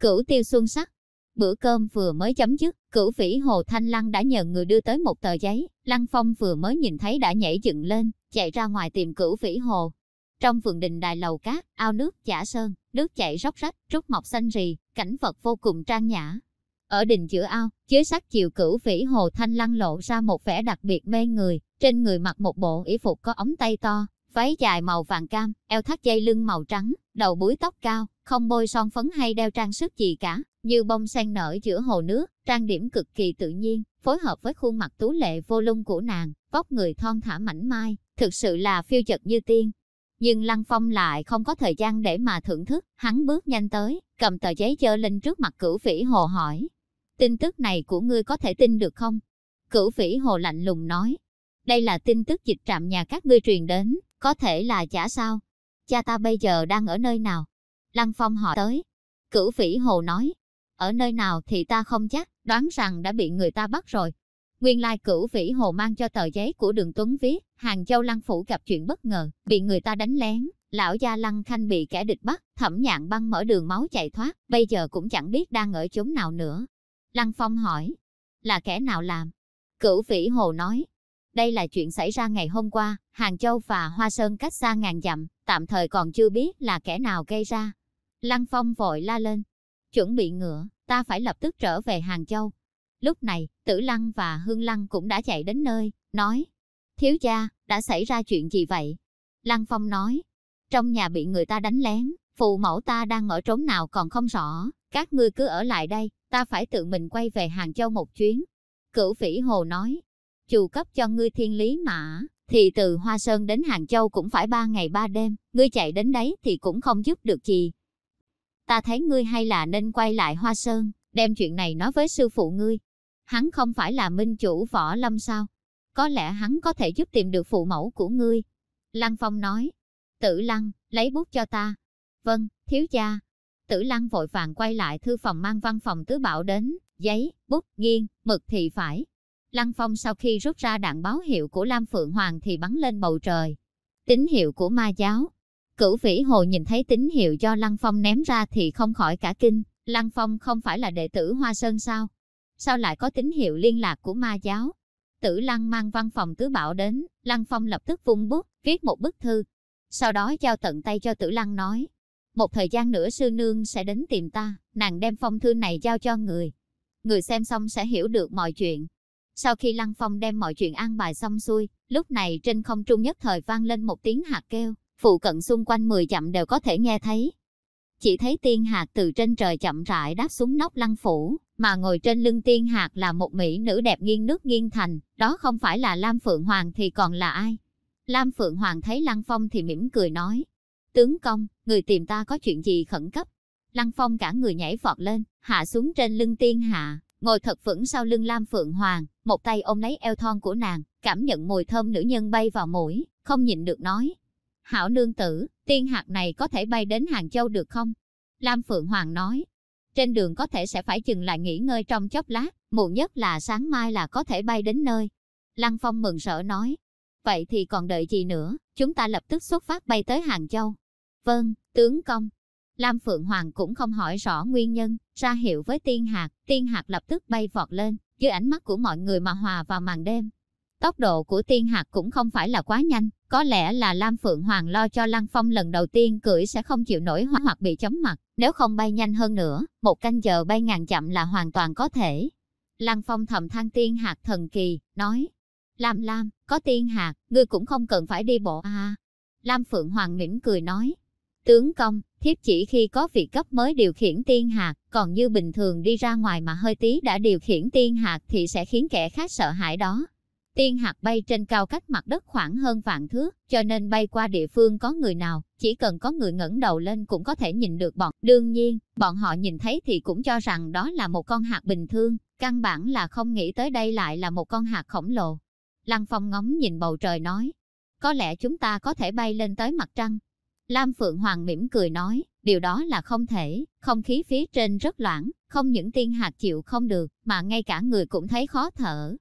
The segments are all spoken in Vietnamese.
Cửu Tiêu Xuân Sắc Bữa cơm vừa mới chấm dứt, cửu phỉ Hồ Thanh Lăng đã nhờ người đưa tới một tờ giấy, Lăng Phong vừa mới nhìn thấy đã nhảy dựng lên, chạy ra ngoài tìm cửu phỉ Hồ. Trong vườn đình đài lầu cát, ao nước, chả sơn, nước chảy róc rách, trúc mọc xanh rì, cảnh vật vô cùng trang nhã. Ở đình giữa ao, dưới sắc chiều cửu phỉ Hồ Thanh Lăng lộ ra một vẻ đặc biệt mê người, trên người mặc một bộ y phục có ống tay to, váy dài màu vàng cam, eo thắt dây lưng màu trắng, đầu búi tóc cao, không bôi son phấn hay đeo trang sức gì cả, như bông sen nở giữa hồ nước, trang điểm cực kỳ tự nhiên, phối hợp với khuôn mặt tú lệ vô lung của nàng, vóc người thon thả mảnh mai, thực sự là phiêu chật như tiên. Nhưng Lăng Phong lại không có thời gian để mà thưởng thức, hắn bước nhanh tới, cầm tờ giấy chơ lên trước mặt cửu phỉ hồ hỏi. Tin tức này của ngươi có thể tin được không? Cửu phỉ hồ lạnh lùng nói. Đây là tin tức dịch trạm nhà các ngươi truyền đến, có thể là giả sao? Cha ta bây giờ đang ở nơi nào? Lăng Phong hỏi tới. Cửu phỉ hồ nói, ở nơi nào thì ta không chắc, đoán rằng đã bị người ta bắt rồi. Nguyên lai cửu phỉ hồ mang cho tờ giấy của đường Tuấn viết, Hàng Châu Lăng Phủ gặp chuyện bất ngờ, bị người ta đánh lén, lão gia Lăng Khanh bị kẻ địch bắt, thẩm nhạn băng mở đường máu chạy thoát, bây giờ cũng chẳng biết đang ở chốn nào nữa. Lăng Phong hỏi, là kẻ nào làm? Cửu phỉ hồ nói, đây là chuyện xảy ra ngày hôm qua, Hàng Châu và Hoa Sơn cách xa ngàn dặm, tạm thời còn chưa biết là kẻ nào gây ra. Lăng Phong vội la lên, chuẩn bị ngựa, ta phải lập tức trở về Hàng Châu. Lúc này, Tử Lăng và Hương Lăng cũng đã chạy đến nơi, nói, thiếu gia, đã xảy ra chuyện gì vậy? Lăng Phong nói, trong nhà bị người ta đánh lén, phụ mẫu ta đang ở trốn nào còn không rõ, các ngươi cứ ở lại đây, ta phải tự mình quay về Hàng Châu một chuyến. Cửu Phỉ Hồ nói, chủ cấp cho ngươi thiên lý mã, thì từ Hoa Sơn đến Hàng Châu cũng phải ba ngày ba đêm, ngươi chạy đến đấy thì cũng không giúp được gì. Ta thấy ngươi hay là nên quay lại Hoa Sơn, đem chuyện này nói với sư phụ ngươi. Hắn không phải là minh chủ võ lâm sao? Có lẽ hắn có thể giúp tìm được phụ mẫu của ngươi. Lăng Phong nói, tử lăng, lấy bút cho ta. Vâng, thiếu gia. Tử lăng vội vàng quay lại thư phòng mang văn phòng tứ bảo đến, giấy, bút, nghiêng, mực thì phải, Lăng Phong sau khi rút ra đạn báo hiệu của Lam Phượng Hoàng thì bắn lên bầu trời. Tín hiệu của ma giáo. Cửu Vĩ Hồ nhìn thấy tín hiệu do Lăng Phong ném ra thì không khỏi cả kinh. Lăng Phong không phải là đệ tử Hoa Sơn sao? Sao lại có tín hiệu liên lạc của ma giáo? Tử Lăng mang văn phòng tứ bảo đến, Lăng Phong lập tức vung bút, viết một bức thư. Sau đó giao tận tay cho Tử Lăng nói. Một thời gian nữa sư nương sẽ đến tìm ta, nàng đem phong thư này giao cho người. Người xem xong sẽ hiểu được mọi chuyện. Sau khi Lăng Phong đem mọi chuyện an bài xong xuôi, lúc này trên không trung nhất thời vang lên một tiếng hạt kêu, phụ cận xung quanh 10 dặm đều có thể nghe thấy. Chỉ thấy tiên hạt từ trên trời chậm rãi đáp xuống nóc lăng phủ, mà ngồi trên lưng tiên hạt là một mỹ nữ đẹp nghiêng nước nghiêng thành, đó không phải là Lam Phượng Hoàng thì còn là ai? Lam Phượng Hoàng thấy Lăng Phong thì mỉm cười nói, tướng công, người tìm ta có chuyện gì khẩn cấp? Lăng Phong cả người nhảy vọt lên, hạ xuống trên lưng tiên hạ, ngồi thật vững sau lưng Lam Phượng Hoàng, một tay ôm lấy eo thon của nàng, cảm nhận mùi thơm nữ nhân bay vào mũi, không nhịn được nói. Hảo nương tử, tiên hạt này có thể bay đến Hàng Châu được không? Lam Phượng Hoàng nói. Trên đường có thể sẽ phải dừng lại nghỉ ngơi trong chốc lát, muộn nhất là sáng mai là có thể bay đến nơi. Lăng Phong mừng rỡ nói. Vậy thì còn đợi gì nữa, chúng ta lập tức xuất phát bay tới Hàng Châu. Vâng, tướng công, Lam Phượng Hoàng cũng không hỏi rõ nguyên nhân, ra hiệu với tiên hạt, tiên hạt lập tức bay vọt lên, dưới ánh mắt của mọi người mà hòa vào màn đêm. Tốc độ của tiên hạt cũng không phải là quá nhanh, có lẽ là Lam Phượng Hoàng lo cho Lăng Phong lần đầu tiên cưỡi sẽ không chịu nổi hoặc bị chóng mặt, nếu không bay nhanh hơn nữa, một canh giờ bay ngàn chậm là hoàn toàn có thể. Lăng Phong thầm than tiên hạt thần kỳ, nói, Lam Lam, có tiên hạt, ngươi cũng không cần phải đi bộ à. Lam Phượng Hoàng mỉm cười nói, tướng công, thiếp chỉ khi có việc cấp mới điều khiển tiên hạt, còn như bình thường đi ra ngoài mà hơi tí đã điều khiển tiên hạt thì sẽ khiến kẻ khác sợ hãi đó. Tiên hạt bay trên cao cách mặt đất khoảng hơn vạn thước, cho nên bay qua địa phương có người nào, chỉ cần có người ngẩng đầu lên cũng có thể nhìn được bọn. Đương nhiên, bọn họ nhìn thấy thì cũng cho rằng đó là một con hạt bình thường, căn bản là không nghĩ tới đây lại là một con hạt khổng lồ. Lăng Phong ngóng nhìn bầu trời nói, có lẽ chúng ta có thể bay lên tới mặt trăng. Lam Phượng Hoàng mỉm cười nói, điều đó là không thể, không khí phía trên rất loãng, không những tiên hạt chịu không được, mà ngay cả người cũng thấy khó thở.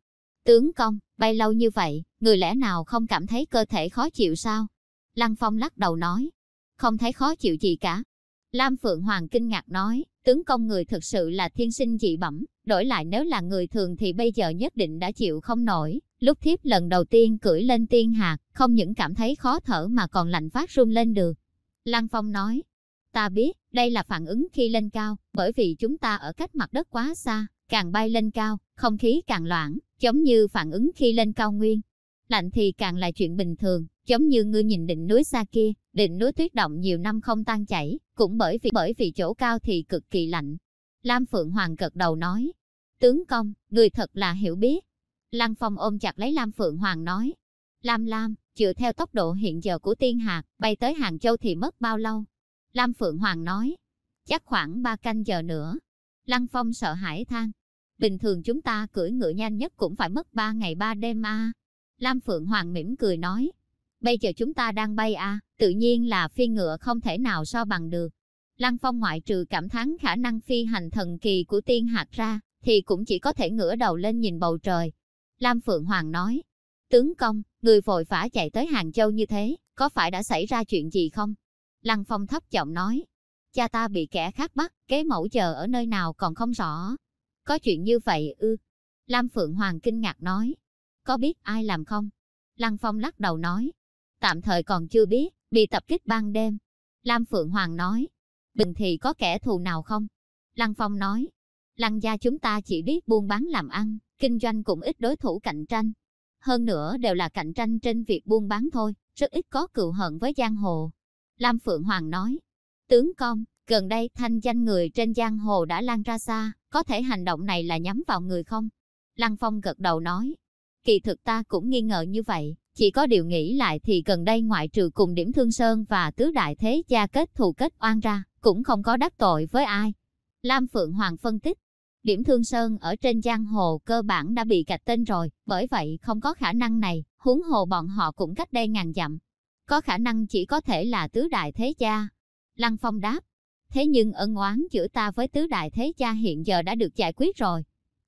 Tướng công, bay lâu như vậy, người lẽ nào không cảm thấy cơ thể khó chịu sao? Lăng Phong lắc đầu nói, không thấy khó chịu gì cả. Lam Phượng Hoàng kinh ngạc nói, tướng công người thực sự là thiên sinh dị bẩm, đổi lại nếu là người thường thì bây giờ nhất định đã chịu không nổi. Lúc thiếp lần đầu tiên cưỡi lên tiên hạt, không những cảm thấy khó thở mà còn lạnh phát run lên được. Lăng Phong nói, ta biết, đây là phản ứng khi lên cao, bởi vì chúng ta ở cách mặt đất quá xa, càng bay lên cao, không khí càng loãng, giống như phản ứng khi lên cao nguyên. Lạnh thì càng là chuyện bình thường, giống như ngươi nhìn đỉnh núi xa kia, đỉnh núi tuyết động nhiều năm không tan chảy, cũng bởi vì bởi vì chỗ cao thì cực kỳ lạnh. Lam Phượng Hoàng gật đầu nói, tướng công, người thật là hiểu biết. Lăng Phong ôm chặt lấy Lam Phượng Hoàng nói, Lam Lam, dựa theo tốc độ hiện giờ của tiên hạt, bay tới Hàng Châu thì mất bao lâu? Lam Phượng Hoàng nói, chắc khoảng 3 canh giờ nữa. Lăng Phong sợ hãi than, bình thường chúng ta cưỡi ngựa nhanh nhất cũng phải mất 3 ngày 3 đêm a. Lam Phượng Hoàng mỉm cười nói, bây giờ chúng ta đang bay à? tự nhiên là phi ngựa không thể nào so bằng được. Lăng Phong ngoại trừ cảm thán khả năng phi hành thần kỳ của tiên hạt ra, thì cũng chỉ có thể ngửa đầu lên nhìn bầu trời. Lam Phượng Hoàng nói, tướng công, người vội vã chạy tới Hàng Châu như thế, có phải đã xảy ra chuyện gì không? Lăng Phong thấp giọng nói, cha ta bị kẻ khác bắt, kế mẫu chờ ở nơi nào còn không rõ. Có chuyện như vậy ư? Lam Phượng Hoàng kinh ngạc nói, có biết ai làm không? Lăng Phong lắc đầu nói, tạm thời còn chưa biết, bị tập kích ban đêm. Lam Phượng Hoàng nói, bình thì có kẻ thù nào không? Lăng Phong nói, Lăng gia chúng ta chỉ biết buôn bán làm ăn, kinh doanh cũng ít đối thủ cạnh tranh. Hơn nữa đều là cạnh tranh trên việc buôn bán thôi, rất ít có cựu hận với giang hồ. Lam Phượng Hoàng nói, tướng công, gần đây thanh danh người trên giang hồ đã lan ra xa, có thể hành động này là nhắm vào người không? Lăng Phong gật đầu nói, kỳ thực ta cũng nghi ngờ như vậy, chỉ có điều nghĩ lại thì gần đây ngoại trừ cùng điểm thương sơn và tứ đại thế gia kết thù kết oan ra, cũng không có đắc tội với ai. Lam Phượng Hoàng phân tích, điểm thương sơn ở trên giang hồ cơ bản đã bị gạch tên rồi, bởi vậy không có khả năng này, huống hồ bọn họ cũng cách đây ngàn dặm. Có khả năng chỉ có thể là tứ đại thế gia. Lăng Phong đáp, thế nhưng ân oán giữa ta với tứ đại thế gia hiện giờ đã được giải quyết rồi.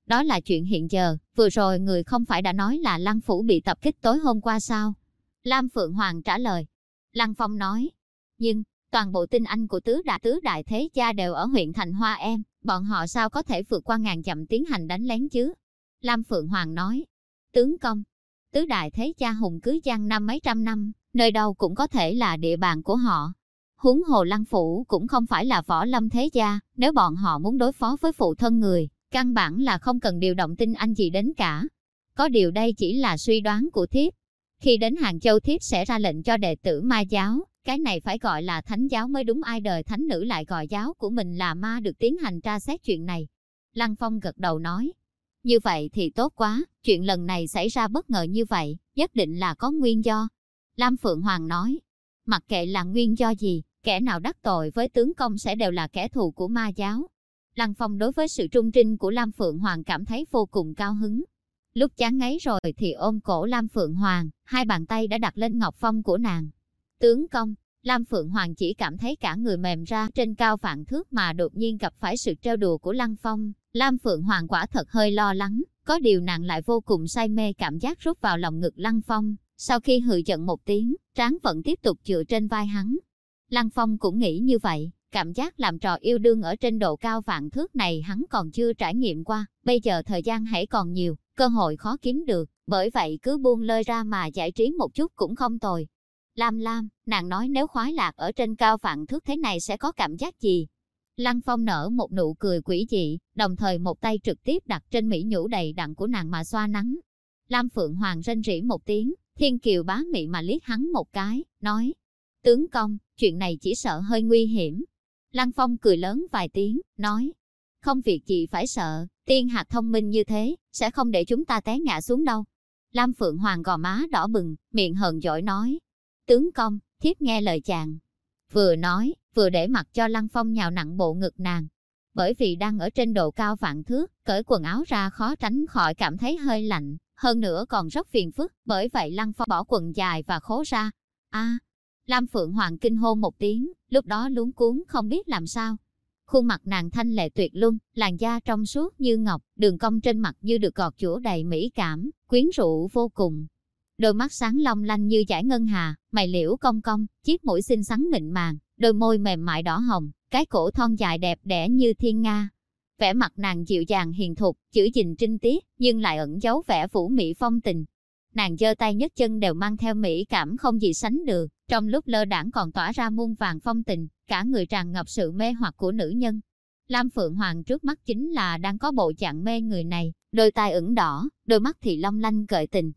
Đó là chuyện hiện giờ, vừa rồi người không phải đã nói là Lăng Phủ bị tập kích tối hôm qua sao? Lam Phượng Hoàng trả lời. Lăng Phong nói, nhưng, toàn bộ tinh anh của tứ đại tứ đại thế gia đều ở huyện Thành Hoa Em, bọn họ sao có thể vượt qua ngàn dặm tiến hành đánh lén chứ? Lam Phượng Hoàng nói, tướng công, tứ đại thế gia hùng cứ giang năm mấy trăm năm, nơi đâu cũng có thể là địa bàn của họ. Huống hồ lăng phủ cũng không phải là võ lâm thế gia, nếu bọn họ muốn đối phó với phụ thân người, căn bản là không cần điều động tinh anh gì đến cả. Có điều đây chỉ là suy đoán của thiếp. Khi đến Hàng Châu thiếp sẽ ra lệnh cho đệ tử ma giáo, cái này phải gọi là thánh giáo mới đúng ai đời thánh nữ lại gọi giáo của mình là ma được tiến hành tra xét chuyện này. Lăng Phong gật đầu nói, như vậy thì tốt quá, chuyện lần này xảy ra bất ngờ như vậy, nhất định là có nguyên do. Lam Phượng Hoàng nói, mặc kệ là nguyên do gì, kẻ nào đắc tội với tướng công sẽ đều là kẻ thù của ma giáo. Lăng Phong đối với sự trung trinh của Lam Phượng Hoàng cảm thấy vô cùng cao hứng. Lúc chán ngấy rồi thì ôm cổ Lam Phượng Hoàng, hai bàn tay đã đặt lên ngọc phong của nàng. Tướng công, Lam Phượng Hoàng chỉ cảm thấy cả người mềm ra trên cao vạn thước mà đột nhiên gặp phải sự trêu đùa của Lăng Phong. Lam Phượng Hoàng quả thật hơi lo lắng, có điều nàng lại vô cùng say mê cảm giác rút vào lòng ngực Lăng Phong. Sau khi hừ giận một tiếng, tráng vẫn tiếp tục dựa trên vai hắn. Lăng Phong cũng nghĩ như vậy, cảm giác làm trò yêu đương ở trên độ cao vạn thước này hắn còn chưa trải nghiệm qua, bây giờ thời gian hãy còn nhiều, cơ hội khó kiếm được, bởi vậy cứ buông lơi ra mà giải trí một chút cũng không tồi. Lam Lam, nàng nói nếu khoái lạc ở trên cao vạn thước thế này sẽ có cảm giác gì? Lăng Phong nở một nụ cười quỷ dị, đồng thời một tay trực tiếp đặt trên mỹ nhũ đầy đặn của nàng mà xoa nắng. Lam Phượng Hoàng rên rỉ một tiếng, Thiên Kiều bá mị mà liếc hắn một cái, nói, tướng công, chuyện này chỉ sợ hơi nguy hiểm. Lăng Phong cười lớn vài tiếng, nói, không việc gì phải sợ, tiên hạt thông minh như thế, sẽ không để chúng ta té ngã xuống đâu. Lam Phượng Hoàng gò má đỏ bừng, miệng hờn dỗi nói. Tướng công, thiếp nghe lời chàng. Vừa nói, vừa để mặc cho Lăng Phong nhào nặng bộ ngực nàng. Bởi vì đang ở trên độ cao vạn thước, cởi quần áo ra khó tránh khỏi cảm thấy hơi lạnh, hơn nữa còn rất phiền phức, bởi vậy Lăng Phong bỏ quần dài và khố ra. a Lam Phượng Hoàng kinh hô một tiếng, lúc đó luống cuốn không biết làm sao. Khuôn mặt nàng thanh lệ tuyệt luân, làn da trong suốt như ngọc, đường cong trên mặt như được gọt chũa đầy mỹ cảm, quyến rũ vô cùng. Đôi mắt sáng long lanh như giải ngân hà, mày liễu cong cong, chiếc mũi xinh xắn mịn màng, đôi môi mềm mại đỏ hồng, cái cổ thon dài đẹp đẽ như thiên nga. Vẻ mặt nàng dịu dàng hiền thục, chữ gìn trinh tiết, nhưng lại ẩn giấu vẻ vũ mỹ phong tình. Nàng giơ tay nhất chân đều mang theo mỹ cảm không gì sánh được, trong lúc lơ đảng còn tỏa ra muôn vàng phong tình, cả người tràn ngập sự mê hoặc của nữ nhân. Lam Phượng Hoàng trước mắt chính là đang có bộ dạng mê người này, đôi tai ửng đỏ, đôi mắt thì long lanh gợi tình.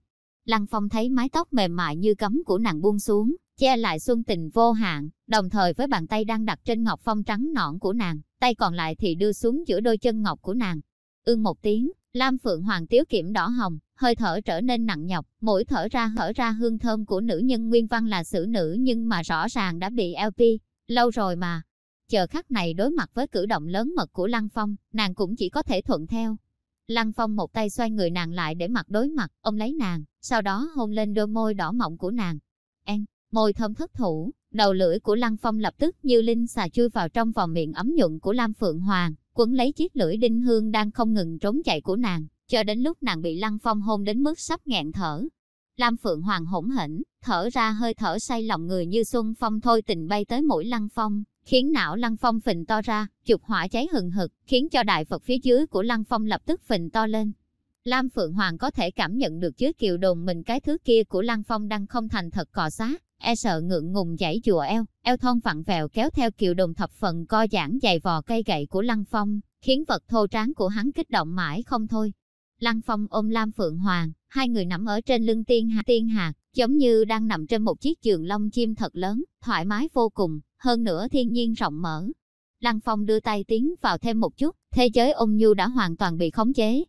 Lăng Phong thấy mái tóc mềm mại như cấm của nàng buông xuống, che lại xuân tình vô hạn, đồng thời với bàn tay đang đặt trên ngọc phong trắng nõn của nàng, tay còn lại thì đưa xuống giữa đôi chân ngọc của nàng. ương một tiếng, Lam Phượng Hoàng tiếu kiểm đỏ hồng, hơi thở trở nên nặng nhọc, mỗi thở ra thở ra hương thơm của nữ nhân nguyên văn là xử nữ nhưng mà rõ ràng đã bị LP, lâu rồi mà. Chờ khắc này đối mặt với cử động lớn mật của Lăng Phong, nàng cũng chỉ có thể thuận theo. Lăng Phong một tay xoay người nàng lại để mặt đối mặt, ông lấy nàng, sau đó hôn lên đôi môi đỏ mọng của nàng. En, môi thơm thất thủ, đầu lưỡi của Lăng Phong lập tức như linh xà chui vào trong vòng miệng ấm nhuận của Lam Phượng Hoàng, quấn lấy chiếc lưỡi đinh hương đang không ngừng trốn chạy của nàng, cho đến lúc nàng bị Lăng Phong hôn đến mức sắp nghẹn thở. Lam Phượng Hoàng hỗn hỉnh, thở ra hơi thở say lòng người như xuân phong thôi tình bay tới mũi Lăng Phong, khiến não Lăng Phong phình to ra, chụp hỏa cháy hừng hực, khiến cho đại Phật phía dưới của Lăng Phong lập tức phình to lên. Lam Phượng Hoàng có thể cảm nhận được dưới kiều đồn mình cái thứ kia của Lăng Phong đang không thành thật cọ xá, e sợ ngượng ngùng giãy chùa eo, eo thon vặn vẹo kéo theo kiều đồn thập phần co giãn dày vò cây gậy của Lăng Phong, khiến vật thô tráng của hắn kích động mãi không thôi. Lăng Phong ôm Lam Phượng Hoàng, hai người nằm ở trên lưng tiên hạt tiên hạt, giống như đang nằm trên một chiếc giường lông chim thật lớn, thoải mái vô cùng, hơn nữa thiên nhiên rộng mở. Lăng Phong đưa tay tiến vào thêm một chút, thế giới ôm nhu đã hoàn toàn bị khống chế.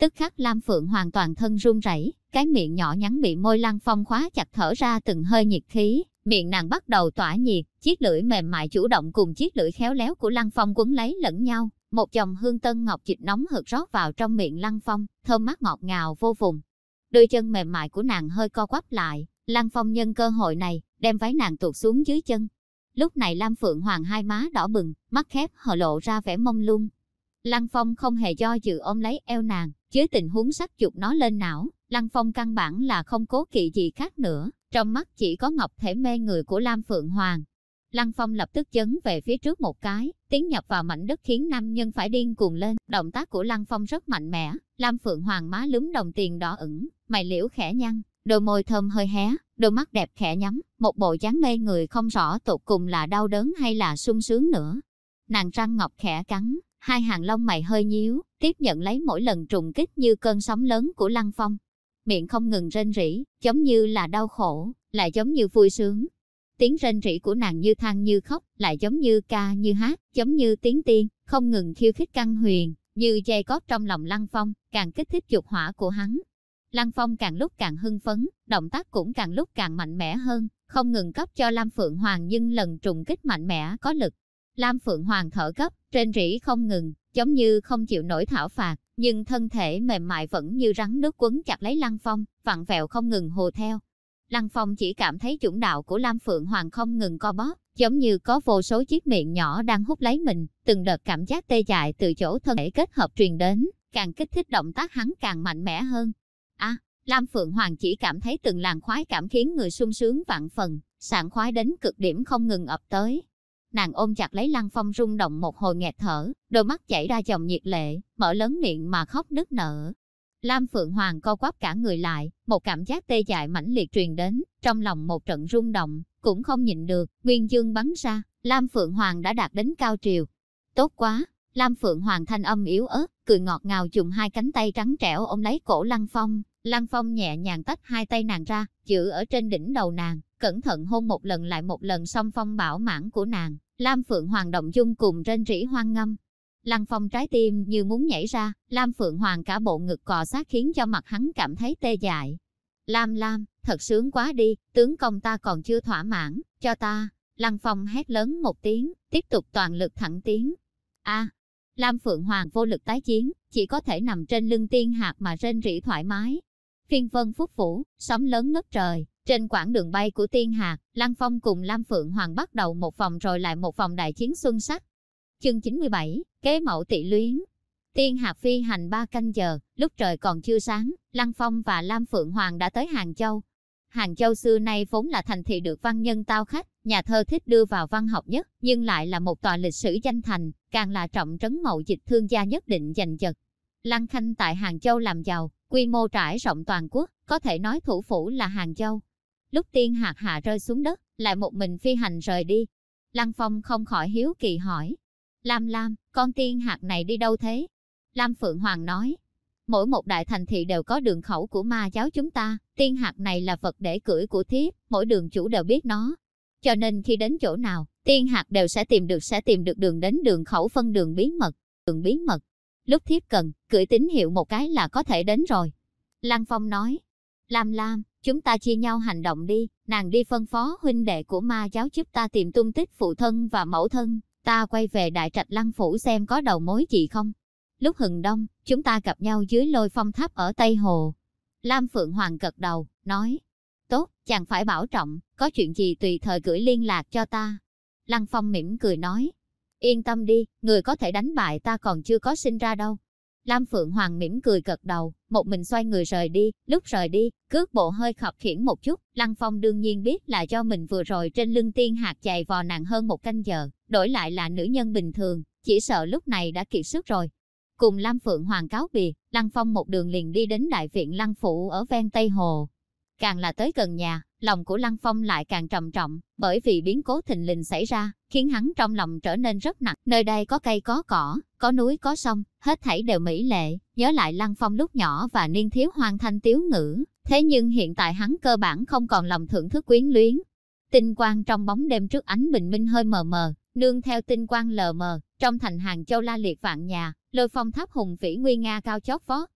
Tức khắc Lam Phượng hoàn toàn thân run rẩy, cái miệng nhỏ nhắn bị môi Lăng Phong khóa chặt thở ra từng hơi nhiệt khí, miệng nàng bắt đầu tỏa nhiệt, chiếc lưỡi mềm mại chủ động cùng chiếc lưỡi khéo léo của Lăng Phong quấn lấy lẫn nhau, một chồng hương tân ngọc dịch nóng hực rót vào trong miệng Lăng Phong, thơm mát ngọt ngào vô vùng. Đôi chân mềm mại của nàng hơi co quắp lại, Lăng Phong nhân cơ hội này, đem váy nàng tuột xuống dưới chân. Lúc này Lam Phượng Hoàng hai má đỏ bừng, mắt khép hở lộ ra vẻ mông lung. Lăng Phong không hề do dự ôm lấy eo nàng, dưới tình huống sắc chụp nó lên não, Lăng Phong căn bản là không cố kỵ gì khác nữa, trong mắt chỉ có ngọc thể mê người của Lam Phượng Hoàng. Lăng Phong lập tức chấn về phía trước một cái, tiến nhập vào mảnh đất khiến nam nhân phải điên cuồng lên. Động tác của Lăng Phong rất mạnh mẽ, Lam Phượng Hoàng má lúm đồng tiền đỏ ửng, mày liễu khẽ nhăn, đôi môi thơm hơi hé, đôi mắt đẹp khẽ nhắm, một bộ dáng mê người không rõ tột cùng là đau đớn hay là sung sướng nữa. Nàng răng ngọc khẽ cắn, hai hàng lông mày hơi nhíu, tiếp nhận lấy mỗi lần trùng kích như cơn sóng lớn của Lăng Phong. Miệng không ngừng rên rỉ, giống như là đau khổ, lại giống như vui sướng. Tiếng rên rỉ của nàng như than như khóc, lại giống như ca như hát, giống như tiếng tiên, không ngừng khiêu khích căng huyền, như dây cót trong lòng Lăng Phong, càng kích thích dục hỏa của hắn. Lăng Phong càng lúc càng hưng phấn, động tác cũng càng lúc càng mạnh mẽ hơn, không ngừng cấp cho Lam Phượng Hoàng nhưng lần trùng kích mạnh mẽ có lực. Lam Phượng Hoàng thở gấp, trên rỉ không ngừng, giống như không chịu nổi thảo phạt, nhưng thân thể mềm mại vẫn như rắn nước quấn chặt lấy Lăng Phong, vặn vẹo không ngừng hồ theo. Lăng Phong chỉ cảm thấy chủng đạo của Lam Phượng Hoàng không ngừng co bóp, giống như có vô số chiếc miệng nhỏ đang hút lấy mình, từng đợt cảm giác tê dại từ chỗ thân thể kết hợp truyền đến, càng kích thích động tác hắn càng mạnh mẽ hơn. À, Lam Phượng Hoàng chỉ cảm thấy từng làn khoái cảm khiến người sung sướng vạn phần, sảng khoái đến cực điểm không ngừng ập tới. Nàng ôm chặt lấy Lăng Phong rung động một hồi nghẹt thở, đôi mắt chảy ra dòng nhiệt lệ, mở lớn miệng mà khóc nức nở. Lam Phượng Hoàng co quắp cả người lại, một cảm giác tê dại mãnh liệt truyền đến, trong lòng một trận rung động, cũng không nhịn được, nguyên dương bắn ra, Lam Phượng Hoàng đã đạt đến cao triều. Tốt quá, Lam Phượng Hoàng thanh âm yếu ớt, cười ngọt ngào dùng hai cánh tay trắng trẻo ôm lấy cổ Lăng Phong, Lăng Phong nhẹ nhàng tách hai tay nàng ra, giữ ở trên đỉnh đầu nàng, cẩn thận hôn một lần lại một lần song phong bảo mãn của nàng. Lam Phượng Hoàng động dung cùng trên rỉ hoang ngâm. Lăng Phong trái tim như muốn nhảy ra, Lam Phượng Hoàng cả bộ ngực cọ sát khiến cho mặt hắn cảm thấy tê dại. Lam Lam, thật sướng quá đi, tướng công ta còn chưa thỏa mãn, cho ta. Lăng Phong hét lớn một tiếng, tiếp tục toàn lực thẳng tiến. A, Lam Phượng Hoàng vô lực tái chiến, chỉ có thể nằm trên lưng tiên hạt mà rên rỉ thoải mái. Phiên vân phúc vũ, sóng lớn ngất trời, trên quãng đường bay của tiên hạt, Lăng Phong cùng Lam Phượng Hoàng bắt đầu một vòng rồi lại một vòng đại chiến xuân sắc. Chương 97, Kế mẫu tị luyến, Tiên hạt phi hành ba canh giờ, lúc trời còn chưa sáng, Lăng Phong và Lam Phượng Hoàng đã tới Hàng Châu. Hàng Châu xưa nay vốn là thành thị được văn nhân tao khách, nhà thơ thích đưa vào văn học nhất, nhưng lại là một tòa lịch sử danh thành, càng là trọng trấn mậu dịch thương gia nhất định giành giật. Lăng Khanh tại Hàng Châu làm giàu, quy mô trải rộng toàn quốc, có thể nói thủ phủ là Hàng Châu. Lúc tiên hạt hạ rơi xuống đất, lại một mình phi hành rời đi. Lăng Phong không khỏi hiếu kỳ hỏi. Lam Lam, con tiên hạt này đi đâu thế? Lam Phượng Hoàng nói, mỗi một đại thành thị đều có đường khẩu của ma giáo chúng ta, tiên hạt này là vật để cưỡi của thiếp, mỗi đường chủ đều biết nó. Cho nên khi đến chỗ nào, tiên hạt đều sẽ tìm được sẽ tìm được đường đến đường khẩu phân đường bí mật, đường bí mật. Lúc thiếp cần, cưỡi tín hiệu một cái là có thể đến rồi. Lăng Phong nói, Lam Lam, chúng ta chia nhau hành động đi, nàng đi phân phó huynh đệ của ma giáo giúp ta tìm tung tích phụ thân và mẫu thân, ta quay về đại trạch lăng phủ xem có đầu mối gì không. Lúc hừng đông, chúng ta gặp nhau dưới lôi phong tháp ở Tây Hồ. Lam Phượng Hoàng gật đầu, nói, tốt, chàng phải bảo trọng, có chuyện gì tùy thời gửi liên lạc cho ta. Lăng Phong mỉm cười nói, yên tâm đi, người có thể đánh bại ta còn chưa có sinh ra đâu. Lam Phượng Hoàng mỉm cười gật đầu, một mình xoay người rời đi, lúc rời đi, cước bộ hơi khập khiển một chút, Lăng Phong đương nhiên biết là do mình vừa rồi trên lưng tiên hạt chạy vò nặng hơn một canh giờ, đổi lại là nữ nhân bình thường, chỉ sợ lúc này đã kiệt sức rồi, Cùng Lam Phượng Hoàng cáo biệt, Lăng Phong một đường liền đi đến đại viện Lăng Phủ ở ven Tây Hồ. Càng là tới gần nhà, lòng của Lăng Phong lại càng trầm trọng, bởi vì biến cố thình lình xảy ra, khiến hắn trong lòng trở nên rất nặng. Nơi đây có cây có cỏ, có núi có sông, hết thảy đều mỹ lệ, nhớ lại Lăng Phong lúc nhỏ và niên thiếu hoang thanh tiếu ngữ. Thế nhưng hiện tại hắn cơ bản không còn lòng thưởng thức quyến luyến. Tinh quang trong bóng đêm trước ánh bình minh hơi mờ mờ, nương theo tinh quang lờ mờ, trong thành hàng châu la liệt vạn nhà, lôi phong tháp hùng vĩ nguy nga cao chót vót.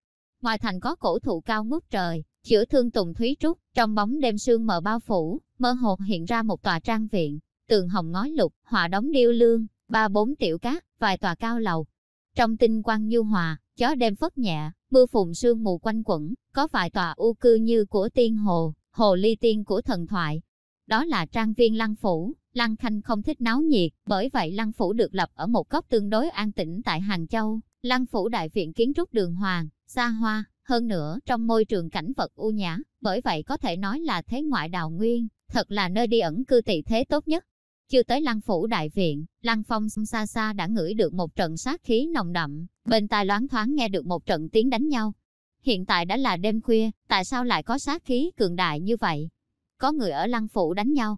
Ngoài thành có cổ thụ cao ngút trời, chữa thương tùng thúy trúc, trong bóng đêm sương mờ bao phủ, mơ hồ hiện ra một tòa trang viện, tường hồng ngói lục, họa đóng điêu lương, ba bốn tiểu cát, vài tòa cao lầu. Trong tinh quang nhu hòa, gió đêm phất nhẹ, mưa phùn sương mù quanh quẩn, có vài tòa u cư như của tiên hồ, hồ ly tiên của thần thoại. Đó là trang viên lăng phủ, Lăng Khanh không thích náo nhiệt, bởi vậy Lăng Phủ được lập ở một góc tương đối an tĩnh tại Hàng Châu. Lăng Phủ đại viện kiến trúc đường hoàng, xa hoa, hơn nữa trong môi trường cảnh vật u nhã, bởi vậy có thể nói là thế ngoại đào nguyên, thật là nơi đi ẩn cư tị thế tốt nhất. Chưa tới Lăng Phủ đại viện, Lăng Phong xa xa đã ngửi được một trận sát khí nồng đậm, bên tai loáng thoáng nghe được một trận tiếng đánh nhau. Hiện tại đã là đêm khuya, tại sao lại có sát khí cường đại như vậy? Có người ở Lăng Phủ đánh nhau,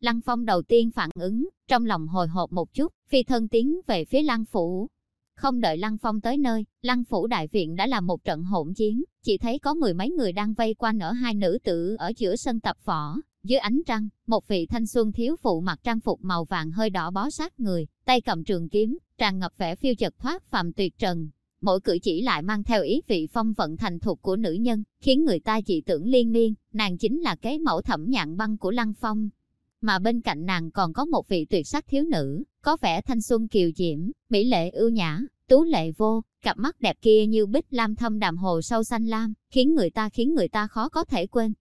Lăng Phong đầu tiên phản ứng, trong lòng hồi hộp một chút, phi thân tiến về phía Lăng Phủ. Không đợi Lăng Phong tới nơi, Lăng Phủ Đại Viện đã là một trận hỗn chiến, chỉ thấy có mười mấy người đang vây quanh ở hai nữ tử ở giữa sân tập võ. Dưới ánh trăng, một vị thanh xuân thiếu phụ mặc trang phục màu vàng hơi đỏ bó sát người, tay cầm trường kiếm, tràn ngập vẻ phiêu chật thoát phàm tuyệt trần. Mỗi cử chỉ lại mang theo ý vị phong vận thành thục của nữ nhân, khiến người ta chỉ tưởng liên miên, nàng chính là kế mẫu thẩm nhạn băng của Lăng Phong mà bên cạnh nàng còn có một vị tuyệt sắc thiếu nữ, có vẻ thanh xuân kiều diễm, mỹ lệ ưu nhã, tú lệ vô, cặp mắt đẹp kia như bích lam thâm đàm hồ sâu xanh lam, khiến người ta khiến người ta khó có thể quên.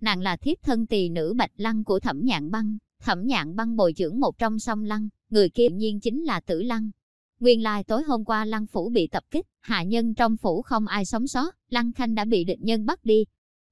Nàng là thiếp thân tỳ nữ bạch lăng của thẩm nhạn băng, thẩm nhạn băng bồi dưỡng một trong song lăng, người kia nhiên chính là tử lăng. Nguyên lai tối hôm qua lăng phủ bị tập kích, hạ nhân trong phủ không ai sống sót, lăng khanh đã bị địch nhân bắt đi.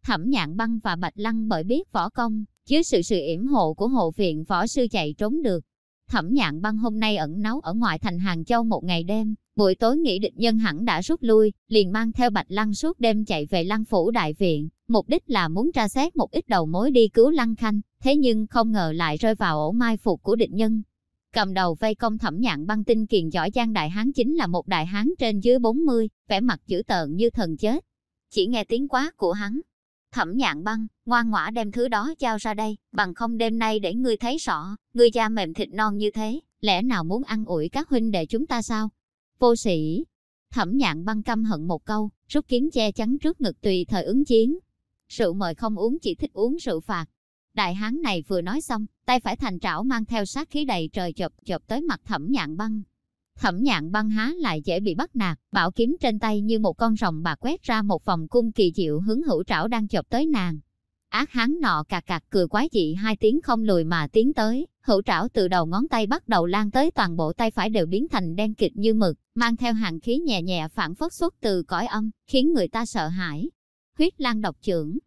Thẩm nhạn băng và bạch lăng bởi biết võ công, dưới sự sự yểm hộ của hộ viện võ sư chạy trốn được. Thẩm nhạn băng hôm nay ẩn náu ở ngoại thành Hàng Châu một ngày đêm, buổi tối nghĩ địch nhân hẳn đã rút lui, liền mang theo Bạch Lăng suốt đêm chạy về Lăng Phủ Đại Viện, mục đích là muốn tra xét một ít đầu mối đi cứu Lăng Khanh, thế nhưng không ngờ lại rơi vào ổ mai phục của địch nhân. Cầm đầu vây công thẩm nhạn băng tinh kiền giỏi giang đại hán chính là một đại hán trên dưới 40, vẻ mặt dữ tợn như thần chết. Chỉ nghe tiếng quá của hắn, Thẩm nhạn băng, ngoan ngõa đem thứ đó giao ra đây, bằng không đêm nay để ngươi thấy rõ, ngươi da mềm thịt non như thế, lẽ nào muốn ăn ủi các huynh đệ chúng ta sao? Vô sĩ, thẩm nhạn băng căm hận một câu, rút kiếm che chắn trước ngực tùy thời ứng chiến. rượu mời không uống chỉ thích uống rượu phạt. Đại hán này vừa nói xong, tay phải thành trảo mang theo sát khí đầy trời chộp chộp tới mặt thẩm nhạn băng. Thẩm nhạn băng há lại dễ bị bắt nạt, bảo kiếm trên tay như một con rồng bà quét ra một vòng cung kỳ diệu hướng hữu trảo đang chộp tới nàng. Ác hán nọ cà cạc cười quái dị hai tiếng không lùi mà tiến tới, hữu trảo từ đầu ngón tay bắt đầu lan tới toàn bộ tay phải đều biến thành đen kịt như mực, mang theo hàng khí nhẹ nhẹ phản phất xuất từ cõi âm, khiến người ta sợ hãi. Huyết lan độc trưởng.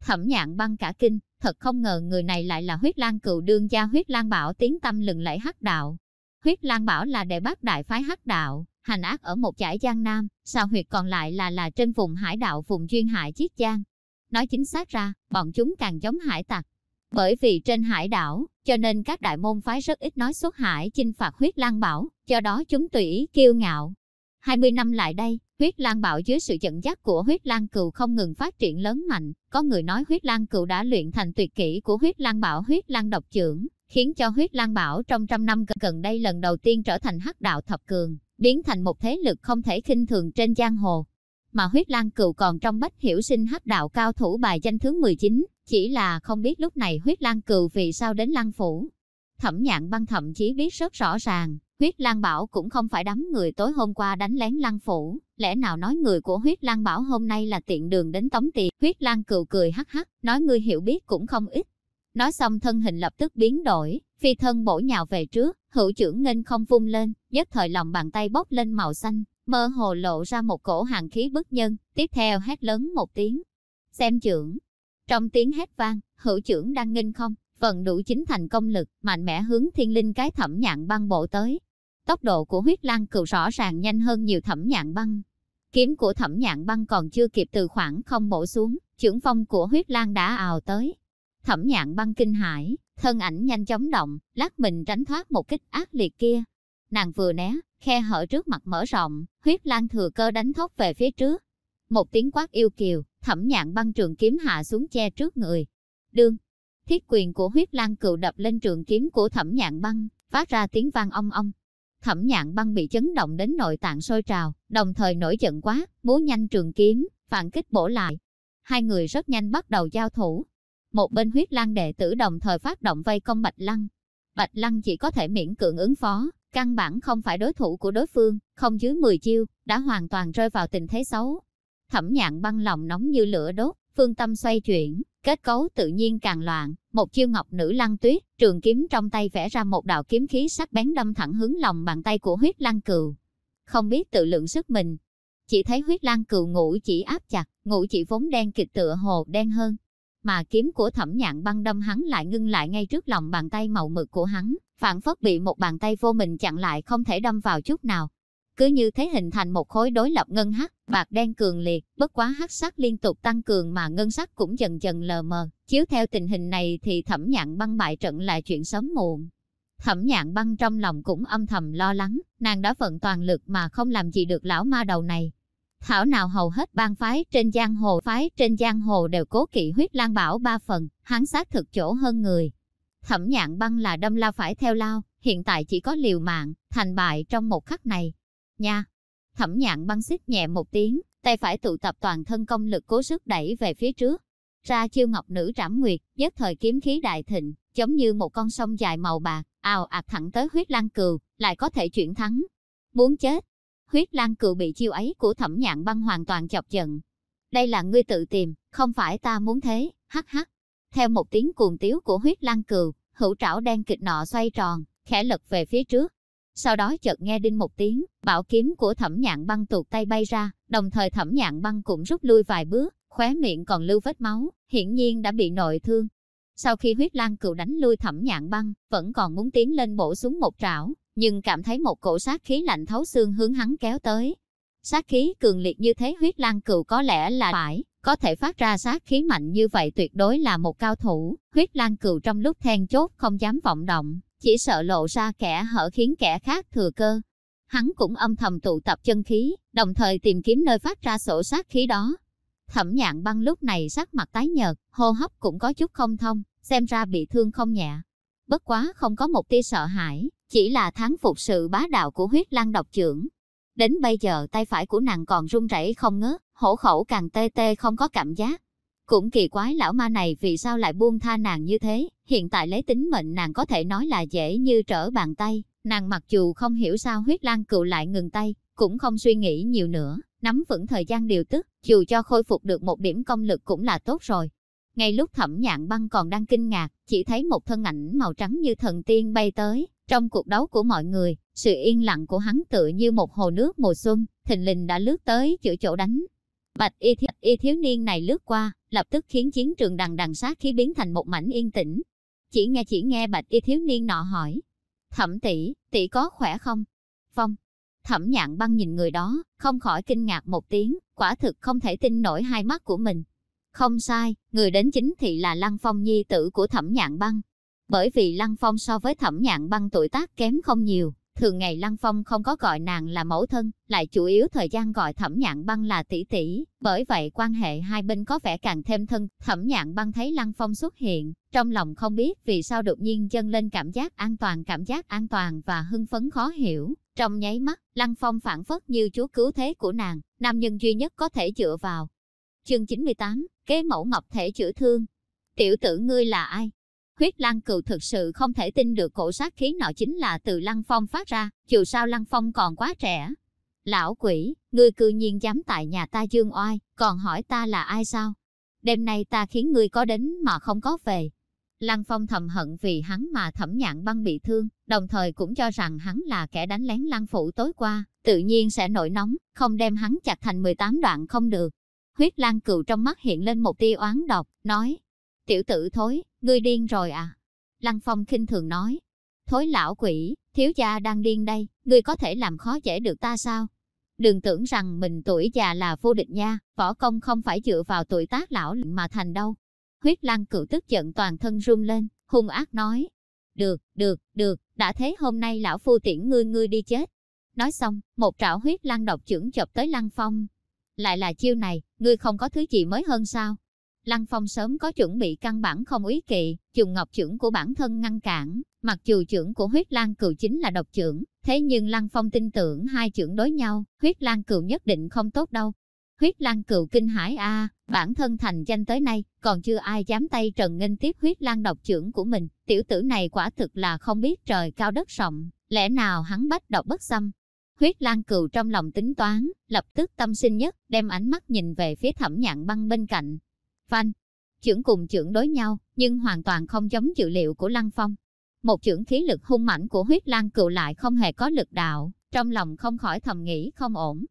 Thẩm nhạn băng cả kinh, thật không ngờ người này lại là huyết lang cựu đương gia huyết lang bảo tiếng tâm lừng lẫy hắc đạo. Huyết lang bảo là đệ bác đại phái hắc đạo, hành ác ở một giải giang nam, sao huyệt còn lại là là trên vùng hải đạo vùng duyên hải chiết giang. Nói chính xác ra, bọn chúng càng giống hải tặc. Bởi vì trên hải đảo, cho nên các đại môn phái rất ít nói xuất hải chinh phạt huyết lang bảo, do đó chúng tùy ý kiêu ngạo. 20 năm lại đây, huyết lang bảo dưới sự dẫn dắt của huyết lang cừu không ngừng phát triển lớn mạnh, có người nói huyết lang cừu đã luyện thành tuyệt kỹ của huyết lang bảo huyết lang độc trưởng, khiến cho huyết lang bảo trong trăm năm gần đây lần đầu tiên trở thành hắc đạo thập cường, biến thành một thế lực không thể khinh thường trên giang hồ. Mà huyết lang cừu còn trong bách hiểu sinh hắc đạo cao thủ bài danh thứ 19, chỉ là không biết lúc này huyết lang cừu vì sao đến lăng phủ. Thẩm nhạn băng thậm chí biết rất rõ ràng, huyết lang bảo cũng không phải đám người tối hôm qua đánh lén lăng phủ, lẽ nào nói người của huyết lang bảo hôm nay là tiện đường đến tống tiền, huyết lang cười cười hắc hắc, nói ngươi hiểu biết cũng không ít. Nói xong thân hình lập tức biến đổi, phi thân bổ nhào về trước, hữu trưởng nghênh không vung lên, nhất thời lòng bàn tay bốc lên màu xanh, mơ hồ lộ ra một cổ hàng khí bức nhân, tiếp theo hét lớn một tiếng. Xem trưởng. Trong tiếng hét vang, hữu trưởng đang nghênh không, vận đủ chính thành công lực, mạnh mẽ hướng thiên linh cái thẩm nhạn băng bộ tới. Tốc độ của huyết lang cừu rõ ràng nhanh hơn nhiều thẩm nhạn băng. Kiếm của thẩm nhạn băng còn chưa kịp từ khoảng không bổ xuống, trưởng phong của huyết lan đã ào tới. Thẩm nhạn băng kinh hãi, thân ảnh nhanh chóng động, lát mình tránh thoát một kích ác liệt kia. Nàng vừa né, khe hở trước mặt mở rộng, huyết lan thừa cơ đánh thốc về phía trước. Một tiếng quát yêu kiều, thẩm nhạn băng trường kiếm hạ xuống che trước người. Đương, thiết quyền của huyết lan cựu đập lên trường kiếm của thẩm nhạn băng, phát ra tiếng vang ong ong. Thẩm nhạn băng bị chấn động đến nội tạng sôi trào, đồng thời nổi giận quá, múa nhanh trường kiếm, phản kích bổ lại. Hai người rất nhanh bắt đầu giao thủ. Một bên huyết lăng đệ tử đồng thời phát động vây công Bạch Lăng. Bạch Lăng chỉ có thể miễn cưỡng ứng phó, Căn bản không phải đối thủ của đối phương, không dưới 10 chiêu, đã hoàn toàn rơi vào tình thế xấu. Thẩm nhạn băng lòng nóng như lửa đốt, phương tâm xoay chuyển, kết cấu tự nhiên càng loạn, một chiêu ngọc nữ lăng tuyết, trường kiếm trong tay vẽ ra một đạo kiếm khí sắc bén đâm thẳng hướng lòng bàn tay của huyết lăng cừu. Không biết tự lượng sức mình, chỉ thấy huyết lăng cừu ngũ chỉ áp chặt, ngũ chỉ vốn đen kịch tựa hồ đen hơn. Mà kiếm của thẩm nhạn băng đâm hắn lại ngưng lại ngay trước lòng bàn tay màu mực của hắn, phản phất bị một bàn tay vô mình chặn lại không thể đâm vào chút nào. Cứ như thế hình thành một khối đối lập ngân hắc, bạc đen cường liệt, bất quá hắc sắc liên tục tăng cường mà ngân sắc cũng dần dần lờ mờ. Chiếu theo tình hình này thì thẩm nhạn băng bại trận là chuyện sớm muộn. Thẩm nhạn băng trong lòng cũng âm thầm lo lắng, nàng đã vận toàn lực mà không làm gì được lão ma đầu này. Thảo nào hầu hết bang phái trên giang hồ phái trên giang hồ đều cố kỵ huyết lan bảo ba phần, hắn xác thực chỗ hơn người, Thẩm nhạn băng là đâm lao phải theo lao, hiện tại chỉ có liều mạng, thành bại trong một khắc này. Nha! Thẩm nhạn băng xích nhẹ một tiếng, tay phải tụ tập toàn thân công lực cố sức đẩy về phía trước. Ra chiêu ngọc nữ trảm nguyệt, nhất thời kiếm khí đại thịnh, giống như một con sông dài màu bạc, ào ạt thẳng tới huyết lan cừu, lại có thể chuyển thắng. Muốn chết! Huyết lan cừu bị chiêu ấy của thẩm nhạn băng hoàn toàn chọc giận. Đây là ngươi tự tìm, không phải ta muốn thế, hắc hắc. Theo một tiếng cuồng tiếu của huyết lan cừu, hữu trảo đen kịch nọ xoay tròn, khẽ lật về phía trước. Sau đó chợt nghe đinh một tiếng, bảo kiếm của thẩm nhạn băng tuột tay bay ra, đồng thời thẩm nhạn băng cũng rút lui vài bước, khóe miệng còn lưu vết máu, hiển nhiên đã bị nội thương. Sau khi huyết lan cựu đánh lui thẩm nhạn băng, vẫn còn muốn tiến lên bổ xuống một trảo, nhưng cảm thấy một cổ sát khí lạnh thấu xương hướng hắn kéo tới. Sát khí cường liệt như thế huyết lan cựu có lẽ là phải, có thể phát ra sát khí mạnh như vậy tuyệt đối là một cao thủ, huyết lan cựu trong lúc then chốt không dám vọng động, chỉ sợ lộ ra kẻ hở khiến kẻ khác thừa cơ. Hắn cũng âm thầm tụ tập chân khí, đồng thời tìm kiếm nơi phát ra sổ sát khí đó. Thẩm nhạn băng lúc này sắc mặt tái nhợt, hô hấp cũng có chút không thông, xem ra bị thương không nhẹ. Bất quá không có một tia sợ hãi, chỉ là thắng phục sự bá đạo của huyết lan độc trưởng, Đến bây giờ tay phải của nàng còn run rẩy không ngớt, hổ khẩu càng tê tê không có cảm giác. Cũng kỳ quái lão ma này vì sao lại buông tha nàng như thế, hiện tại lấy tính mệnh nàng có thể nói là dễ như trở bàn tay. Nàng mặc dù không hiểu sao huyết lan cựu lại ngừng tay, cũng không suy nghĩ nhiều nữa, nắm vững thời gian điều tức, dù cho khôi phục được một điểm công lực cũng là tốt rồi. Ngay lúc thẩm nhạn băng còn đang kinh ngạc, chỉ thấy một thân ảnh màu trắng như thần tiên bay tới. Trong cuộc đấu của mọi người, sự yên lặng của hắn tựa như một hồ nước mùa xuân, thình lình đã lướt tới giữa chỗ đánh. Bạch y, thi y thiếu niên này lướt qua, lập tức khiến chiến trường đằng đằng sát khí biến thành một mảnh yên tĩnh. Chỉ nghe chỉ nghe bạch y thiếu niên nọ hỏi. Thẩm tỷ, tỷ có khỏe không? Phong. Thẩm nhạn băng nhìn người đó, không khỏi kinh ngạc một tiếng, quả thực không thể tin nổi hai mắt của mình. Không sai, người đến chính thì là Lăng Phong nhi tử của Thẩm Nhạn Băng. Bởi vì Lăng Phong so với Thẩm Nhạn Băng tuổi tác kém không nhiều, thường ngày Lăng Phong không có gọi nàng là mẫu thân, lại chủ yếu thời gian gọi Thẩm Nhạn Băng là tỷ tỷ, bởi vậy quan hệ hai bên có vẻ càng thêm thân. Thẩm Nhạn Băng thấy Lăng Phong xuất hiện, trong lòng không biết vì sao đột nhiên dâng lên cảm giác an toàn, cảm giác an toàn và hưng phấn khó hiểu. Trong nháy mắt, Lăng Phong phản phất như chúa cứu thế của nàng, nam nhân duy nhất có thể dựa vào. Chương 98, kế mẫu ngọc thể chữa thương. Tiểu tử ngươi là ai? Huyết Lan Cừu thực sự không thể tin được cổ sát khí nọ chính là từ Lăng Phong phát ra, dù sao Lăng Phong còn quá trẻ. Lão quỷ, ngươi cư nhiên dám tại nhà ta dương oai, còn hỏi ta là ai sao? Đêm nay ta khiến ngươi có đến mà không có về. Lăng Phong thầm hận vì hắn mà thẩm nhạn băng bị thương, đồng thời cũng cho rằng hắn là kẻ đánh lén Lăng phủ tối qua, tự nhiên sẽ nổi nóng, không đem hắn chặt thành 18 đoạn không được. Huyết Lan Cừu trong mắt hiện lên một tia oán độc, nói, tiểu tử thối, ngươi điên rồi à? Lăng Phong khinh thường nói, thối lão quỷ, thiếu gia đang điên đây, ngươi có thể làm khó dễ được ta sao? Đừng tưởng rằng mình tuổi già là vô địch nha, võ công không phải dựa vào tuổi tác lão luyện mà thành đâu. Huyết lăng cự tức giận toàn thân run lên, hung ác nói, được, được, được, đã thế hôm nay lão phu tiễn ngươi ngươi đi chết. Nói xong, một trảo huyết lăng độc trưởng chọc tới Lăng Phong, lại là chiêu này, ngươi không có thứ gì mới hơn sao? Lăng Phong sớm có chuẩn bị căn bản không ý kỵ, dùng ngọc trưởng của bản thân ngăn cản, mặc dù trưởng của huyết lan cừu chính là độc trưởng, thế nhưng Lăng Phong tin tưởng hai trưởng đối nhau, huyết lan cừu nhất định không tốt đâu. Huyết lan cừu kinh hải a bản thân thành danh tới nay, còn chưa ai dám tay trần nghênh tiếp huyết lan độc trưởng của mình, tiểu tử này quả thực là không biết trời cao đất rộng, lẽ nào hắn bách độc bất xâm, Huyết Lan Cừu trong lòng tính toán, lập tức tâm sinh nhất, đem ánh mắt nhìn về phía thẩm nhạn băng bên cạnh. Phanh, Chưởng cùng chưởng đối nhau, nhưng hoàn toàn không giống dự liệu của Lăng Phong. Một chưởng khí lực hung mãnh của huyết lang cựu lại không hề có lực đạo, trong lòng không khỏi thầm nghĩ không ổn.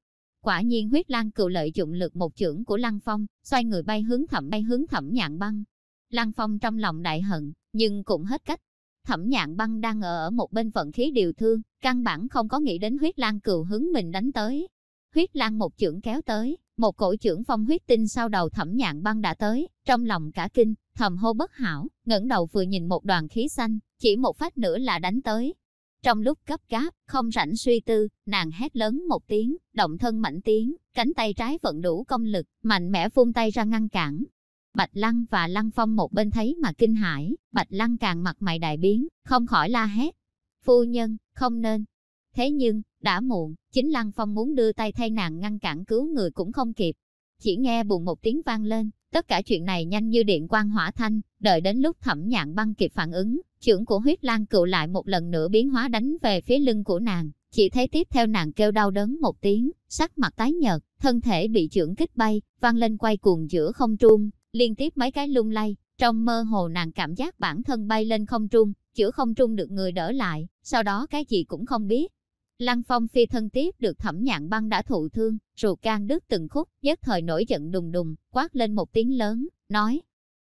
Quả nhiên huyết lang cựu lợi dụng lực một chưởng của Lăng Phong, xoay người bay hướng thẩm bay hướng thẩm nhạn băng. Lăng Phong trong lòng đại hận, nhưng cũng hết cách, Thẩm nhạn băng đang ở một bên vận khí điều thương, căn bản không có nghĩ đến huyết lang cừu hướng mình đánh tới. Huyết lang một chưởng kéo tới, một cổ trưởng phong huyết tinh sau đầu thẩm nhạn băng đã tới, trong lòng cả kinh, thầm hô bất hảo, ngẩng đầu vừa nhìn một đoàn khí xanh, chỉ một phát nữa là đánh tới. Trong lúc cấp gáp, không rảnh suy tư, nàng hét lớn một tiếng, động thân mạnh tiếng, cánh tay trái vận đủ công lực, mạnh mẽ vung tay ra ngăn cản, Bạch Lăng và Lăng Phong một bên thấy mà kinh hãi, Bạch Lăng càng mặt mày đại biến, không khỏi la hét. Phu nhân, không nên. Thế nhưng, đã muộn, chính Lăng Phong muốn đưa tay thay nàng ngăn cản cứu người cũng không kịp. Chỉ nghe bùng một tiếng vang lên, tất cả chuyện này nhanh như điện quang hỏa thanh, đợi đến lúc thẩm nhạn băng kịp phản ứng, trưởng của huyết lan cựu lại một lần nữa biến hóa đánh về phía lưng của nàng. Chỉ thấy tiếp theo nàng kêu đau đớn một tiếng, sắc mặt tái nhợt, thân thể bị trưởng kích bay, vang lên quay cuồng giữa không trung, liên tiếp mấy cái lung lay, trong mơ hồ nàng cảm giác bản thân bay lên không trung, chữa không trung được người đỡ lại, sau đó cái gì cũng không biết. Lăng phong phi thân tiếp được thẩm nhạn băng đã thụ thương, ruột can đứt từng khúc, nhất thời nổi giận đùng đùng, quát lên một tiếng lớn, nói,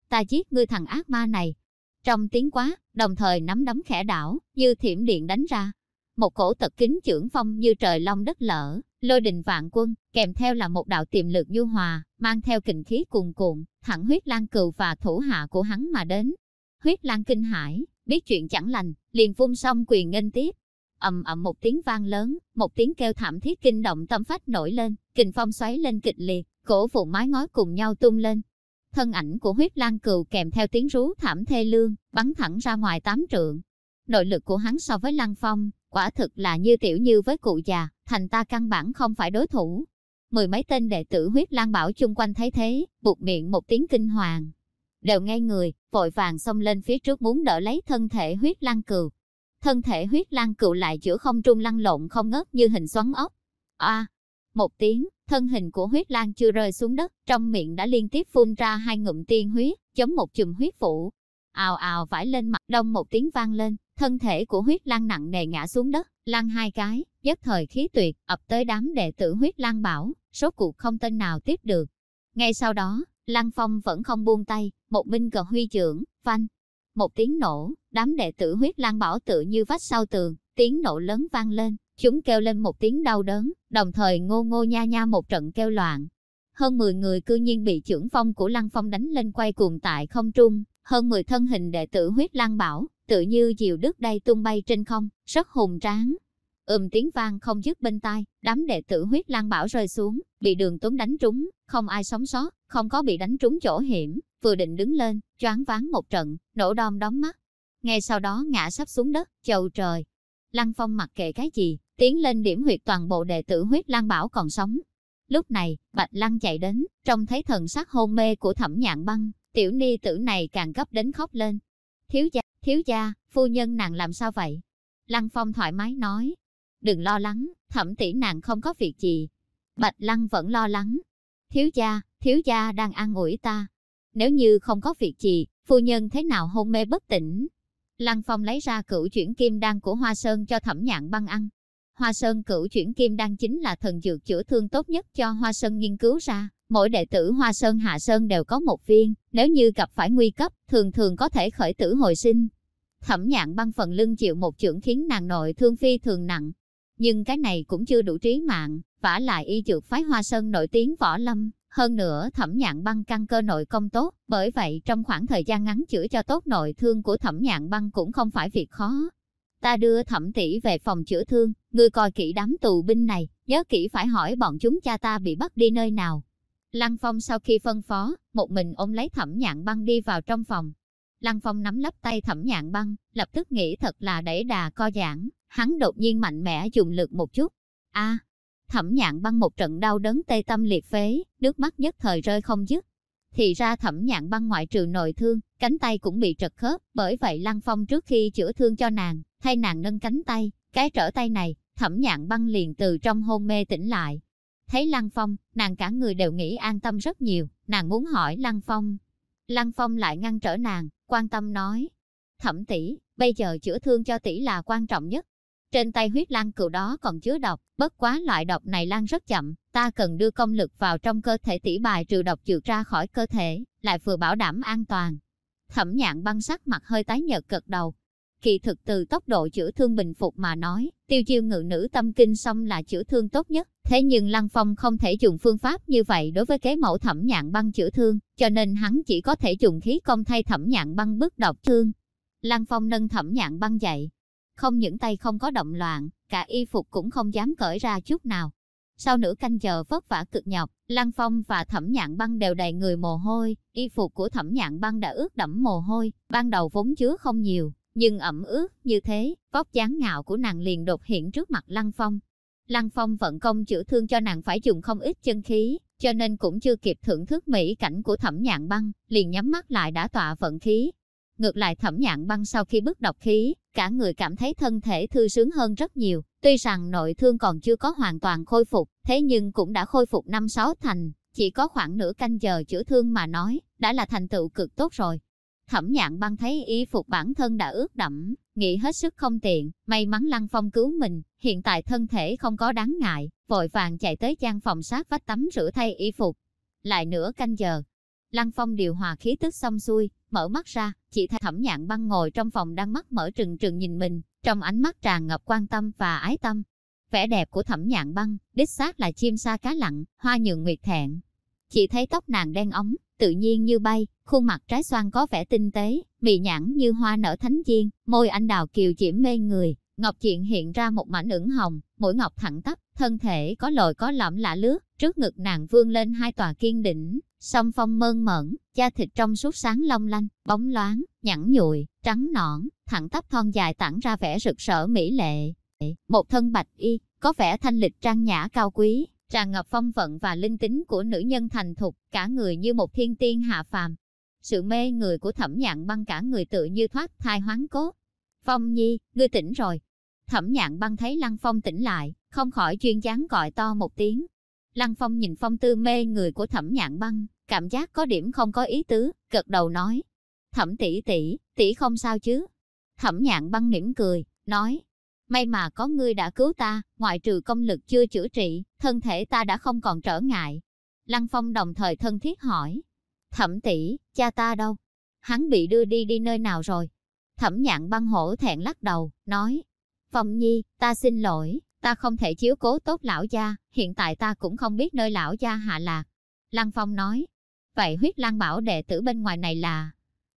ta giết ngươi thằng ác ma này. Trong tiếng quá, đồng thời nắm đấm khẽ đảo, như thiểm điện đánh ra. Một cổ tật kính trưởng phong như trời long đất lở, lôi đình vạn quân, kèm theo là một đạo tiềm lực nhu hòa, mang theo kình khí cuồn cuộn, thẳng huyết lan cừu và thủ hạ của hắn mà đến. Huyết lan kinh hải, biết chuyện chẳng lành, liền vung song quyền nghênh tiếp ầm ầm một tiếng vang lớn, một tiếng kêu thảm thiết kinh động tâm phách nổi lên, kình phong xoáy lên kịch liệt, cổ vụ mái ngói cùng nhau tung lên. Thân ảnh của huyết lan cừu kèm theo tiếng rú thảm thê lương, bắn thẳng ra ngoài tám trượng. Nội lực của hắn so với lăng phong, quả thực là như tiểu như với cụ già, thành ta căn bản không phải đối thủ. Mười mấy tên đệ tử huyết lang bảo chung quanh thấy thế, buộc miệng một tiếng kinh hoàng. Đều ngay người, vội vàng xông lên phía trước muốn đỡ lấy thân thể huyết lang cừu. Thân thể huyết lang cựu lại giữa không trung lăn lộn không ngớt như hình xoắn ốc. A, một tiếng, thân hình của huyết lang chưa rơi xuống đất, trong miệng đã liên tiếp phun ra hai ngụm tiên huyết, chống một chùm huyết phủ. Ào ào vải lên mặt đông một tiếng vang lên, thân thể của huyết lang nặng nề ngã xuống đất, lăn hai cái, nhất thời khí tuyệt, ập tới đám đệ tử huyết lang bảo, số cuộc không tên nào tiếp được. Ngay sau đó, Lăng Phong vẫn không buông tay, một binh cờ huy trưởng, phanh. Một tiếng nổ, đám đệ tử huyết lang bảo tự như vách sau tường, tiếng nổ lớn vang lên, chúng kêu lên một tiếng đau đớn, đồng thời ngô ngô nha nha một trận kêu loạn. Hơn 10 người cư nhiên bị trưởng phong của Lăng Phong đánh lên quay cuồng tại không trung, hơn 10 thân hình đệ tử huyết lang bảo, tự như diều đứt đây tung bay trên không, rất hùng tráng. Ừm tiếng vang không dứt bên tai, đám đệ tử huyết lang bảo rơi xuống, bị đường tốn đánh trúng, không ai sống sót, không có bị đánh trúng chỗ hiểm, vừa định đứng lên, choáng váng một trận, nổ đom đóm mắt. Ngay sau đó ngã sắp xuống đất, chầu trời. Lăng Phong mặc kệ cái gì, tiến lên điểm huyệt toàn bộ đệ tử huyết lang bảo còn sống. Lúc này, Bạch Lăng chạy đến, trông thấy thần sắc hôn mê của thẩm nhạn băng, tiểu ni tử này càng gấp đến khóc lên. Thiếu gia, thiếu gia, phu nhân nàng làm sao vậy? Lăng Phong thoải mái nói, đừng lo lắng, thẩm tỷ nàng không có việc gì. Bạch Lăng vẫn lo lắng. Thiếu gia, thiếu gia đang an ủi ta. Nếu như không có việc gì, phu nhân thế nào hôn mê bất tỉnh? Lăng Phong lấy ra cửu chuyển kim đan của Hoa Sơn cho thẩm nhạn băng ăn. Hoa Sơn cửu chuyển kim đan chính là thần dược chữa thương tốt nhất cho Hoa Sơn nghiên cứu ra. Mỗi đệ tử Hoa Sơn Hạ Sơn đều có một viên, nếu như gặp phải nguy cấp, thường thường có thể khởi tử hồi sinh. Thẩm nhạn băng phần lưng chịu một chưởng khiến nàng nội thương phi thường nặng. Nhưng cái này cũng chưa đủ trí mạng, vả lại y dược phái Hoa Sơn nổi tiếng võ lâm. Hơn nữa thẩm nhạn băng căn cơ nội công tốt, bởi vậy trong khoảng thời gian ngắn chữa cho tốt nội thương của thẩm nhạn băng cũng không phải việc khó. Ta đưa thẩm tỷ về phòng chữa thương, ngươi coi kỹ đám tù binh này, nhớ kỹ phải hỏi bọn chúng cha ta bị bắt đi nơi nào. Lăng Phong sau khi phân phó, một mình ôm lấy thẩm nhạn băng đi vào trong phòng. Lăng Phong nắm lấp tay thẩm nhạn băng, lập tức nghĩ thật là đẩy đà co giãn, hắn đột nhiên mạnh mẽ dùng lực một chút. a thẩm nhạn băng một trận đau đớn tê tâm liệt phế, nước mắt nhất thời rơi không dứt. Thì ra thẩm nhạn băng ngoại trừ nội thương, cánh tay cũng bị trật khớp, bởi vậy Lăng Phong trước khi chữa thương cho nàng, thay nàng nâng cánh tay, cái trở tay này, thẩm nhạn băng liền từ trong hôn mê tỉnh lại. Thấy Lăng Phong, nàng cả người đều nghĩ an tâm rất nhiều, nàng muốn hỏi Lăng Phong. Lăng Phong lại ngăn trở nàng, quan tâm nói. Thẩm tỷ, bây giờ chữa thương cho tỷ là quan trọng nhất. Trên tay huyết lan cừu đó còn chứa độc, bất quá loại độc này lan rất chậm, ta cần đưa công lực vào trong cơ thể tỷ bài trừ độc trượt ra khỏi cơ thể, lại vừa bảo đảm an toàn. Thẩm nhạn băng sắc mặt hơi tái nhợt cật đầu, Kỳ thực từ tốc độ chữa thương bình phục mà nói, tiêu chiêu ngự nữ tâm kinh xong là chữa thương tốt nhất. Thế nhưng Lăng Phong không thể dùng phương pháp như vậy đối với kế mẫu thẩm nhạn băng chữa thương, cho nên hắn chỉ có thể dùng khí công thay thẩm nhạn băng bước độc thương. Lăng Phong nâng thẩm nhạn băng dậy. Không những tay không có động loạn, cả y phục cũng không dám cởi ra chút nào. Sau nửa canh giờ vất vả cực nhọc, Lăng Phong và Thẩm Nhạn Băng đều đầy người mồ hôi, y phục của Thẩm Nhạn Băng đã ướt đẫm mồ hôi, ban đầu vốn chứa không nhiều, nhưng ẩm ướt như thế, vóc dáng ngạo của nàng liền đột hiện trước mặt Lăng Phong. Lăng Phong vận công chữa thương cho nàng phải dùng không ít chân khí, cho nên cũng chưa kịp thưởng thức mỹ cảnh của thẩm nhạn băng, liền nhắm mắt lại đã tọa vận khí. Ngược lại thẩm nhạn băng sau khi bước độc khí, cả người cảm thấy thân thể thư sướng hơn rất nhiều, tuy rằng nội thương còn chưa có hoàn toàn khôi phục, thế nhưng cũng đã khôi phục năm sáu thành, chỉ có khoảng nửa canh giờ chữa thương mà nói, đã là thành tựu cực tốt rồi. Thẩm nhạn băng thấy y phục bản thân đã ướt đẫm, nghĩ hết sức không tiện, may mắn Lăng Phong cứu mình, hiện tại thân thể không có đáng ngại, vội vàng chạy tới gian phòng sát vách tắm rửa thay y phục. Lại nửa canh giờ, Lăng Phong điều hòa khí tức xong xuôi, mở mắt ra, chỉ thấy thẩm nhạn băng ngồi trong phòng đang mắt mở trừng trừng nhìn mình, trong ánh mắt tràn ngập quan tâm và ái tâm. Vẻ đẹp của thẩm nhạn băng, đích xác là chim sa cá lặng, hoa nhường nguyệt thẹn. Chỉ thấy tóc nàng đen ống, tự nhiên như bay, khuôn mặt trái xoan có vẻ tinh tế, mị nhãn như hoa nở thánh chiên, môi anh đào kiều diễm mê người, ngọc diện hiện ra một mảnh ửng hồng, mũi ngọc thẳng tắp, thân thể có lồi có lõm lạ lướt, trước ngực nàng vươn lên hai tòa kiên đỉnh, song phong mơn mởn, da thịt trong suốt sáng long lanh, bóng loáng, nhẵn nhụi, trắng nõn, thẳng tắp thon dài tản ra vẻ rực rỡ mỹ lệ. Một thân bạch y, có vẻ thanh lịch trang nhã cao quý, tràn ngập phong vận và linh tính của nữ nhân thành thục, cả người như một thiên tiên hạ phàm. Sự mê người của thẩm nhạn băng cả người tự như thoát thai hoáng cốt. Phong Nhi, ngươi tỉnh rồi. Thẩm nhạn băng thấy Lăng Phong tỉnh lại, không khỏi chuyên chán gọi to một tiếng. Lăng Phong nhìn Phong tư mê người của thẩm nhạn băng, cảm giác có điểm không có ý tứ, gật đầu nói. Thẩm tỷ tỷ, tỷ không sao chứ? Thẩm nhạn băng mỉm cười, nói. May mà có ngươi đã cứu ta, ngoại trừ công lực chưa chữa trị, thân thể ta đã không còn trở ngại. Lăng Phong đồng thời thân thiết hỏi. Thẩm tỷ, cha ta đâu? Hắn bị đưa đi đi nơi nào rồi? Thẩm nhạn băng hổ thẹn lắc đầu, nói. Phong nhi, ta xin lỗi, ta không thể chiếu cố tốt lão gia, hiện tại ta cũng không biết nơi lão gia hạ lạc. Lăng Phong nói. Vậy huyết lăng bảo đệ tử bên ngoài này là...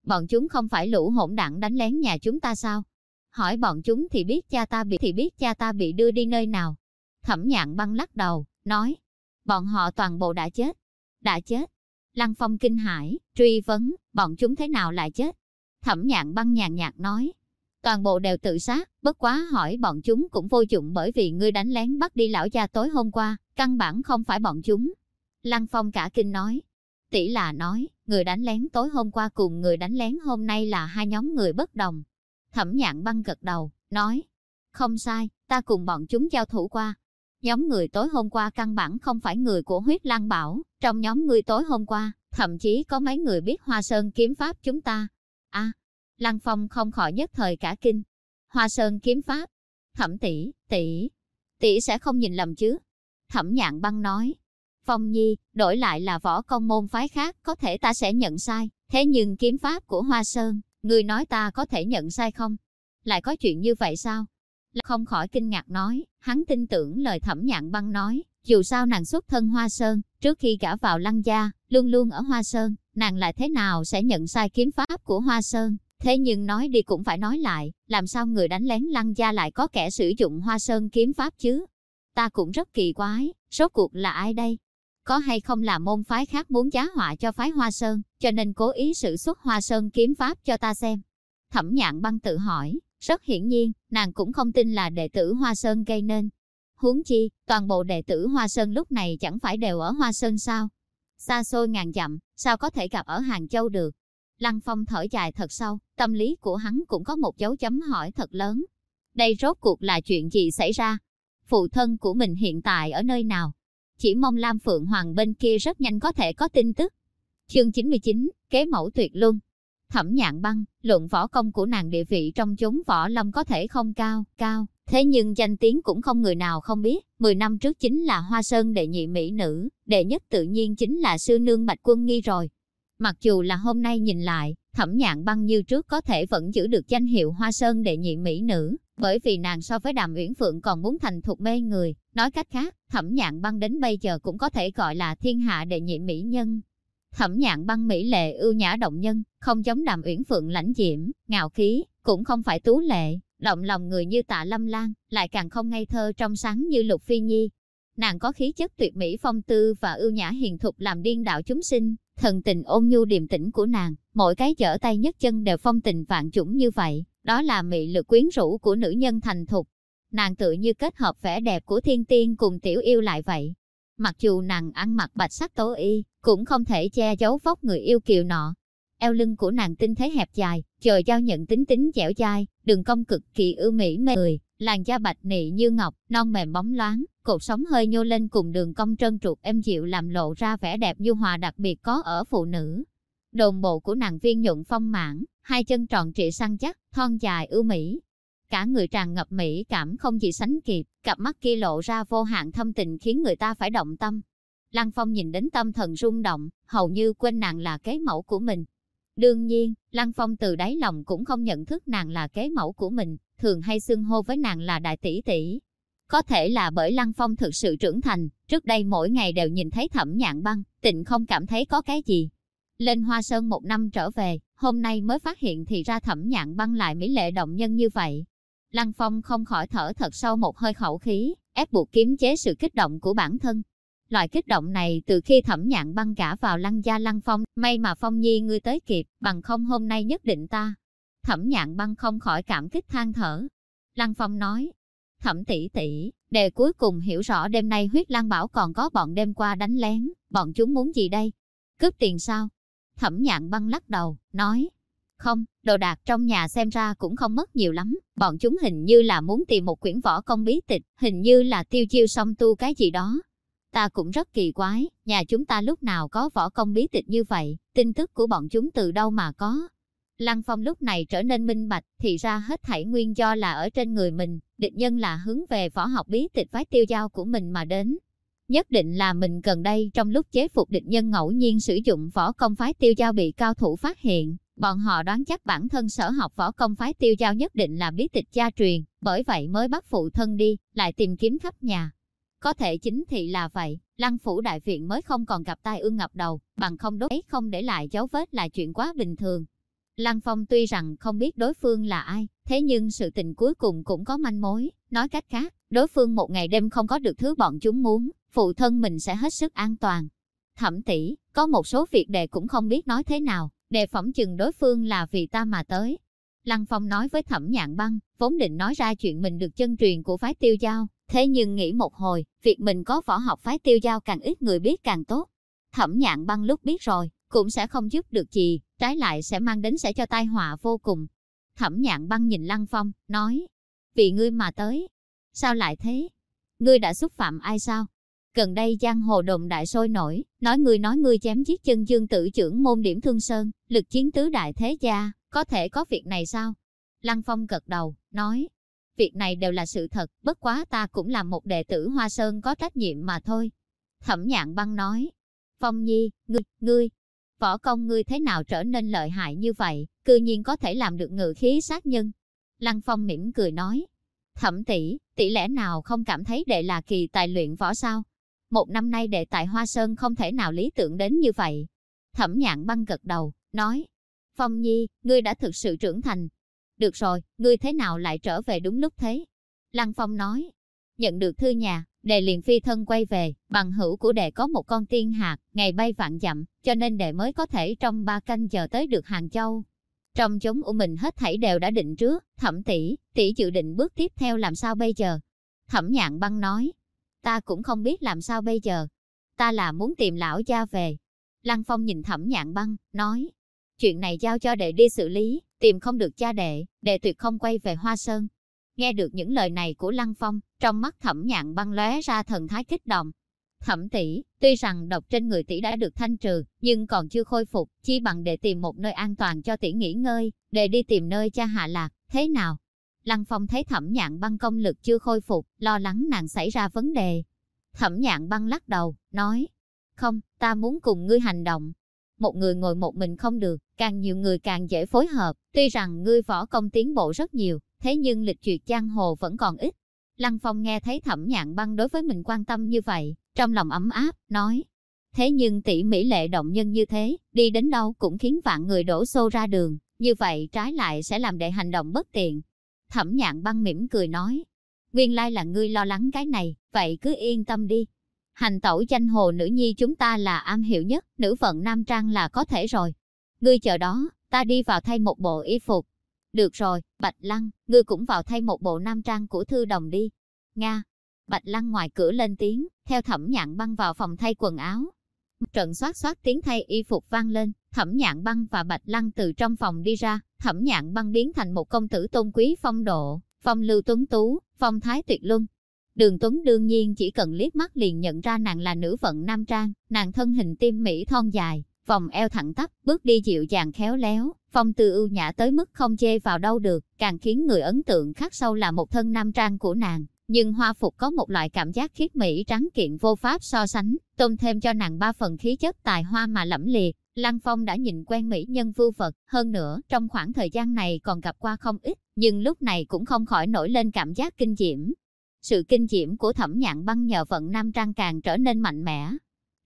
Bọn chúng không phải lũ hỗn đảng đánh lén nhà chúng ta sao? Hỏi bọn chúng thì biết cha ta bị thì biết cha ta bị đưa đi nơi nào. Thẩm nhạn băng lắc đầu, nói. Bọn họ toàn bộ đã chết. Đã chết. Lăng Phong kinh hãi, truy vấn, bọn chúng thế nào lại chết? Thẩm nhạn băng nhàn nhạt nói. Toàn bộ đều tự sát, bất quá hỏi bọn chúng cũng vô dụng bởi vì ngươi đánh lén bắt đi lão gia tối hôm qua, căn bản không phải bọn chúng. Lăng Phong cả kinh nói. Tỷ là nói, người đánh lén tối hôm qua cùng người đánh lén hôm nay là hai nhóm người bất đồng. Thẩm nhạn băng gật đầu, nói. Không sai, ta cùng bọn chúng giao thủ qua. Nhóm người tối hôm qua căn bản không phải người của huyết lăng bảo, trong nhóm người tối hôm qua, thậm chí có mấy người biết hoa sơn kiếm pháp chúng ta. a Lăng Phong không khỏi nhất thời cả kinh. Hoa sơn kiếm pháp. Thẩm tỷ, tỷ, tỷ sẽ không nhìn lầm chứ. Thẩm nhạn băng nói. Phong nhi, đổi lại là võ công môn phái khác, có thể ta sẽ nhận sai. Thế nhưng kiếm pháp của Hoa Sơn, người nói ta có thể nhận sai không? Lại có chuyện như vậy sao? Không khỏi kinh ngạc nói, hắn tin tưởng lời thẩm nhạn băng nói, dù sao nàng xuất thân Hoa Sơn, trước khi gả vào lăng gia, luôn luôn ở Hoa Sơn, nàng lại thế nào sẽ nhận sai kiếm pháp của Hoa Sơn. Thế nhưng nói đi cũng phải nói lại, làm sao người đánh lén lăng gia lại có kẻ sử dụng Hoa Sơn kiếm pháp chứ? Ta cũng rất kỳ quái, số cuộc là ai đây? Có hay không là môn phái khác muốn giá họa cho phái Hoa Sơn, cho nên cố ý sử xuất Hoa Sơn kiếm pháp cho ta xem. Thẩm nhạn băng tự hỏi, rất hiển nhiên, nàng cũng không tin là đệ tử Hoa Sơn gây nên. Huống chi, toàn bộ đệ tử Hoa Sơn lúc này chẳng phải đều ở Hoa Sơn sao? Xa xôi ngàn dặm, sao có thể gặp ở Hàng Châu được? Lăng Phong thở dài thật sâu, tâm lý của hắn cũng có một dấu chấm hỏi thật lớn. Đây rốt cuộc là chuyện gì xảy ra? Phụ thân của mình hiện tại ở nơi nào? Chỉ mong Lam Phượng Hoàng bên kia rất nhanh có thể có tin tức. Chương 99, kế mẫu tuyệt luân. Thẩm nhạn băng, luận võ công của nàng địa vị trong chốn võ lâm có thể không cao, cao. Thế nhưng danh tiếng cũng không người nào không biết, 10 năm trước chính là Hoa Sơn đệ nhị mỹ nữ, đệ nhất tự nhiên chính là sư nương Bạch Quân Nghi rồi. Mặc dù là hôm nay nhìn lại, thẩm nhạn băng như trước có thể vẫn giữ được danh hiệu Hoa Sơn đệ nhị mỹ nữ, bởi vì nàng so với đàm uyển phượng còn muốn thành thục mê người. Nói cách khác, thẩm nhạn băng đến bây giờ cũng có thể gọi là thiên hạ đệ nhị mỹ nhân. Thẩm nhạn băng mỹ lệ ưu nhã động nhân, không giống đàm uyển phượng lãnh diễm, ngạo khí, cũng không phải tú lệ, động lòng người như tạ lâm lan, lại càng không ngây thơ trong sáng như lục phi nhi. Nàng có khí chất tuyệt mỹ phong tư và ưu nhã hiền thục làm điên đạo chúng sinh, thần tình ôn nhu điềm tĩnh của nàng, mỗi cái chở tay nhất chân đều phong tình vạn chủng như vậy, đó là mị lực quyến rũ của nữ nhân thành thục. Nàng tự như kết hợp vẻ đẹp của thiên tiên cùng tiểu yêu lại vậy. Mặc dù nàng ăn mặc bạch sắc tố y, cũng không thể che giấu vóc người yêu kiều nọ. Eo lưng của nàng tinh thế hẹp dài, trời giao nhận tính tính dẻo dai, đường cong cực kỳ ưu mỹ mê người, làn da bạch nị như ngọc, non mềm bóng loáng, cột sống hơi nhô lên cùng đường cong trơn trụt êm dịu làm lộ ra vẻ đẹp du hòa đặc biệt có ở phụ nữ. Đồn bộ của nàng viên nhuận phong mãn, hai chân tròn trịa săn chắc, thon dài ưu mỹ. Cả người tràn ngập mỹ cảm không gì sánh kịp, cặp mắt kia lộ ra vô hạn thâm tình khiến người ta phải động tâm. Lăng Phong nhìn đến tâm thần rung động, hầu như quên nàng là kế mẫu của mình. Đương nhiên, Lăng Phong từ đáy lòng cũng không nhận thức nàng là kế mẫu của mình, thường hay xưng hô với nàng là đại tỷ tỷ. Có thể là bởi Lăng Phong thực sự trưởng thành, trước đây mỗi ngày đều nhìn thấy thẩm nhạn băng, tịnh không cảm thấy có cái gì. Lên Hoa Sơn một năm trở về, hôm nay mới phát hiện thì ra thẩm nhạn băng lại mỹ lệ động nhân như vậy. Lăng Phong không khỏi thở thật sâu một hơi khẩu khí, ép buộc kiếm chế sự kích động của bản thân. Loại kích động này từ khi thẩm nhạn băng cả vào lăng gia lăng phong, may mà phong nhi ngươi tới kịp, bằng không hôm nay nhất định ta. Thẩm nhạn băng không khỏi cảm kích than thở. Lăng phong nói, thẩm tỷ tỷ, Đề cuối cùng hiểu rõ đêm nay huyết lang bảo còn có bọn đêm qua đánh lén, bọn chúng muốn gì đây? Cướp tiền sao? Thẩm nhạn băng lắc đầu, nói. Không, đồ đạc trong nhà xem ra cũng không mất nhiều lắm, bọn chúng hình như là muốn tìm một quyển võ công bí tịch, hình như là tiêu chiêu song tu cái gì đó. Ta cũng rất kỳ quái, nhà chúng ta lúc nào có võ công bí tịch như vậy, tin tức của bọn chúng từ đâu mà có, Lăng Phong lúc này trở nên minh bạch, thì ra hết thảy nguyên do là ở trên người mình, địch nhân là hướng về võ học bí tịch phái tiêu giao của mình mà đến. Nhất định là mình gần đây trong lúc chế phục địch nhân ngẫu nhiên sử dụng võ công phái tiêu giao bị cao thủ phát hiện, bọn họ đoán chắc bản thân sở học võ công phái tiêu giao nhất định là bí tịch gia truyền, bởi vậy mới bắt phụ thân đi, lại tìm kiếm khắp nhà. Có thể chính thì là vậy, lăng phủ đại viện mới không còn gặp tai ương ngập đầu, bằng không đốt ấy không để lại dấu vết là chuyện quá bình thường. Lăng Phong tuy rằng không biết đối phương là ai, thế nhưng sự tình cuối cùng cũng có manh mối. Nói cách khác, đối phương một ngày đêm không có được thứ bọn chúng muốn, phụ thân mình sẽ hết sức an toàn. Thẩm tỷ, có một số việc đề cũng không biết nói thế nào, đề phỏng chừng đối phương là vì ta mà tới. Lăng Phong nói với thẩm nhạn băng, vốn định nói ra chuyện mình được chân truyền của phái tiêu giao, thế nhưng nghĩ một hồi, việc mình có võ học phái tiêu giao càng ít người biết càng tốt. Thẩm nhạn băng lúc biết rồi, cũng sẽ không giúp được gì, trái lại sẽ mang đến sẽ cho tai họa vô cùng. Thẩm nhạn băng nhìn Lăng Phong, nói, vì ngươi mà tới. Sao lại thế? Ngươi đã xúc phạm ai sao? Gần đây giang hồ đồng đại sôi nổi, nói ngươi nói ngươi chém giết chân dương tử trưởng môn điểm thương sơn, lực chiến tứ đại thế gia, có thể có việc này sao? Lăng Phong gật đầu, nói, việc này đều là sự thật, bất quá ta cũng là một đệ tử Hoa Sơn có trách nhiệm mà thôi. Thẩm nhạn băng nói, Phong Nhi, ngươi, ngươi, võ công ngươi thế nào trở nên lợi hại như vậy, cư nhiên có thể làm được ngự khí sát nhân. Lăng Phong mỉm cười nói, thẩm tỷ, tỷ lẽ nào không cảm thấy đệ là kỳ tài luyện võ sao? Một năm nay đệ tại Hoa Sơn không thể nào lý tưởng đến như vậy. Thẩm nhạn băng gật đầu, nói, Phong Nhi, ngươi đã thực sự trưởng thành. Được rồi, ngươi thế nào lại trở về đúng lúc thế? Lăng Phong nói, nhận được thư nhà, Đệ liền phi thân quay về, bằng hữu của đệ có một con tiên hạt, ngày bay vạn dặm, cho nên đệ mới có thể trong ba canh giờ tới được Hàng Châu. Trong chống của mình hết thảy đều đã định trước, thẩm tỷ, tỷ dự định bước tiếp theo làm sao bây giờ? Thẩm nhạn băng nói, ta cũng không biết làm sao bây giờ. Ta là muốn tìm lão gia về. Lăng Phong nhìn thẩm nhạn băng, nói, chuyện này giao cho đệ đi xử lý, tìm không được cha đệ, đệ tuyệt không quay về Hoa Sơn, Nghe được những lời này của Lăng Phong, trong mắt thẩm nhạn băng lóe ra thần thái kích động. Thẩm tỷ, tuy rằng độc trên người tỷ đã được thanh trừ, nhưng còn chưa khôi phục, chi bằng để tìm một nơi an toàn cho tỷ nghỉ ngơi, để đi tìm nơi cha hạ lạc, thế nào? Lăng Phong thấy thẩm nhạn băng công lực chưa khôi phục, lo lắng nàng xảy ra vấn đề. Thẩm nhạn băng lắc đầu, nói, không, ta muốn cùng ngươi hành động. Một người ngồi một mình không được, càng nhiều người càng dễ phối hợp, tuy rằng ngươi võ công tiến bộ rất nhiều, thế nhưng lịch duyệt giang hồ vẫn còn ít. Lăng Phong nghe thấy thẩm nhạn băng đối với mình quan tâm như vậy, trong lòng ấm áp, nói. Thế nhưng tỷ mỹ lệ động nhân như thế, đi đến đâu cũng khiến vạn người đổ xô ra đường, như vậy trái lại sẽ làm đệ hành động bất tiện. Thẩm nhạn băng mỉm cười nói. Nguyên lai là ngươi lo lắng cái này, vậy cứ yên tâm đi. Hành tẩu danh hồ nữ nhi chúng ta là am hiểu nhất, nữ vận nam trang là có thể rồi. Ngươi chờ đó, ta đi vào thay một bộ y phục, được rồi, Bạch Lăng, ngươi cũng vào thay một bộ nam trang của thư đồng đi. Nga. Bạch Lăng ngoài cửa lên tiếng, theo thẩm nhạn băng vào phòng thay quần áo. Trận xoát xoát tiếng thay y phục vang lên, thẩm nhạn băng và Bạch Lăng từ trong phòng đi ra, thẩm nhạn băng biến thành một công tử tôn quý phong độ, phong lưu tuấn tú, phong thái tuyệt luân. Đường Tuấn đương nhiên chỉ cần liếc mắt liền nhận ra nàng là nữ vận nam trang, nàng thân hình tim mỹ thon dài, vòng eo thẳng tắp, bước đi dịu dàng khéo léo, phong tư ưu nhã tới mức không chê vào đâu được, càng khiến người ấn tượng khác sâu là một thân nam trang của nàng. Nhưng hoa phục có một loại cảm giác khiết mỹ trắng kiện vô pháp so sánh, tôn thêm cho nàng ba phần khí chất tài hoa mà lẫm liệt. Lăng Phong đã nhìn quen mỹ nhân vưu vật, hơn nữa, trong khoảng thời gian này còn gặp qua không ít, nhưng lúc này cũng không khỏi nổi lên cảm giác kinh diễm. Sự kinh diễm của thẩm nhạn băng nhờ vận nam trang càng trở nên mạnh mẽ,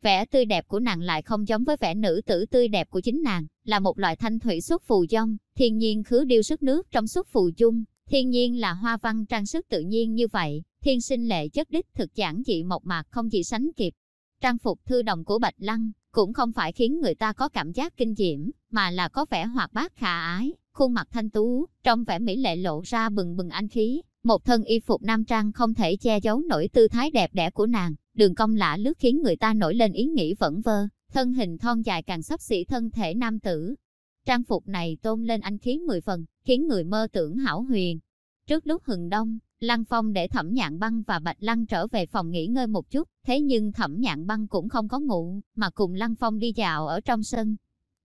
Vẻ tươi đẹp của nàng lại không giống với vẻ nữ tử tươi đẹp của chính nàng, là một loại thanh thủy xuất phù dông, thiên nhiên khứ điêu sức nước trong xuất phù chung, thiên nhiên là hoa văn trang sức tự nhiên như vậy, thiên sinh lệ chất đích thực giản dị mộc mạc không gì sánh kịp. Trang phục thư đồng của Bạch Lăng cũng không phải khiến người ta có cảm giác kinh diễm, mà là có vẻ hoạt bát khả ái, khuôn mặt thanh tú, trong vẻ mỹ lệ lộ ra bừng bừng anh khí, Một thân y phục nam trang không thể che giấu nổi tư thái đẹp đẽ của nàng, đường cong lạ lướt khiến người ta nổi lên ý nghĩ vẩn vơ, thân hình thon dài càng sắp xỉ thân thể nam tử. Trang phục này tôn lên anh khí mười phần, khiến người mơ tưởng hảo huyền. Trước lúc hừng đông, Lăng Phong để Thẩm Nhạn Băng và Bạch Lăng trở về phòng nghỉ ngơi một chút, thế nhưng Thẩm Nhạn Băng cũng không có ngủ, mà cùng Lăng Phong đi dạo ở trong sân.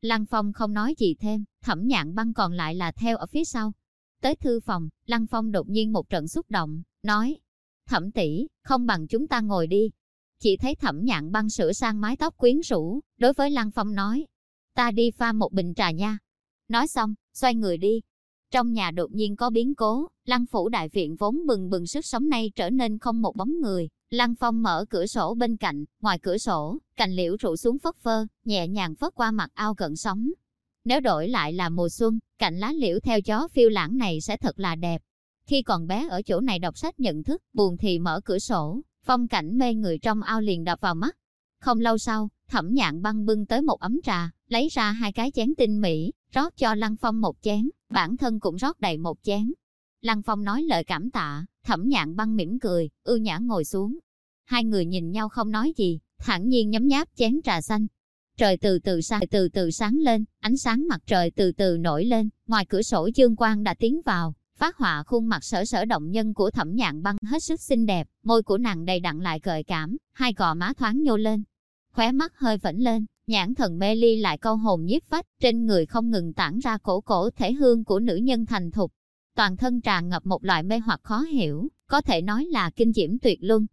Lăng Phong không nói gì thêm, Thẩm Nhạn Băng còn lại là theo ở phía sau. Tới thư phòng, Lăng Phong đột nhiên một trận xúc động, nói, Thẩm tỷ, không bằng chúng ta ngồi đi. Chỉ thấy Thẩm Nhạn Băng sửa sang mái tóc quyến rũ, đối với Lăng Phong nói, ta đi pha một bình trà nha. Nói xong, xoay người đi, trong nhà đột nhiên có biến cố, lăng phủ đại viện vốn bừng bừng sức sống nay trở nên không một bóng người. Lăng Phong mở cửa sổ bên cạnh, ngoài cửa sổ, cành liễu rụ xuống phất phơ, nhẹ nhàng phất qua mặt ao cận sóng. Nếu đổi lại là mùa xuân, cạnh lá liễu theo gió phiêu lãng này sẽ thật là đẹp. Khi còn bé ở chỗ này đọc sách nhận thức, buồn thì mở cửa sổ, phong cảnh mê người trong ao liền đập vào mắt. Không lâu sau, thẩm nhạn băng bưng tới một ấm trà, lấy ra hai cái chén tinh mỹ, rót cho Lăng Phong một chén, bản thân cũng rót đầy một chén. Lăng Phong nói lời cảm tạ, thẩm nhạn băng mỉm cười, ưu nhã ngồi xuống. Hai người nhìn nhau không nói gì, thản nhiên nhấm nháp chén trà xanh. Trời từ từ sáng, từ từ sáng lên, ánh sáng mặt trời từ từ nổi lên, ngoài cửa sổ dương quang đã tiến vào, phát họa khuôn mặt sở sở động nhân của thẩm nhạn băng hết sức xinh đẹp, môi của nàng đầy đặn lại gợi cảm, hai gò má thoáng nhô lên, khóe mắt hơi vẫn lên, nhãn thần mê ly lại câu hồn nhiếp phách, trên người không ngừng tản ra cổ cổ thể hương của nữ nhân thành thục. Toàn thân tràn ngập một loại mê hoặc khó hiểu, có thể nói là kinh diễm tuyệt luân.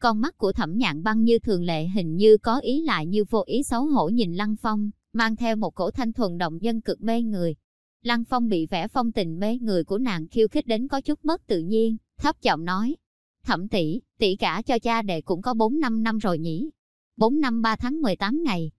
Con mắt của thẩm nhạn băng như thường lệ hình như có ý lại như vô ý xấu hổ nhìn Lăng Phong, mang theo một cổ thanh thuần động dân cực mê người. Lăng Phong bị vẻ phong tình mê người của nàng khiêu khích đến có chút mất tự nhiên, thấp giọng nói. Thẩm tỷ, tỷ cả cho cha đệ cũng có 4-5 năm rồi nhỉ? 4 năm 3 tháng 18 ngày.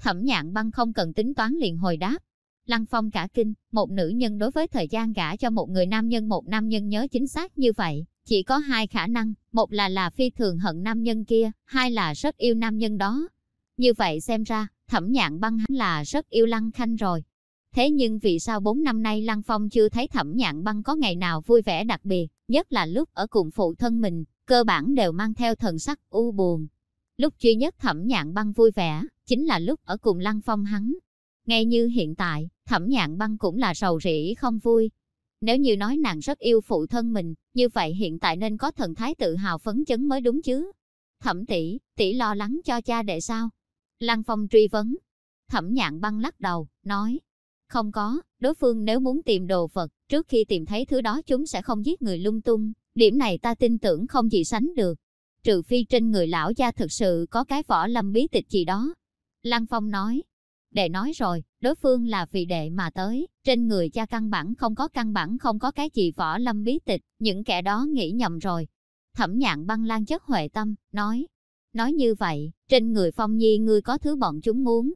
Thẩm nhạn băng không cần tính toán liền hồi đáp. Lăng phong cả kinh, một nữ nhân đối với thời gian gả cho một người nam nhân một nam nhân nhớ chính xác như vậy. Chỉ có hai khả năng, một là là phi thường hận nam nhân kia, hai là rất yêu nam nhân đó. Như vậy xem ra, thẩm nhạn băng hắn là rất yêu lăng khanh rồi. Thế nhưng vì sao bốn năm nay Lăng Phong chưa thấy thẩm nhạn băng có ngày nào vui vẻ đặc biệt, nhất là lúc ở cùng phụ thân mình, cơ bản đều mang theo thần sắc u buồn, Lúc duy nhất thẩm nhạn băng vui vẻ, chính là lúc ở cùng lăng phong hắn. Ngay như hiện tại, thẩm nhạn băng cũng là sầu rỉ không vui. Nếu như nói nàng rất yêu phụ thân mình, như vậy hiện tại nên có thần thái tự hào phấn chấn mới đúng chứ. Thẩm tỷ, tỷ lo lắng cho cha đệ sao? Lăng phong truy vấn. Thẩm nhạn băng lắc đầu, nói. Không có, đối phương nếu muốn tìm đồ vật, trước khi tìm thấy thứ đó chúng sẽ không giết người lung tung. Điểm này ta tin tưởng không gì sánh được trừ phi trên người lão gia thực sự có cái võ lâm bí tịch gì đó. Lăng Phong nói, đệ nói rồi, đối phương là vì đệ mà tới, trên người cha căn bản không có căn bản không có cái gì võ lâm bí tịch, những kẻ đó nghĩ nhầm rồi. Thẩm nhạn băng lan chất huệ tâm, nói, nói như vậy, trên người Phong Nhi ngươi có thứ bọn chúng muốn.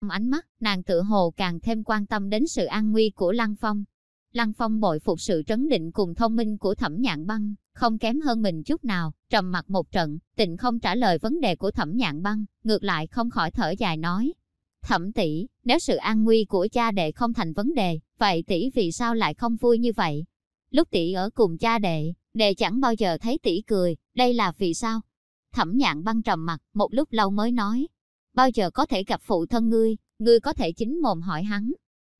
Ánh mắt, nàng tự hồ càng thêm quan tâm đến sự an nguy của Lăng Phong. Lăng Phong bội phục sự trấn định cùng thông minh của thẩm nhạn băng, không kém hơn mình chút nào, trầm mặt một trận, tịnh không trả lời vấn đề của thẩm nhạn băng, ngược lại không khỏi thở dài nói. Thẩm tỷ, nếu sự an nguy của cha đệ không thành vấn đề, vậy tỷ vì sao lại không vui như vậy? Lúc tỷ ở cùng cha đệ, đệ chẳng bao giờ thấy tỷ cười, đây là vì sao? Thẩm nhạn băng trầm mặt, một lúc lâu mới nói. Bao giờ có thể gặp phụ thân ngươi, ngươi có thể chính mồm hỏi hắn,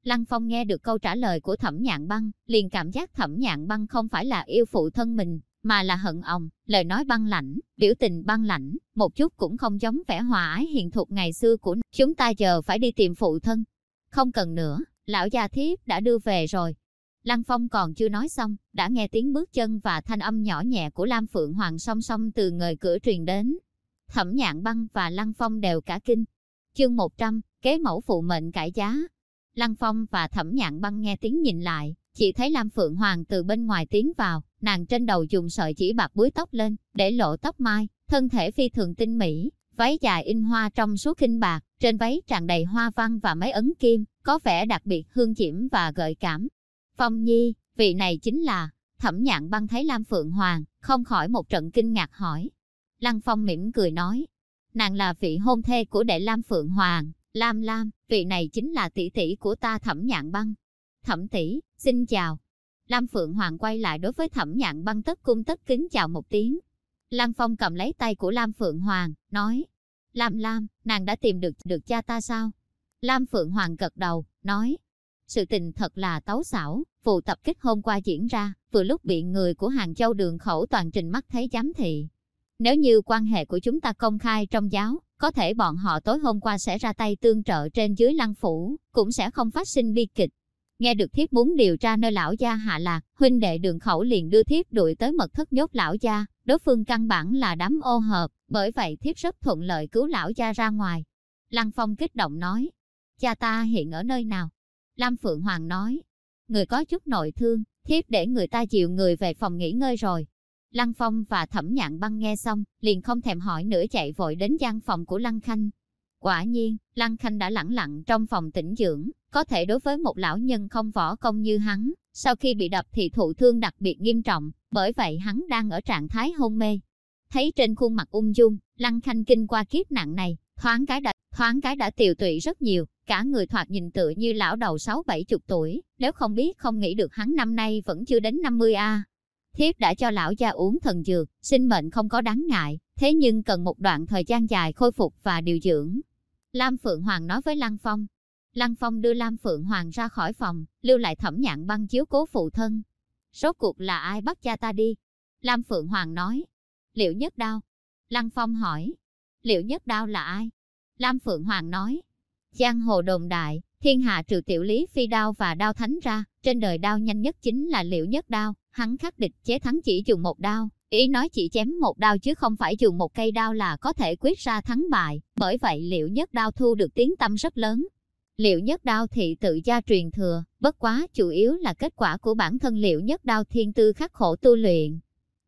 Lăng Phong nghe được câu trả lời của thẩm nhạn băng, liền cảm giác thẩm nhạn băng không phải là yêu phụ thân mình, mà là hận ông, lời nói băng lãnh, biểu tình băng lãnh, một chút cũng không giống vẻ hòa ái hiền thục ngày xưa của chúng ta giờ phải đi tìm phụ thân. Không cần nữa, lão gia thiếp đã đưa về rồi. Lăng Phong còn chưa nói xong, đã nghe tiếng bước chân và thanh âm nhỏ nhẹ của Lam Phượng Hoàng song song từ ngời cửa truyền đến. Thẩm nhạn băng và Lăng Phong đều cả kinh. Chương 100, kế mẫu phụ mệnh cải giá, Lăng Phong và Thẩm Nhạn Băng nghe tiếng nhìn lại, chỉ thấy Lam Phượng Hoàng từ bên ngoài tiến vào, nàng trên đầu dùng sợi chỉ bạc búi tóc lên, để lộ tóc mai, thân thể phi thường tinh mỹ, váy dài in hoa trong suốt kinh bạc, trên váy tràn đầy hoa văn và mấy ấn kim, có vẻ đặc biệt hương diễm và gợi cảm. Phong Nhi, vị này chính là, Thẩm Nhạn Băng thấy Lam Phượng Hoàng, không khỏi một trận kinh ngạc hỏi. Lăng Phong mỉm cười nói, nàng là vị hôn thê của đệ Lam Phượng Hoàng, Lam Lam, vị này chính là tỷ tỷ của ta thẩm nhạn băng. Thẩm tỷ, xin chào. Lam Phượng Hoàng quay lại đối với thẩm nhạn băng tất cung tất kính chào một tiếng. Lăng Phong cầm lấy tay của Lam Phượng Hoàng, nói, Lam Lam, nàng đã tìm được được cha ta sao? Lam Phượng Hoàng gật đầu, nói, sự tình thật là tấu xảo, vụ tập kích hôm qua diễn ra, vừa lúc bị người của Hàng Châu đường khẩu toàn trình mắt thấy giám thị. Nếu như quan hệ của chúng ta công khai trong giáo, có thể bọn họ tối hôm qua sẽ ra tay tương trợ trên dưới lăng phủ, cũng sẽ không phát sinh bi kịch. Nghe được thiếp muốn điều tra nơi lão gia hạ lạc, huynh đệ đường khẩu liền đưa thiếp đuổi tới mật thất nhốt lão gia, đối phương căn bản là đám ô hợp, bởi vậy thiếp rất thuận lợi cứu lão gia ra ngoài. Lăng Phong kích động nói, cha ta hiện ở nơi nào? Lam Phượng Hoàng nói, người có chút nội thương, thiếp để người ta chịu người về phòng nghỉ ngơi rồi. Lăng Phong và Thẩm Nhạn Băng nghe xong, liền không thèm hỏi nữa chạy vội đến gian phòng của Lăng Khanh. Quả nhiên, Lăng Khanh đã lẳng lặng trong phòng tĩnh dưỡng, có thể đối với một lão nhân không võ công như hắn, sau khi bị đập thì thụ thương đặc biệt nghiêm trọng, bởi vậy hắn đang ở trạng thái hôn mê. Thấy trên khuôn mặt ung dung, Lăng Khanh kinh qua kiếp nạn này, thoáng cái đã, thoáng cái đã tiều tụy rất nhiều, cả người thoạt nhìn tựa như lão đầu sáu bảy chục tuổi, nếu không biết không nghĩ được hắn năm nay vẫn chưa đến 50 a. Thiếp đã cho lão gia uống thần dược, sinh mệnh không có đáng ngại, thế nhưng cần một đoạn thời gian dài khôi phục và điều dưỡng. Lam Phượng Hoàng nói với Lăng Phong. Lăng Phong đưa Lam Phượng Hoàng ra khỏi phòng, lưu lại thẩm nhạn băng chiếu cố phụ thân. Rốt cuộc là ai bắt cha ta đi? Lam Phượng Hoàng nói. Liệu nhất đao? Lăng Phong hỏi. Liệu nhất đao là ai? Lam Phượng Hoàng nói. Giang hồ đồn đại, thiên hạ trừ tiểu lý phi đao và đao thánh ra, trên đời đao nhanh nhất chính là liệu nhất đao, hắn khắc địch chế thắng chỉ dùng một đao, ý nói chỉ chém một đao chứ không phải dùng một cây đao là có thể quyết ra thắng bại, bởi vậy liệu nhất đao thu được tiếng tâm rất lớn. Liệu nhất đao thị tự gia truyền thừa, bất quá chủ yếu là kết quả của bản thân liệu nhất đao thiên tư khắc khổ tu luyện.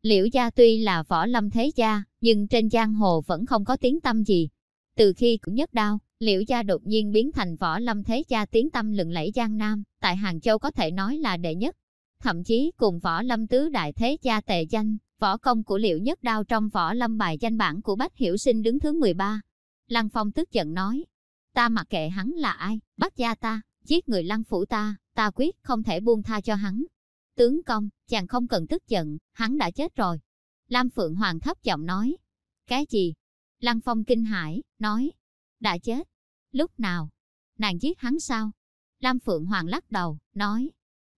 Liễu gia tuy là võ lâm thế gia, nhưng trên giang hồ vẫn không có tiếng tâm gì. Từ khi cũng nhất đao, Liễu gia đột nhiên biến thành võ lâm thế gia tiếng tâm lừng lẫy giang nam, tại Hàng Châu có thể nói là đệ nhất. Thậm chí cùng võ lâm tứ đại thế gia tề danh, võ công của Liễu nhất đao trong võ lâm bài danh bản của Bách Hiểu Sinh đứng thứ 13. Lăng Phong tức giận nói, ta mặc kệ hắn là ai, bắt gia ta, giết người lăng phủ ta, ta quyết không thể buông tha cho hắn. Tướng công, chàng không cần tức giận, hắn đã chết rồi. Lam Phượng Hoàng thấp giọng nói, cái gì? Lăng Phong kinh hãi, nói, đã chết. Lúc nào? Nàng giết hắn sao? Lam Phượng Hoàng lắc đầu, nói.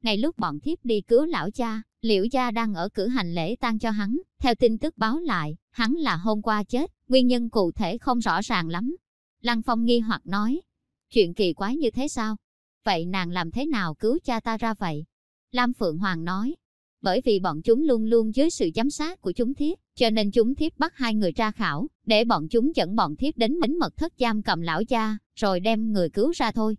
Ngay lúc bọn thiếp đi cứu lão cha, liễu gia đang ở cử hành lễ tang cho hắn. Theo tin tức báo lại, hắn là hôm qua chết, nguyên nhân cụ thể không rõ ràng lắm. Lăng Phong nghi hoặc nói. Chuyện kỳ quái như thế sao? Vậy nàng làm thế nào cứu cha ta ra vậy? Lam Phượng Hoàng nói, bởi vì bọn chúng luôn luôn dưới sự giám sát của chúng thiếp, cho nên chúng thiếp bắt hai người tra khảo, để bọn chúng dẫn bọn thiếp đến mính mật thất giam cầm lão cha, rồi đem người cứu ra thôi.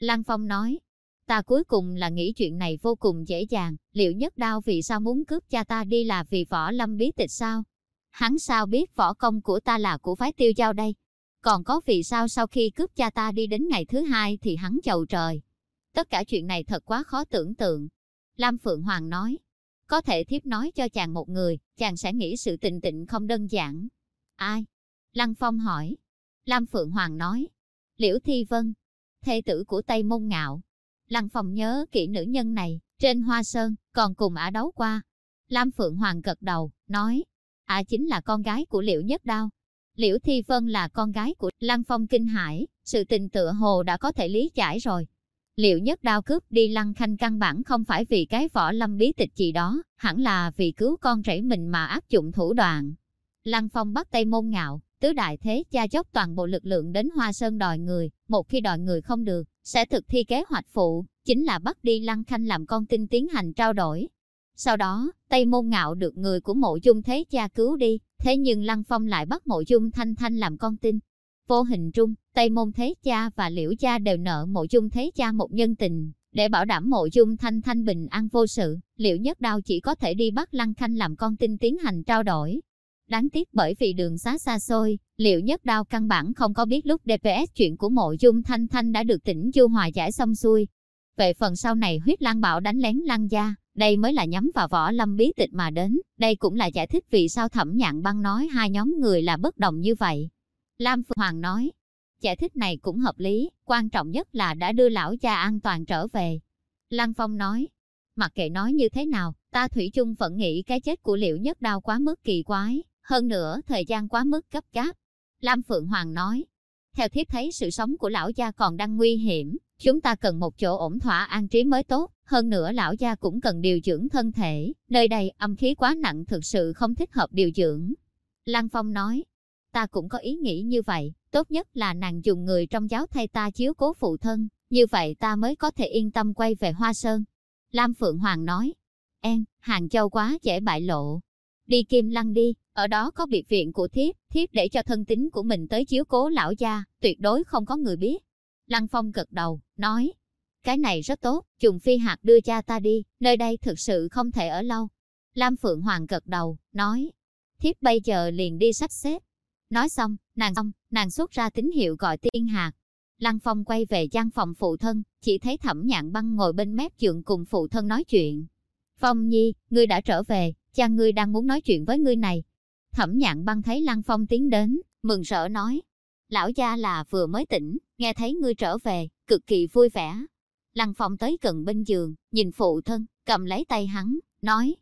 Lăng Phong nói, ta cuối cùng là nghĩ chuyện này vô cùng dễ dàng, liệu nhất đao vì sao muốn cướp cha ta đi là vì võ lâm bí tịch sao? Hắn sao biết võ công của ta là của phái tiêu giao đây? Còn có vì sao sau khi cướp cha ta đi đến ngày thứ hai thì hắn chầu trời? Tất cả chuyện này thật quá khó tưởng tượng. Lam Phượng Hoàng nói, có thể thiếp nói cho chàng một người, chàng sẽ nghĩ sự tình tịnh không đơn giản. Ai? Lăng Phong hỏi. Lam Phượng Hoàng nói. Liễu Thi Vân, thê tử của Tây Môn Ngạo. Lăng Phong nhớ kỹ nữ nhân này, trên Hoa Sơn, còn cùng ả đấu qua. Lam Phượng Hoàng gật đầu, nói. Ả chính là con gái của Liễu Nhất Đao. Liễu Thi Vân là con gái của Lăng Phong Kinh Hải, sự tình tựa hồ đã có thể lý giải rồi. Liệu nhất đao cướp đi lăng khanh căn bản không phải vì cái võ lâm bí tịch gì đó, hẳn là vì cứu con rể mình mà áp dụng thủ đoạn. Lăng phong bắt tay môn ngạo, tứ đại thế cha dốc toàn bộ lực lượng đến Hoa Sơn đòi người, một khi đòi người không được, sẽ thực thi kế hoạch phụ, chính là bắt đi lăng khanh làm con tin tiến hành trao đổi. Sau đó, Tây Môn Ngạo được người của mộ dung thế cha cứu đi, thế nhưng Lăng Phong lại bắt mộ dung thanh thanh làm con tin. Vô hình trung, Tây Môn Thế Cha và Liễu Cha đều nợ mộ dung Thế Cha một nhân tình. Để bảo đảm mộ dung thanh thanh bình an vô sự, Liễu Nhất Đao chỉ có thể đi bắt Lăng Khanh làm con tin tiến hành trao đổi. Đáng tiếc bởi vì đường xá xa xôi, liệu Nhất Đao căn bản không có biết lúc DPS chuyện của mộ dung thanh thanh đã được tỉnh du hòa giải xong xuôi. Về phần sau này huyết lang bảo đánh lén lăng gia, đây mới là nhắm vào võ lâm bí tịch mà đến, đây cũng là giải thích vì sao thẩm nhạn băng nói hai nhóm người là bất đồng như vậy. Lam Phượng Hoàng nói, giải thích này cũng hợp lý, quan trọng nhất là đã đưa lão cha an toàn trở về. Lăng Phong nói, Mặc kệ nói như thế nào, ta thủy chung vẫn nghĩ cái chết của liệu nhất đao quá mức kỳ quái, hơn nữa thời gian quá mức gấp gáp. Lam Phượng Hoàng nói, theo thiếp thấy sự sống của lão gia còn đang nguy hiểm, chúng ta cần một chỗ ổn thỏa an trí mới tốt, hơn nữa lão gia cũng cần điều dưỡng thân thể, nơi đây âm khí quá nặng thực sự không thích hợp điều dưỡng. Lăng Phong nói, ta cũng có ý nghĩ như vậy, tốt nhất là nàng dùng người trong giáo thay ta chiếu cố phụ thân, như vậy ta mới có thể yên tâm quay về Hoa Sơn. Lam Phượng Hoàng nói, En, Hàng Châu quá dễ bại lộ. Đi Kim Lăng đi, ở đó có biệt viện của thiếp, thiếp để cho thân tính của mình tới chiếu cố lão gia, tuyệt đối không có người biết. Lăng Phong gật đầu, nói, cái này rất tốt, trùng phi hạt đưa cha ta đi, nơi đây thực sự không thể ở lâu. Lam Phượng Hoàng gật đầu, nói, thiếp bây giờ liền đi sắp xếp. Nói xong, nàng xong, nàng xuất ra tín hiệu gọi tiên hạt. Lăng Phong quay về gian phòng phụ thân, chỉ thấy thẩm nhạn băng ngồi bên mép giường cùng phụ thân nói chuyện. Phong Nhi, ngươi đã trở về, cha ngươi đang muốn nói chuyện với ngươi này. Thẩm nhạn băng thấy Lăng Phong tiến đến, mừng rỡ nói. Lão gia là vừa mới tỉnh, nghe thấy ngươi trở về, cực kỳ vui vẻ. Lăng Phong tới gần bên giường, nhìn phụ thân, cầm lấy tay hắn, nói.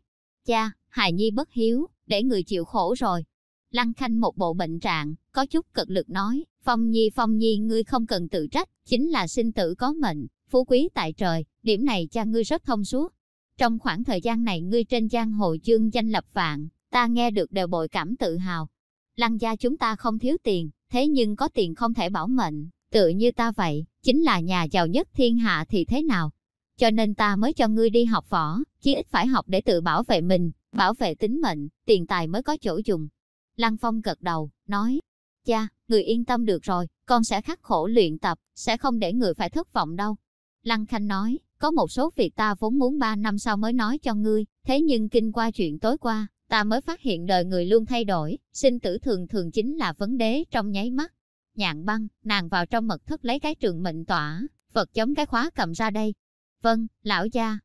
Cha, hài nhi bất hiếu, để người chịu khổ rồi. Lăng Khanh một bộ bệnh trạng, có chút cực lực nói, Phong Nhi Phong Nhi ngươi không cần tự trách, chính là sinh tử có mệnh, phú quý tại trời, điểm này cha ngươi rất thông suốt. Trong khoảng thời gian này ngươi trên giang hồ chương danh lập vạn, ta nghe được đều bội cảm tự hào. Lăng gia chúng ta không thiếu tiền, thế nhưng có tiền không thể bảo mệnh, tự như ta vậy, chính là nhà giàu nhất thiên hạ thì thế nào? Cho nên ta mới cho ngươi đi học võ, chí ít phải học để tự bảo vệ mình, bảo vệ tính mệnh, tiền tài mới có chỗ dùng. Lăng Phong gật đầu, nói, cha, người yên tâm được rồi, con sẽ khắc khổ luyện tập, sẽ không để người phải thất vọng đâu. Lăng Khanh nói, có một số việc ta vốn muốn ba năm sau mới nói cho ngươi, thế nhưng kinh qua chuyện tối qua, ta mới phát hiện đời người luôn thay đổi, sinh tử thường thường chính là vấn đề trong nháy mắt. Nhạn băng, nàng vào trong mật thất lấy cái trường mệnh tỏa, vật chống cái khóa cầm ra đây. Vâng, lão gia.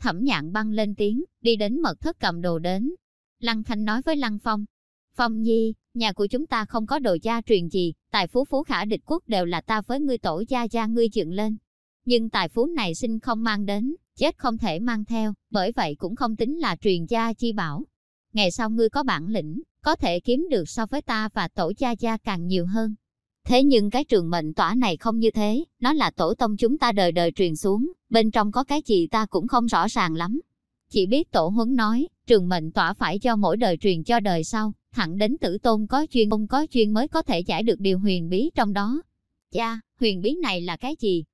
Thẩm nhạn băng lên tiếng, đi đến mật thất cầm đồ đến. Lăng Khanh nói với Lăng Phong. Phong Nhi, nhà của chúng ta không có đồ gia truyền gì, tài phú phú khả địch quốc đều là ta với ngươi tổ gia gia ngươi dựng lên. Nhưng tài phú này sinh không mang đến, chết không thể mang theo, bởi vậy cũng không tính là truyền gia chi bảo. Ngày sau ngươi có bản lĩnh, có thể kiếm được so với ta và tổ gia gia càng nhiều hơn. Thế nhưng cái trường mệnh tỏa này không như thế, nó là tổ tông chúng ta đời đời truyền xuống, bên trong có cái gì ta cũng không rõ ràng lắm. Chỉ biết tổ huấn nói, trường mệnh tỏa phải cho mỗi đời truyền cho đời sau, thẳng đến tử tôn có chuyên ông có chuyên mới có thể giải được điều huyền bí trong đó. Cha, huyền bí này là cái gì?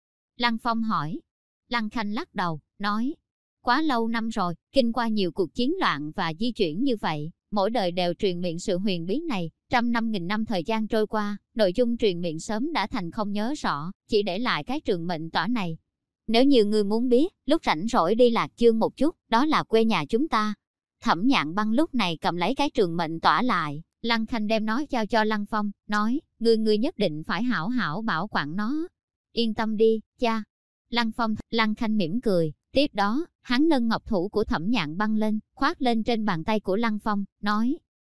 Lăng Phong hỏi. Lăng Khanh lắc đầu, nói, quá lâu năm rồi, kinh qua nhiều cuộc chiến loạn và di chuyển như vậy, mỗi đời đều truyền miệng sự huyền bí này, trăm năm nghìn năm thời gian trôi qua, nội dung truyền miệng sớm đã thành không nhớ rõ, chỉ để lại cái trường mệnh tỏa này. Nếu nhiều người muốn biết, lúc rảnh rỗi đi lạc chương một chút, đó là quê nhà chúng ta. Thẩm nhạn băng lúc này cầm lấy cái trường mệnh tỏa lại, Lăng Khanh đem nói giao cho Lăng Phong, nói, ngươi ngươi nhất định phải hảo hảo bảo quản nó. Yên tâm đi, cha. Lăng Phong, Lăng Khanh mỉm cười, tiếp đó, hắn nâng ngọc thủ của thẩm nhạn băng lên, khoát lên trên bàn tay của Lăng Phong, nói,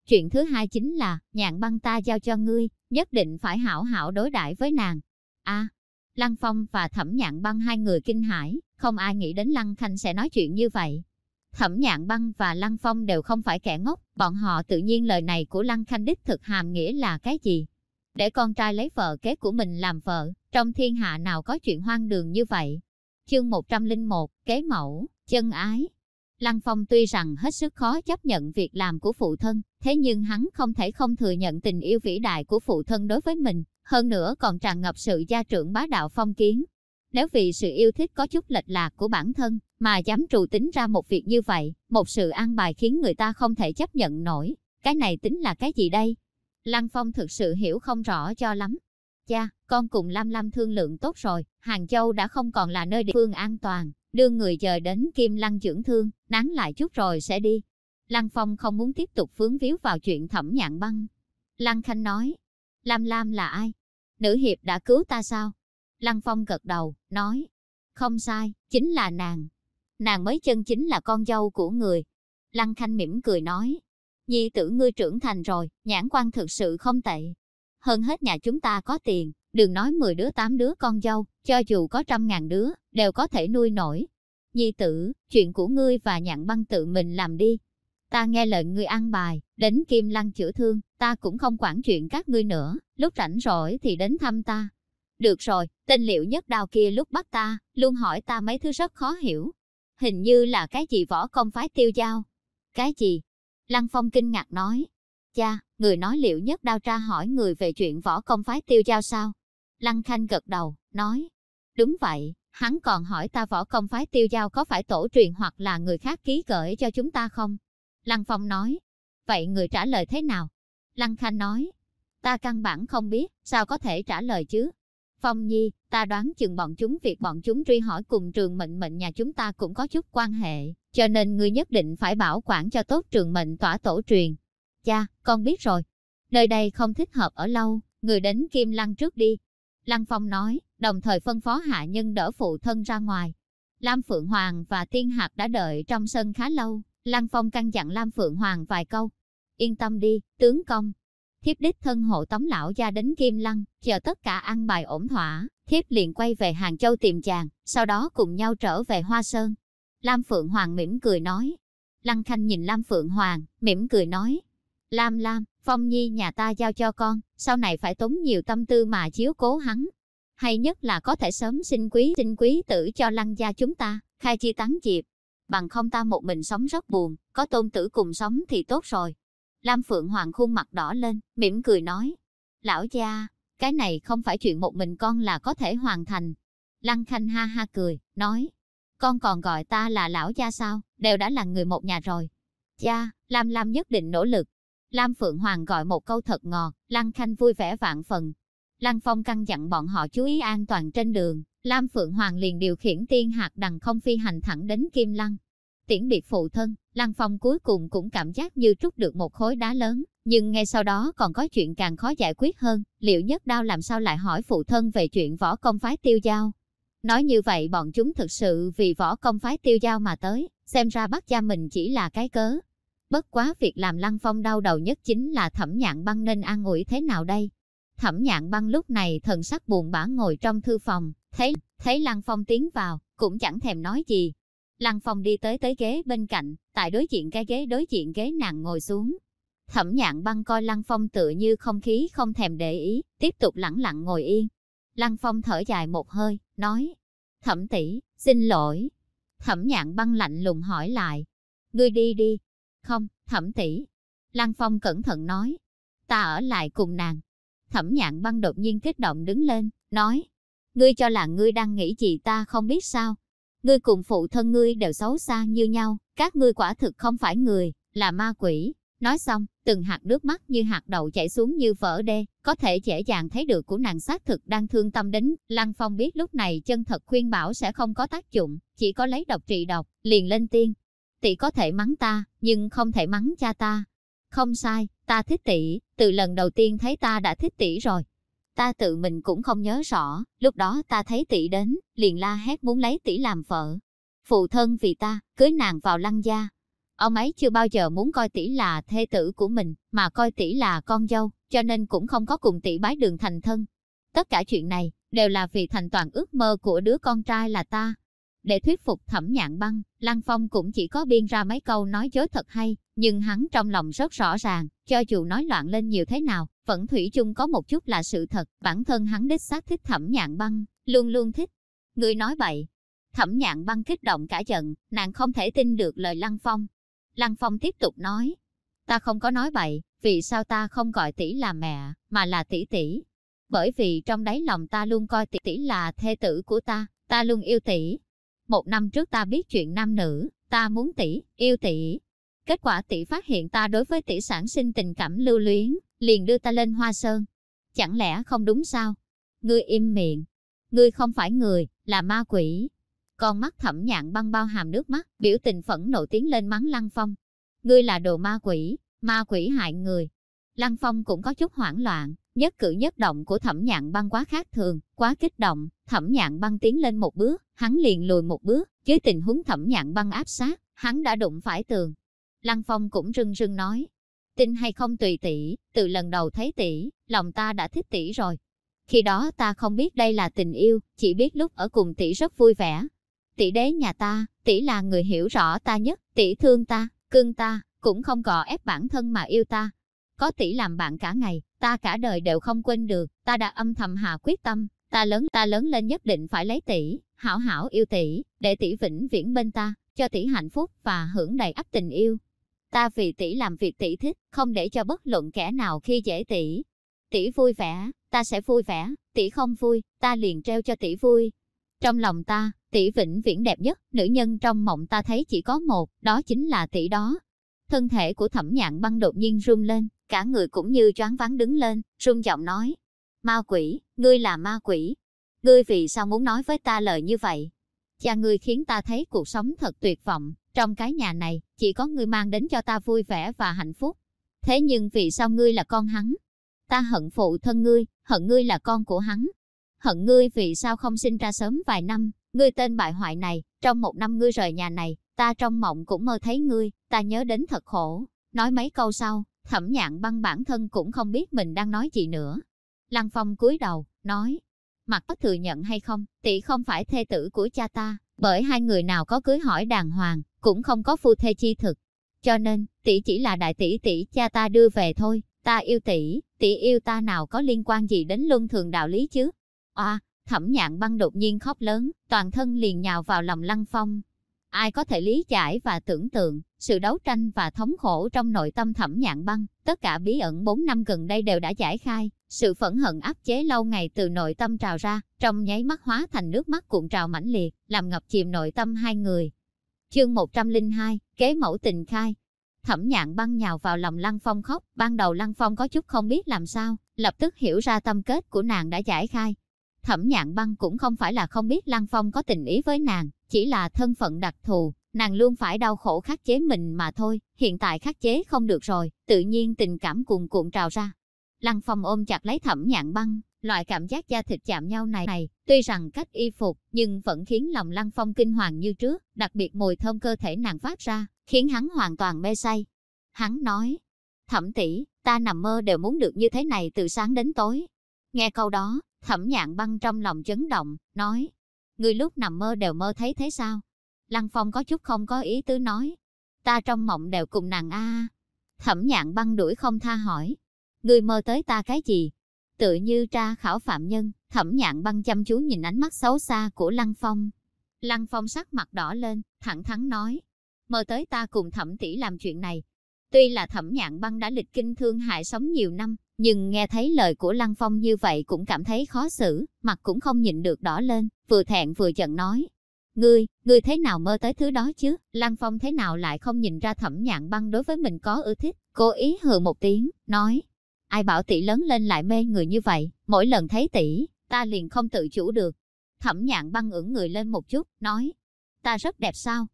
Chuyện thứ hai chính là, nhạn băng ta giao cho ngươi, nhất định phải hảo hảo đối đãi với nàng. a Lăng Phong và Thẩm Nhạn Băng hai người kinh hãi, không ai nghĩ đến Lăng Khanh sẽ nói chuyện như vậy. Thẩm Nhạn Băng và Lăng Phong đều không phải kẻ ngốc, bọn họ tự nhiên lời này của Lăng Khanh đích thực hàm nghĩa là cái gì? Để con trai lấy vợ kế của mình làm vợ, trong thiên hạ nào có chuyện hoang đường như vậy? Chương 101, kế mẫu, chân ái, Lăng Phong tuy rằng hết sức khó chấp nhận việc làm của phụ thân, thế nhưng hắn không thể không thừa nhận tình yêu vĩ đại của phụ thân đối với mình, hơn nữa còn tràn ngập sự gia trưởng bá đạo phong kiến. Nếu vì sự yêu thích có chút lệch lạc của bản thân, mà dám trù tính ra một việc như vậy, một sự an bài khiến người ta không thể chấp nhận nổi, cái này tính là cái gì đây? Lăng Phong thực sự hiểu không rõ cho lắm. Cha, con cùng Lam Lam thương lượng tốt rồi, Hàng Châu đã không còn là nơi địa phương an toàn, đưa người chờ đến Kim Lăng dưỡng thương, nán lại chút rồi sẽ đi. Lăng Phong không muốn tiếp tục vướng víu vào chuyện thẩm nhạn băng. Lăng Khanh nói, Lam Lam là ai? Nữ hiệp đã cứu ta sao? Lăng Phong gật đầu, nói, không sai, chính là nàng. Nàng mới chân chính là con dâu của người. Lăng Khanh mỉm cười nói, nhi tử ngươi trưởng thành rồi, nhãn quan thực sự không tệ. Hơn hết nhà chúng ta có tiền, đừng nói 10 đứa 8 đứa con dâu, cho dù có trăm ngàn đứa, đều có thể nuôi nổi. Nhi tử, chuyện của ngươi và nhạn băng tự mình làm đi. Ta nghe lời ngươi ăn bài, đến Kim Lăng chữa thương, ta cũng không quản chuyện các ngươi nữa, lúc rảnh rỗi thì đến thăm ta. Được rồi, tên liệu nhất đào kia lúc bắt ta, luôn hỏi ta mấy thứ rất khó hiểu. Hình như là cái gì võ công phái tiêu giao. Cái gì? Lăng Phong kinh ngạc nói. Cha, người nói liệu nhất đao tra hỏi người về chuyện võ công phái tiêu giao sao? Lăng Khanh gật đầu, nói. Đúng vậy, hắn còn hỏi ta võ công phái tiêu giao có phải tổ truyền hoặc là người khác ký gửi cho chúng ta không? Lăng Phong nói. Vậy người trả lời thế nào? Lăng Khanh nói. Ta căn bản không biết, sao có thể trả lời chứ? Phong Nhi, ta đoán chừng bọn chúng việc bọn chúng truy hỏi cùng trường mệnh mệnh nhà chúng ta cũng có chút quan hệ, cho nên ngươi nhất định phải bảo quản cho tốt trường mệnh tỏa tổ truyền. Cha, con biết rồi. Nơi đây không thích hợp ở lâu, người đến Kim Lăng trước đi. Lăng Phong nói, đồng thời phân phó hạ nhân đỡ phụ thân ra ngoài. Lam Phượng Hoàng và Tiên Hạc đã đợi trong sân khá lâu, Lăng Phong căn dặn Lam Phượng Hoàng vài câu. Yên tâm đi, tướng công, thiếp đích thân hộ tống lão gia đến Kim Lăng, chờ tất cả ăn bài ổn thỏa, thiếp liền quay về Hàng Châu tìm chàng, sau đó cùng nhau trở về Hoa Sơn. Lam Phượng Hoàng mỉm cười nói. Lăng Khanh nhìn Lam Phượng Hoàng, mỉm cười nói. Lam Lam, Phong Nhi nhà ta giao cho con, sau này phải tốn nhiều tâm tư mà chiếu cố hắn. Hay nhất là có thể sớm xin quý xin quý tử cho lăng gia chúng ta, khai chi tán diệp. Bằng không ta một mình sống rất buồn, có tôn tử cùng sống thì tốt rồi. Lam Phượng Hoàng khuôn mặt đỏ lên, mỉm cười nói. Lão gia, cái này không phải chuyện một mình con là có thể hoàn thành. Lăng Khanh ha ha cười, nói. Con còn gọi ta là lão gia sao, đều đã là người một nhà rồi. Cha, Lam Lam nhất định nỗ lực. Lam Phượng Hoàng gọi một câu thật ngọt, Lăng Khanh vui vẻ vạn phần. Lăng Phong căn dặn bọn họ chú ý an toàn trên đường. Lam Phượng Hoàng liền điều khiển tiên hạt đằng không phi hành thẳng đến Kim Lăng. Tiễn biệt phụ thân, Lăng Phong cuối cùng cũng cảm giác như trút được một khối đá lớn, nhưng ngay sau đó còn có chuyện càng khó giải quyết hơn, liệu nhất đao làm sao lại hỏi phụ thân về chuyện võ công phái tiêu giao. Nói như vậy bọn chúng thực sự vì võ công phái tiêu giao mà tới, xem ra bắt cha mình chỉ là cái cớ. Bất quá việc làm Lăng Phong đau đầu nhất chính là thẩm nhạn băng nên an ủi thế nào đây. Thẩm nhạn băng lúc này thần sắc buồn bã ngồi trong thư phòng, thấy, thấy Lăng Phong tiến vào, cũng chẳng thèm nói gì, Lăng Phong đi tới tới ghế bên cạnh, tại đối diện cái ghế đối diện ghế nàng ngồi xuống. Thẩm nhạn băng coi Lăng Phong tựa như không khí không thèm để ý, tiếp tục lẳng lặng ngồi yên. Lăng Phong thở dài một hơi, nói, Thẩm tỷ, xin lỗi. Thẩm nhạn băng lạnh lùng hỏi lại, ngươi đi đi. Không, thẩm tỷ. Lăng Phong cẩn thận nói, ta ở lại cùng nàng. Thẩm nhạn băng đột nhiên kích động đứng lên, nói, ngươi cho là ngươi đang nghĩ gì ta không biết sao. Ngươi cùng phụ thân ngươi đều xấu xa như nhau, các ngươi quả thực không phải người, là ma quỷ. Nói xong, từng hạt nước mắt như hạt đậu chảy xuống như vỡ đê, có thể dễ dàng thấy được của nàng xác thực đang thương tâm đến. Lăng Phong biết lúc này chân thật khuyên bảo sẽ không có tác dụng, chỉ có lấy độc trị độc, liền lên tiên. Tỷ có thể mắng ta, nhưng không thể mắng cha ta. Không sai, ta thích tỷ, từ lần đầu tiên thấy ta đã thích tỷ rồi. Ta tự mình cũng không nhớ rõ, lúc đó ta thấy tỷ đến, liền la hét muốn lấy tỷ làm vợ. Phụ thân vì ta, cưới nàng vào lăng gia. Ông ấy chưa bao giờ muốn coi tỷ là thê tử của mình, mà coi tỷ là con dâu, cho nên cũng không có cùng tỷ bái đường thành thân. Tất cả chuyện này, đều là vì thành toàn ước mơ của đứa con trai là ta. Để thuyết phục thẩm nhạn băng, Lăng Phong cũng chỉ có biên ra mấy câu nói dối thật hay, nhưng hắn trong lòng rất rõ ràng, cho dù nói loạn lên nhiều thế nào, vẫn thủy chung có một chút là sự thật, bản thân hắn đích xác thích thẩm nhạn băng, luôn luôn thích. Người nói bậy. Thẩm nhạn băng kích động cả giận, nàng không thể tin được lời Lăng Phong. Lăng Phong tiếp tục nói, ta không có nói bậy, vì sao ta không gọi tỷ là mẹ, mà là tỷ tỷ. Bởi vì trong đáy lòng ta luôn coi tỷ tỷ là thê tử của ta, ta luôn yêu tỷ. Một năm trước ta biết chuyện nam nữ, ta muốn tỷ, yêu tỷ. Kết quả tỷ phát hiện ta đối với tỷ sản sinh tình cảm lưu luyến, liền đưa ta lên hoa sơn. Chẳng lẽ không đúng sao? Ngươi im miệng. Ngươi không phải người, là ma quỷ. Con mắt thẩm nhạn băng bao hàm nước mắt, biểu tình phẫn nộ tiến lên mắng Lăng Phong. Ngươi là đồ ma quỷ, ma quỷ hại người. Lăng Phong cũng có chút hoảng loạn, nhất cử nhất động của thẩm nhạn băng quá khác thường, quá kích động, thẩm nhạn băng tiến lên một bước, hắn liền lùi một bước, dưới tình huống thẩm nhạn băng áp sát, hắn đã đụng phải tường. Lăng Phong cũng rưng rưng nói, tin hay không tùy tỷ, từ lần đầu thấy tỷ, lòng ta đã thích tỷ rồi. Khi đó ta không biết đây là tình yêu, chỉ biết lúc ở cùng tỷ rất vui vẻ tỷ đế nhà ta, tỷ là người hiểu rõ ta nhất, tỷ thương ta, cưng ta, cũng không gò ép bản thân mà yêu ta. Có tỷ làm bạn cả ngày, ta cả đời đều không quên được, ta đã âm thầm hạ quyết tâm, ta lớn ta lớn lên nhất định phải lấy tỷ, hảo hảo yêu tỷ, để tỷ vĩnh viễn bên ta, cho tỷ hạnh phúc và hưởng đầy ắp tình yêu. Ta vì tỷ làm việc tỷ thích, không để cho bất luận kẻ nào khi dễ tỷ. Tỷ vui vẻ, ta sẽ vui vẻ, tỷ không vui, ta liền treo cho tỷ vui. Trong lòng ta, tỷ vĩnh viễn đẹp nhất, nữ nhân trong mộng ta thấy chỉ có một, đó chính là tỷ đó. Thân thể của thẩm nhạn băng đột nhiên run lên, cả người cũng như choáng váng đứng lên, run giọng nói. Ma quỷ, ngươi là ma quỷ. Ngươi vì sao muốn nói với ta lời như vậy? Cha ngươi khiến ta thấy cuộc sống thật tuyệt vọng, trong cái nhà này, chỉ có ngươi mang đến cho ta vui vẻ và hạnh phúc. Thế nhưng vì sao ngươi là con hắn? Ta hận phụ thân ngươi, hận ngươi là con của hắn. Hận ngươi vì sao không sinh ra sớm vài năm, ngươi tên bại hoại này, trong một năm ngươi rời nhà này, ta trong mộng cũng mơ thấy ngươi, ta nhớ đến thật khổ. Nói mấy câu sau, thẩm nhạn băng bản thân cũng không biết mình đang nói gì nữa. Lăng Phong cúi đầu, nói, mặt có thừa nhận hay không, tỷ không phải thê tử của cha ta, bởi hai người nào có cưới hỏi đàng hoàng, cũng không có phu thê chi thực. Cho nên, tỷ chỉ là đại tỷ tỷ cha ta đưa về thôi, ta yêu tỷ, tỷ yêu ta nào có liên quan gì đến luân thường đạo lý chứ. À, thẩm nhạn băng đột nhiên khóc lớn, toàn thân liền nhào vào lòng lăng phong. Ai có thể lý giải và tưởng tượng, sự đấu tranh và thống khổ trong nội tâm thẩm nhạn băng, tất cả bí ẩn 4 năm gần đây đều đã giải khai, sự phẫn hận áp chế lâu ngày từ nội tâm trào ra, trong nháy mắt hóa thành nước mắt cuộn trào mãnh liệt, làm ngập chìm nội tâm hai người. Chương 102, kế mẫu tình khai. Thẩm nhạn băng nhào vào lòng Lăng Phong khóc, ban đầu Lăng Phong có chút không biết làm sao, lập tức hiểu ra tâm kết của nàng đã giải khai. Thẩm nhạn băng cũng không phải là không biết Lăng Phong có tình ý với nàng, chỉ là thân phận đặc thù, nàng luôn phải đau khổ khắc chế mình mà thôi, hiện tại khắc chế không được rồi, tự nhiên tình cảm cuồn cuộn trào ra. Lăng Phong ôm chặt lấy thẩm nhạn băng, loại cảm giác da thịt chạm nhau này này, tuy rằng cách y phục, nhưng vẫn khiến lòng Lăng Phong kinh hoàng như trước, đặc biệt mùi thơm cơ thể nàng phát ra, khiến hắn hoàn toàn mê say. Hắn nói, thẩm tỷ, ta nằm mơ đều muốn được như thế này từ sáng đến tối. Nghe câu đó, thẩm nhạn băng trong lòng chấn động, nói, người lúc nằm mơ đều mơ thấy thế sao? Lăng Phong có chút không có ý tứ nói, ta trong mộng đều cùng nàng a. Thẩm nhạn băng đuổi không tha hỏi, người mơ tới ta cái gì? Tự như tra khảo phạm nhân, thẩm nhạn băng chăm chú nhìn ánh mắt xấu xa của Lăng Phong. Lăng Phong sắc mặt đỏ lên, thẳng thắn nói, mơ tới ta cùng thẩm tỷ làm chuyện này. Tuy là thẩm nhạn băng đã lịch kinh thương hại sống nhiều năm, nhưng nghe thấy lời của Lăng Phong như vậy cũng cảm thấy khó xử, mặt cũng không nhịn được đỏ lên, vừa thẹn vừa giận nói. Ngươi, ngươi thế nào mơ tới thứ đó chứ? Lăng Phong thế nào lại không nhìn ra thẩm nhạn băng đối với mình có ưa thích? Cố ý hừ một tiếng, nói. Ai bảo tỷ lớn lên lại mê người như vậy, mỗi lần thấy tỷ, ta liền không tự chủ được. Thẩm nhạn băng ửng người lên một chút, nói. Ta rất đẹp sao?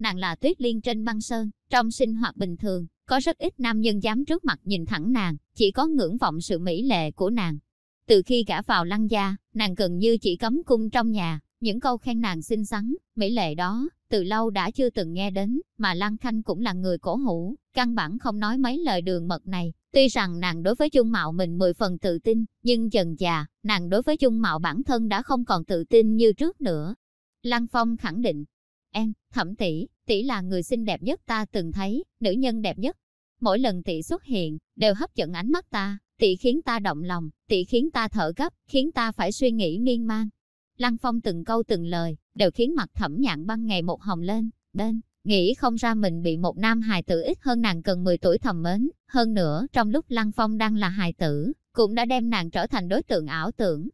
Nàng là tuyết liên trên băng sơn, trong sinh hoạt bình thường, có rất ít nam nhân dám trước mặt nhìn thẳng nàng, chỉ có ngưỡng vọng sự mỹ lệ của nàng. Từ khi gả vào lăng gia, nàng gần như chỉ cấm cung trong nhà, những câu khen nàng xinh xắn, mỹ lệ đó, từ lâu đã chưa từng nghe đến, mà Lăng Khanh cũng là người cổ hủ, căn bản không nói mấy lời đường mật này. Tuy rằng nàng đối với dung mạo mình mười phần tự tin, nhưng dần già, nàng đối với dung mạo bản thân đã không còn tự tin như trước nữa. Lăng Phong khẳng định, em, thẩm tỷ, tỷ là người xinh đẹp nhất ta từng thấy, nữ nhân đẹp nhất. Mỗi lần tỷ xuất hiện, đều hấp dẫn ánh mắt ta, tỷ khiến ta động lòng, tỷ khiến ta thở gấp, khiến ta phải suy nghĩ miên man. Lăng Phong từng câu từng lời, đều khiến mặt thẩm nhạn băng ngày một hồng lên, bên, nghĩ không ra mình bị một nam hài tử ít hơn nàng gần 10 tuổi thầm mến. Hơn nữa, trong lúc Lăng Phong đang là hài tử, cũng đã đem nàng trở thành đối tượng ảo tưởng.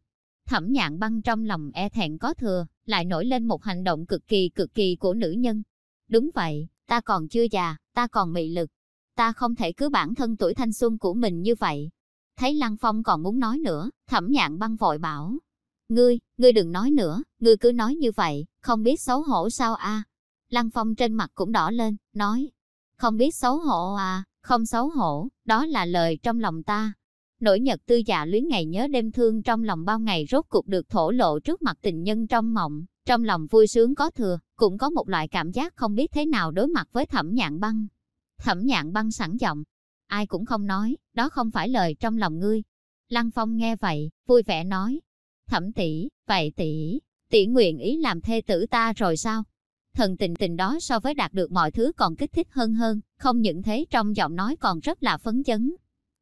Thẩm nhạn băng trong lòng e thẹn có thừa, lại nổi lên một hành động cực kỳ cực kỳ của nữ nhân. Đúng vậy, ta còn chưa già, ta còn mị lực. Ta không thể cứ bản thân tuổi thanh xuân của mình như vậy. Thấy Lăng Phong còn muốn nói nữa, thẩm nhạn băng vội bảo. Ngươi, ngươi đừng nói nữa, ngươi cứ nói như vậy, không biết xấu hổ sao a? Lăng Phong trên mặt cũng đỏ lên, nói. Không biết xấu hổ à, không xấu hổ, đó là lời trong lòng ta. Nỗi nhật tư dạ luyến ngày nhớ đêm thương trong lòng bao ngày rốt cuộc được thổ lộ trước mặt tình nhân trong mộng, trong lòng vui sướng có thừa, cũng có một loại cảm giác không biết thế nào đối mặt với thẩm nhạn băng. Thẩm nhạn băng sẵn giọng, ai cũng không nói, đó không phải lời trong lòng ngươi. Lăng Phong nghe vậy, vui vẻ nói, thẩm tỷ, vậy tỷ, tỷ nguyện ý làm thê tử ta rồi sao? Thần tình tình đó so với đạt được mọi thứ còn kích thích hơn hơn, không những thế trong giọng nói còn rất là phấn chấn.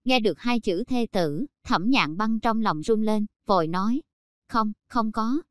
Nghe được hai chữ thê tử, thẩm nhạn băng trong lòng run lên, vội nói. Không, không có.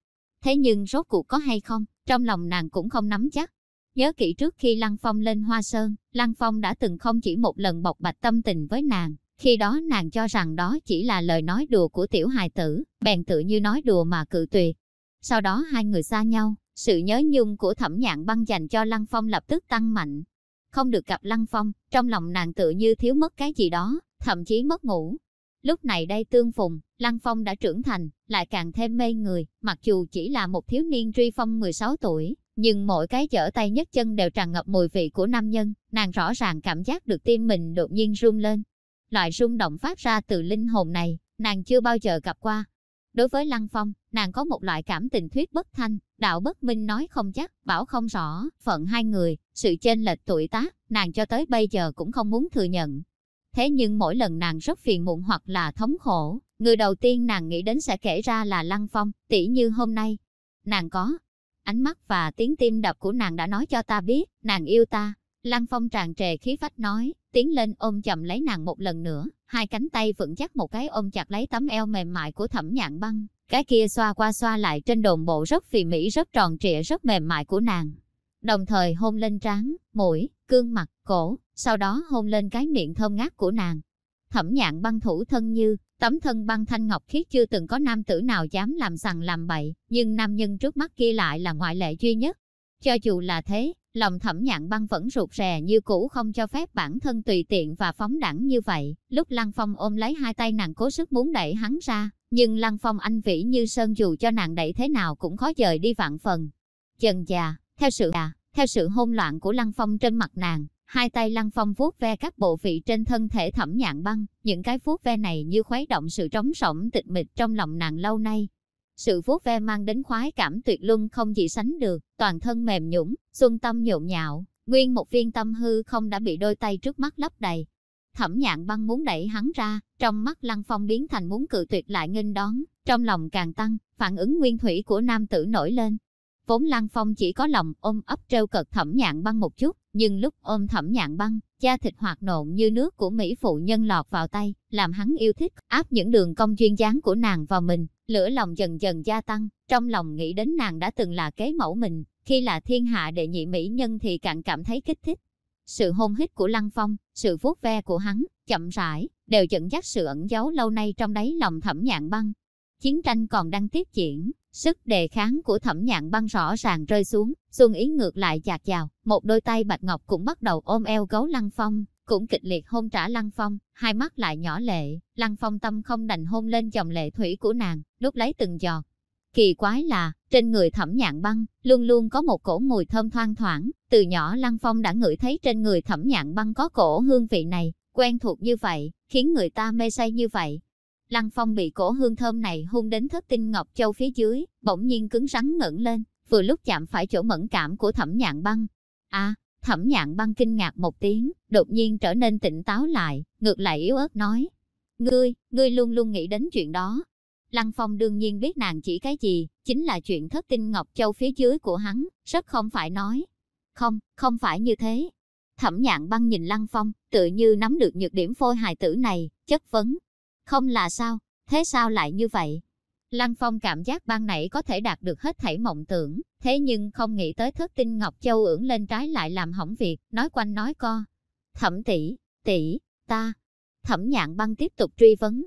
Thế nhưng rốt cuộc có hay không, trong lòng nàng cũng không nắm chắc. Nhớ kỹ trước khi Lăng Phong lên Hoa Sơn, Lăng Phong đã từng không chỉ một lần bộc bạch tâm tình với nàng, khi đó nàng cho rằng đó chỉ là lời nói đùa của tiểu hài tử, bèn tự như nói đùa mà cự tuyệt. Sau đó hai người xa nhau, sự nhớ nhung của thẩm nhạn băng dành cho Lăng Phong lập tức tăng mạnh. Không được gặp Lăng Phong, trong lòng nàng tự như thiếu mất cái gì đó, thậm chí mất ngủ. Lúc này đây tương phùng, Lăng Phong đã trưởng thành, lại càng thêm mê người, mặc dù chỉ là một thiếu niên truy phong 16 tuổi, nhưng mỗi cái chở tay nhất chân đều tràn ngập mùi vị của nam nhân, nàng rõ ràng cảm giác được tim mình đột nhiên rung lên. Loại rung động phát ra từ linh hồn này, nàng chưa bao giờ gặp qua. Đối với Lăng Phong, nàng có một loại cảm tình thuyết bất thanh, đạo bất minh nói không chắc, bảo không rõ, phận hai người, sự chênh lệch tuổi tác, nàng cho tới bây giờ cũng không muốn thừa nhận. Thế nhưng mỗi lần nàng rất phiền muộn hoặc là thống khổ, người đầu tiên nàng nghĩ đến sẽ kể ra là Lăng Phong, tỉ như hôm nay. Nàng có, ánh mắt và tiếng tim đập của nàng đã nói cho ta biết, nàng yêu ta. Lăng Phong tràn trề khí phách nói, tiến lên ôm chậm lấy nàng một lần nữa, hai cánh tay vững chắc một cái ôm chặt lấy tấm eo mềm mại của thẩm nhạn băng, cái kia xoa qua xoa lại trên đồn bộ rất phì mỹ rất tròn trịa rất mềm mại của nàng. Đồng thời hôn lên trán, mũi, cương mặt, cổ, sau đó hôn lên cái miệng thơm ngát của nàng. Thẩm nhạn băng thủ thân như, tấm thân băng thanh ngọc khiết chưa từng có nam tử nào dám làm sằng làm bậy, nhưng nam nhân trước mắt kia lại là ngoại lệ duy nhất. Cho dù là thế, lòng thẩm nhạn băng vẫn rụt rè như cũ không cho phép bản thân tùy tiện và phóng đẳng như vậy. Lúc Lăng Phong ôm lấy hai tay nàng cố sức muốn đẩy hắn ra, nhưng Lăng Phong anh vĩ như sơn dù cho nàng đẩy thế nào cũng khó dời đi vạn phần. Chần già, theo sự à, theo sự hôn loạn của Lăng Phong trên mặt nàng, hai tay Lăng Phong vuốt ve các bộ vị trên thân thể thẩm nhạn băng, những cái vuốt ve này như khuấy động sự trống rỗng tịch mịch trong lòng nàng lâu nay. Sự vuốt ve mang đến khoái cảm tuyệt luân không gì sánh được, toàn thân mềm nhũng, xuân tâm nhộn nhạo, nguyên một viên tâm hư không đã bị đôi tay trước mắt lấp đầy. Thẩm nhạn băng muốn đẩy hắn ra, trong mắt Lăng Phong biến thành muốn cự tuyệt lại nghênh đón, trong lòng càng tăng, phản ứng nguyên thủy của nam tử nổi lên, Vốn Lăng Phong chỉ có lòng ôm ấp trêu cợt thẩm nhạn băng một chút, nhưng lúc ôm thẩm nhạn băng, da thịt hoạt nộn như nước của Mỹ phụ nhân lọt vào tay, làm hắn yêu thích, áp những đường cong duyên dáng của nàng vào mình, lửa lòng dần dần gia tăng, trong lòng nghĩ đến nàng đã từng là kế mẫu mình, khi là thiên hạ đệ nhị mỹ nhân thì càng cảm thấy kích thích. Sự hôn hít của Lăng Phong, sự vuốt ve của hắn, chậm rãi, đều dẫn dắt sự ẩn giấu lâu nay trong đáy lòng thẩm nhạn băng. Chiến tranh còn đang tiếp diễn, Sức đề kháng của thẩm nhạn băng rõ ràng rơi xuống, xuân ý ngược lại chạc vào, một đôi tay bạch ngọc cũng bắt đầu ôm eo gấu lăng phong, cũng kịch liệt hôn trả lăng phong, hai mắt lại nhỏ lệ, lăng phong tâm không đành hôn lên dòng lệ thủy của nàng, lúc lấy từng giọt. Kỳ quái là, trên người thẩm nhạn băng, luôn luôn có một cổ mùi thơm thoang thoảng, từ nhỏ lăng phong đã ngửi thấy trên người thẩm nhạn băng có cổ hương vị này, quen thuộc như vậy, khiến người ta mê say như vậy, Lăng Phong bị cổ hương thơm này hung đến thất tinh ngọc châu phía dưới, bỗng nhiên cứng rắn ngẩng lên, vừa lúc chạm phải chỗ mẫn cảm của thẩm nhạn băng. À, thẩm nhạn băng kinh ngạc một tiếng, đột nhiên trở nên tỉnh táo lại, ngược lại yếu ớt nói. Ngươi, ngươi luôn luôn nghĩ đến chuyện đó. Lăng Phong đương nhiên biết nàng chỉ cái gì, chính là chuyện thất tinh ngọc châu phía dưới của hắn, rất không phải nói. Không, không phải như thế. Thẩm nhạn băng nhìn Lăng Phong, tự như nắm được nhược điểm phôi hài tử này, chất vấn, không là sao, thế sao lại như vậy? Lăng Phong cảm giác ban nãy có thể đạt được hết thảy mộng tưởng, thế nhưng không nghĩ tới thất tinh Ngọc Châu ưỡng lên trái lại làm hỏng việc, nói quanh nói co. Thẩm tỷ, tỷ, ta. Thẩm nhạn băng tiếp tục truy vấn.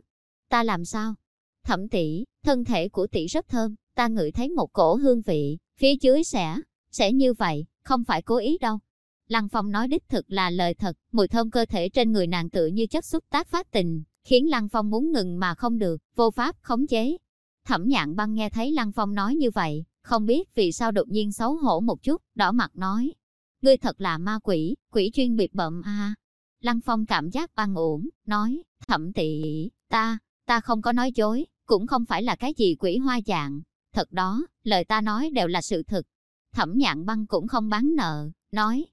Ta làm sao? Thẩm tỷ, thân thể của tỷ rất thơm, ta ngửi thấy một cổ hương vị, phía dưới sẽ, sẽ như vậy, không phải cố ý đâu. Lăng Phong nói đích thực là lời thật, mùi thơm cơ thể trên người nàng tự như chất xúc tác phát tình, khiến Lăng Phong muốn ngừng mà không được, vô pháp khống chế. Thẩm nhạn băng nghe thấy Lăng Phong nói như vậy, không biết vì sao đột nhiên xấu hổ một chút, đỏ mặt nói. Ngươi thật là ma quỷ, quỷ chuyên biệt bậm à. Lăng Phong cảm giác băng ổn, nói, thẩm tị, ta, ta không có nói dối, cũng không phải là cái gì quỷ hoa dạng. Thật đó, lời ta nói đều là sự thật Thẩm nhạn băng cũng không bán nợ, nói,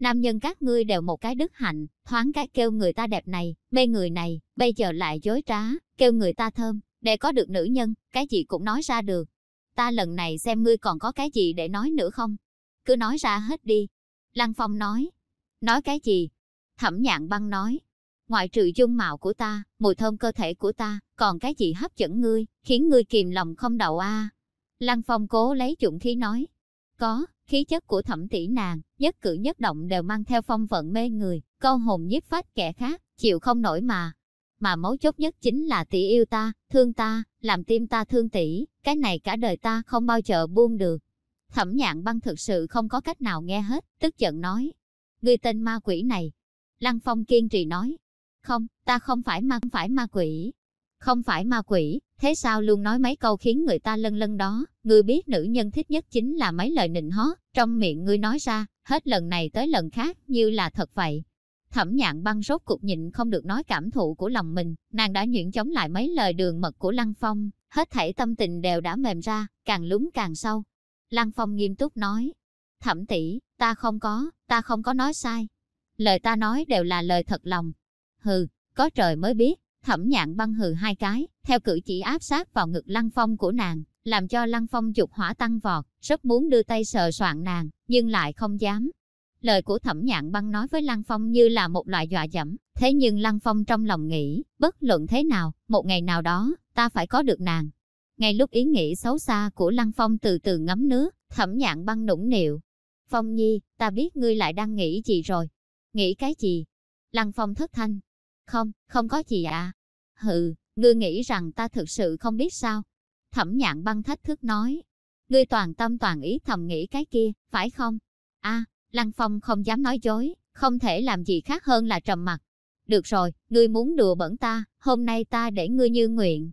Nam nhân các ngươi đều một cái đức hạnh, thoáng cái kêu người ta đẹp này, mê người này, bây giờ lại dối trá, kêu người ta thơm, để có được nữ nhân, cái gì cũng nói ra được. ta lần này xem ngươi còn có cái gì để nói nữa không? Cứ nói ra hết đi. Lăng Phong nói. Nói cái gì? Thẩm nhạn băng nói. Ngoại trừ dung mạo của ta, mùi thơm cơ thể của ta, còn cái gì hấp dẫn ngươi, khiến ngươi kìm lòng không đậu a Lăng Phong cố lấy dũng khí nói. Có, khí chất của thẩm tỷ nàng, nhất cử nhất động đều mang theo phong vận mê người, câu hồn nhiếp phách kẻ khác, chịu không nổi mà. Mà mấu chốt nhất chính là tỷ yêu ta, thương ta, làm tim ta thương tỷ, cái này cả đời ta không bao giờ buông được. Thẩm nhạn băng thực sự không có cách nào nghe hết, tức giận nói. Ngươi tên ma quỷ này. Lăng Phong kiên trì nói. Không, ta không phải ma, không phải ma quỷ. Không phải ma quỷ, thế sao luôn nói mấy câu khiến người ta lân lân đó. Ngươi biết nữ nhân thích nhất chính là mấy lời nịnh hót, trong miệng ngươi nói ra, hết lần này tới lần khác như là thật vậy. Thẩm nhạn băng rốt cục nhịn không được nói cảm thụ của lòng mình, nàng đã nhuyễn chống lại mấy lời đường mật của Lăng Phong, hết thảy tâm tình đều đã mềm ra, càng lúng càng sâu. Lăng Phong nghiêm túc nói, thẩm tỷ, ta không có, ta không có nói sai. Lời ta nói đều là lời thật lòng. Hừ, có trời mới biết, thẩm nhạn băng hừ hai cái, theo cử chỉ áp sát vào ngực Lăng Phong của nàng, làm cho Lăng Phong dục hỏa tăng vọt, rất muốn đưa tay sờ soạn nàng, nhưng lại không dám. Lời của thẩm nhạn băng nói với Lăng Phong như là một loại dọa dẫm, thế nhưng Lăng Phong trong lòng nghĩ, bất luận thế nào, một ngày nào đó, ta phải có được nàng. Ngay lúc ý nghĩ xấu xa của Lăng Phong từ từ ngấm nước, thẩm nhạn băng nũng nịu. Phong Nhi, ta biết ngươi lại đang nghĩ gì rồi. Nghĩ cái gì? Lăng Phong thất thanh. Không, không có gì ạ. À. Hừ, ngươi nghĩ rằng ta thực sự không biết sao? Thẩm nhạn băng thách thức nói. Ngươi toàn tâm toàn ý thầm nghĩ cái kia, phải không? a Lăng Phong không dám nói dối, không thể làm gì khác hơn là trầm mặt. Được rồi, ngươi muốn đùa bẩn ta, hôm nay ta để ngươi như nguyện.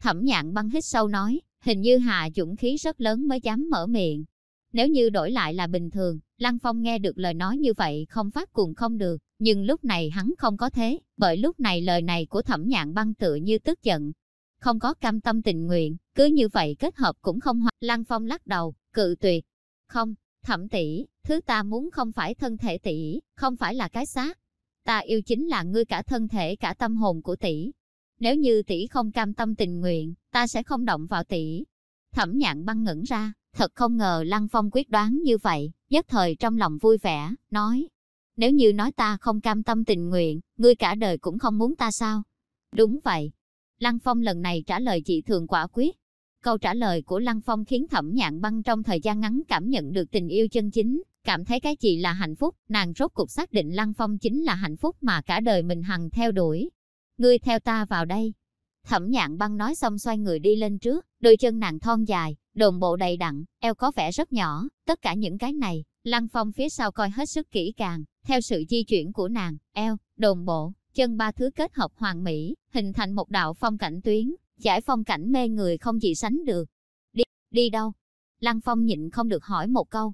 Thẩm nhạn băng hít sâu nói, hình như hạ dũng khí rất lớn mới dám mở miệng. Nếu như đổi lại là bình thường, Lăng Phong nghe được lời nói như vậy không phát cuồng không được, nhưng lúc này hắn không có thế, bởi lúc này lời này của thẩm nhạn băng tựa như tức giận. Không có cam tâm tình nguyện, cứ như vậy kết hợp cũng không hoặc Lăng Phong lắc đầu, cự tuyệt. Không, thẩm tỷ, thứ ta muốn không phải thân thể tỷ, không phải là cái xác. Ta yêu chính là ngươi cả thân thể cả tâm hồn của tỷ. Nếu như tỷ không cam tâm tình nguyện, ta sẽ không động vào tỷ. Thẩm nhạn băng ngẩn ra, thật không ngờ Lăng Phong quyết đoán như vậy, nhất thời trong lòng vui vẻ, nói. Nếu như nói ta không cam tâm tình nguyện, ngươi cả đời cũng không muốn ta sao? Đúng vậy. Lăng Phong lần này trả lời chị thường quả quyết. Câu trả lời của Lăng Phong khiến thẩm nhạn băng trong thời gian ngắn cảm nhận được tình yêu chân chính, cảm thấy cái gì là hạnh phúc, nàng rốt cuộc xác định Lăng Phong chính là hạnh phúc mà cả đời mình hằng theo đuổi. Ngươi theo ta vào đây. Thẩm nhạn băng nói xong xoay người đi lên trước, đôi chân nàng thon dài, đồn bộ đầy đặn, eo có vẻ rất nhỏ, tất cả những cái này, Lăng Phong phía sau coi hết sức kỹ càng, theo sự di chuyển của nàng, eo, đồn bộ, chân ba thứ kết hợp hoàn mỹ, hình thành một đạo phong cảnh tuyến, giải phong cảnh mê người không gì sánh được. Đi, đi đâu? Lăng Phong nhịn không được hỏi một câu.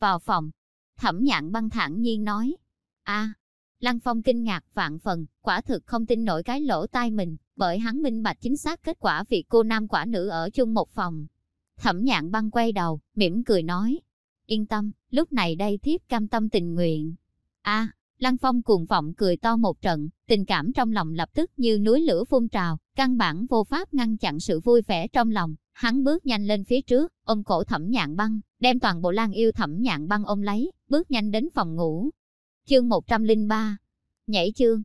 Vào phòng, thẩm nhạn băng thẳng nhiên nói. a Lăng Phong kinh ngạc vạn phần, quả thực không tin nổi cái lỗ tai mình, bởi hắn minh bạch chính xác kết quả việc cô nam quả nữ ở chung một phòng. Thẩm nhạn băng quay đầu, mỉm cười nói. Yên tâm, lúc này đây thiếp cam tâm tình nguyện a Lăng Phong cuồng vọng cười to một trận, tình cảm trong lòng lập tức như núi lửa phun trào, căn bản vô pháp ngăn chặn sự vui vẻ trong lòng. Hắn bước nhanh lên phía trước, ôm cổ thẩm nhạn băng, đem toàn bộ lan yêu thẩm nhạn băng ôm lấy, bước nhanh đến phòng ngủ. Chương 103 Nhảy chương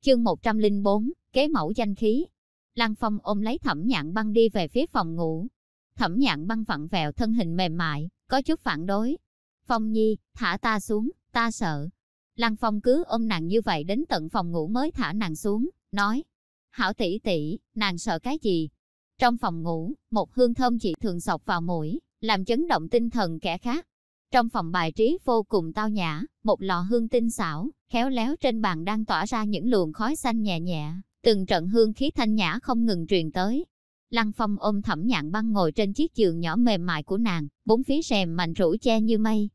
Chương 104 Kế mẫu danh khí Lăng Phong ôm lấy thẩm nhạn băng đi về phía phòng ngủ. Thẩm nhạn băng vặn vẹo thân hình mềm mại, có chút phản đối. Phong Nhi, thả ta xuống, ta sợ. Lăng Phong cứ ôm nàng như vậy đến tận phòng ngủ mới thả nàng xuống, nói. Hảo tỷ tỷ, nàng sợ cái gì? Trong phòng ngủ, một hương thơm chỉ thường sọc vào mũi, làm chấn động tinh thần kẻ khác. Trong phòng bài trí vô cùng tao nhã, một lò hương tinh xảo, khéo léo trên bàn đang tỏa ra những luồng khói xanh nhẹ nhẹ, từng trận hương khí thanh nhã không ngừng truyền tới. Lăng Phong ôm thẩm nhạn băng ngồi trên chiếc giường nhỏ mềm mại của nàng, bốn phía rèm mạnh rủ che như mây.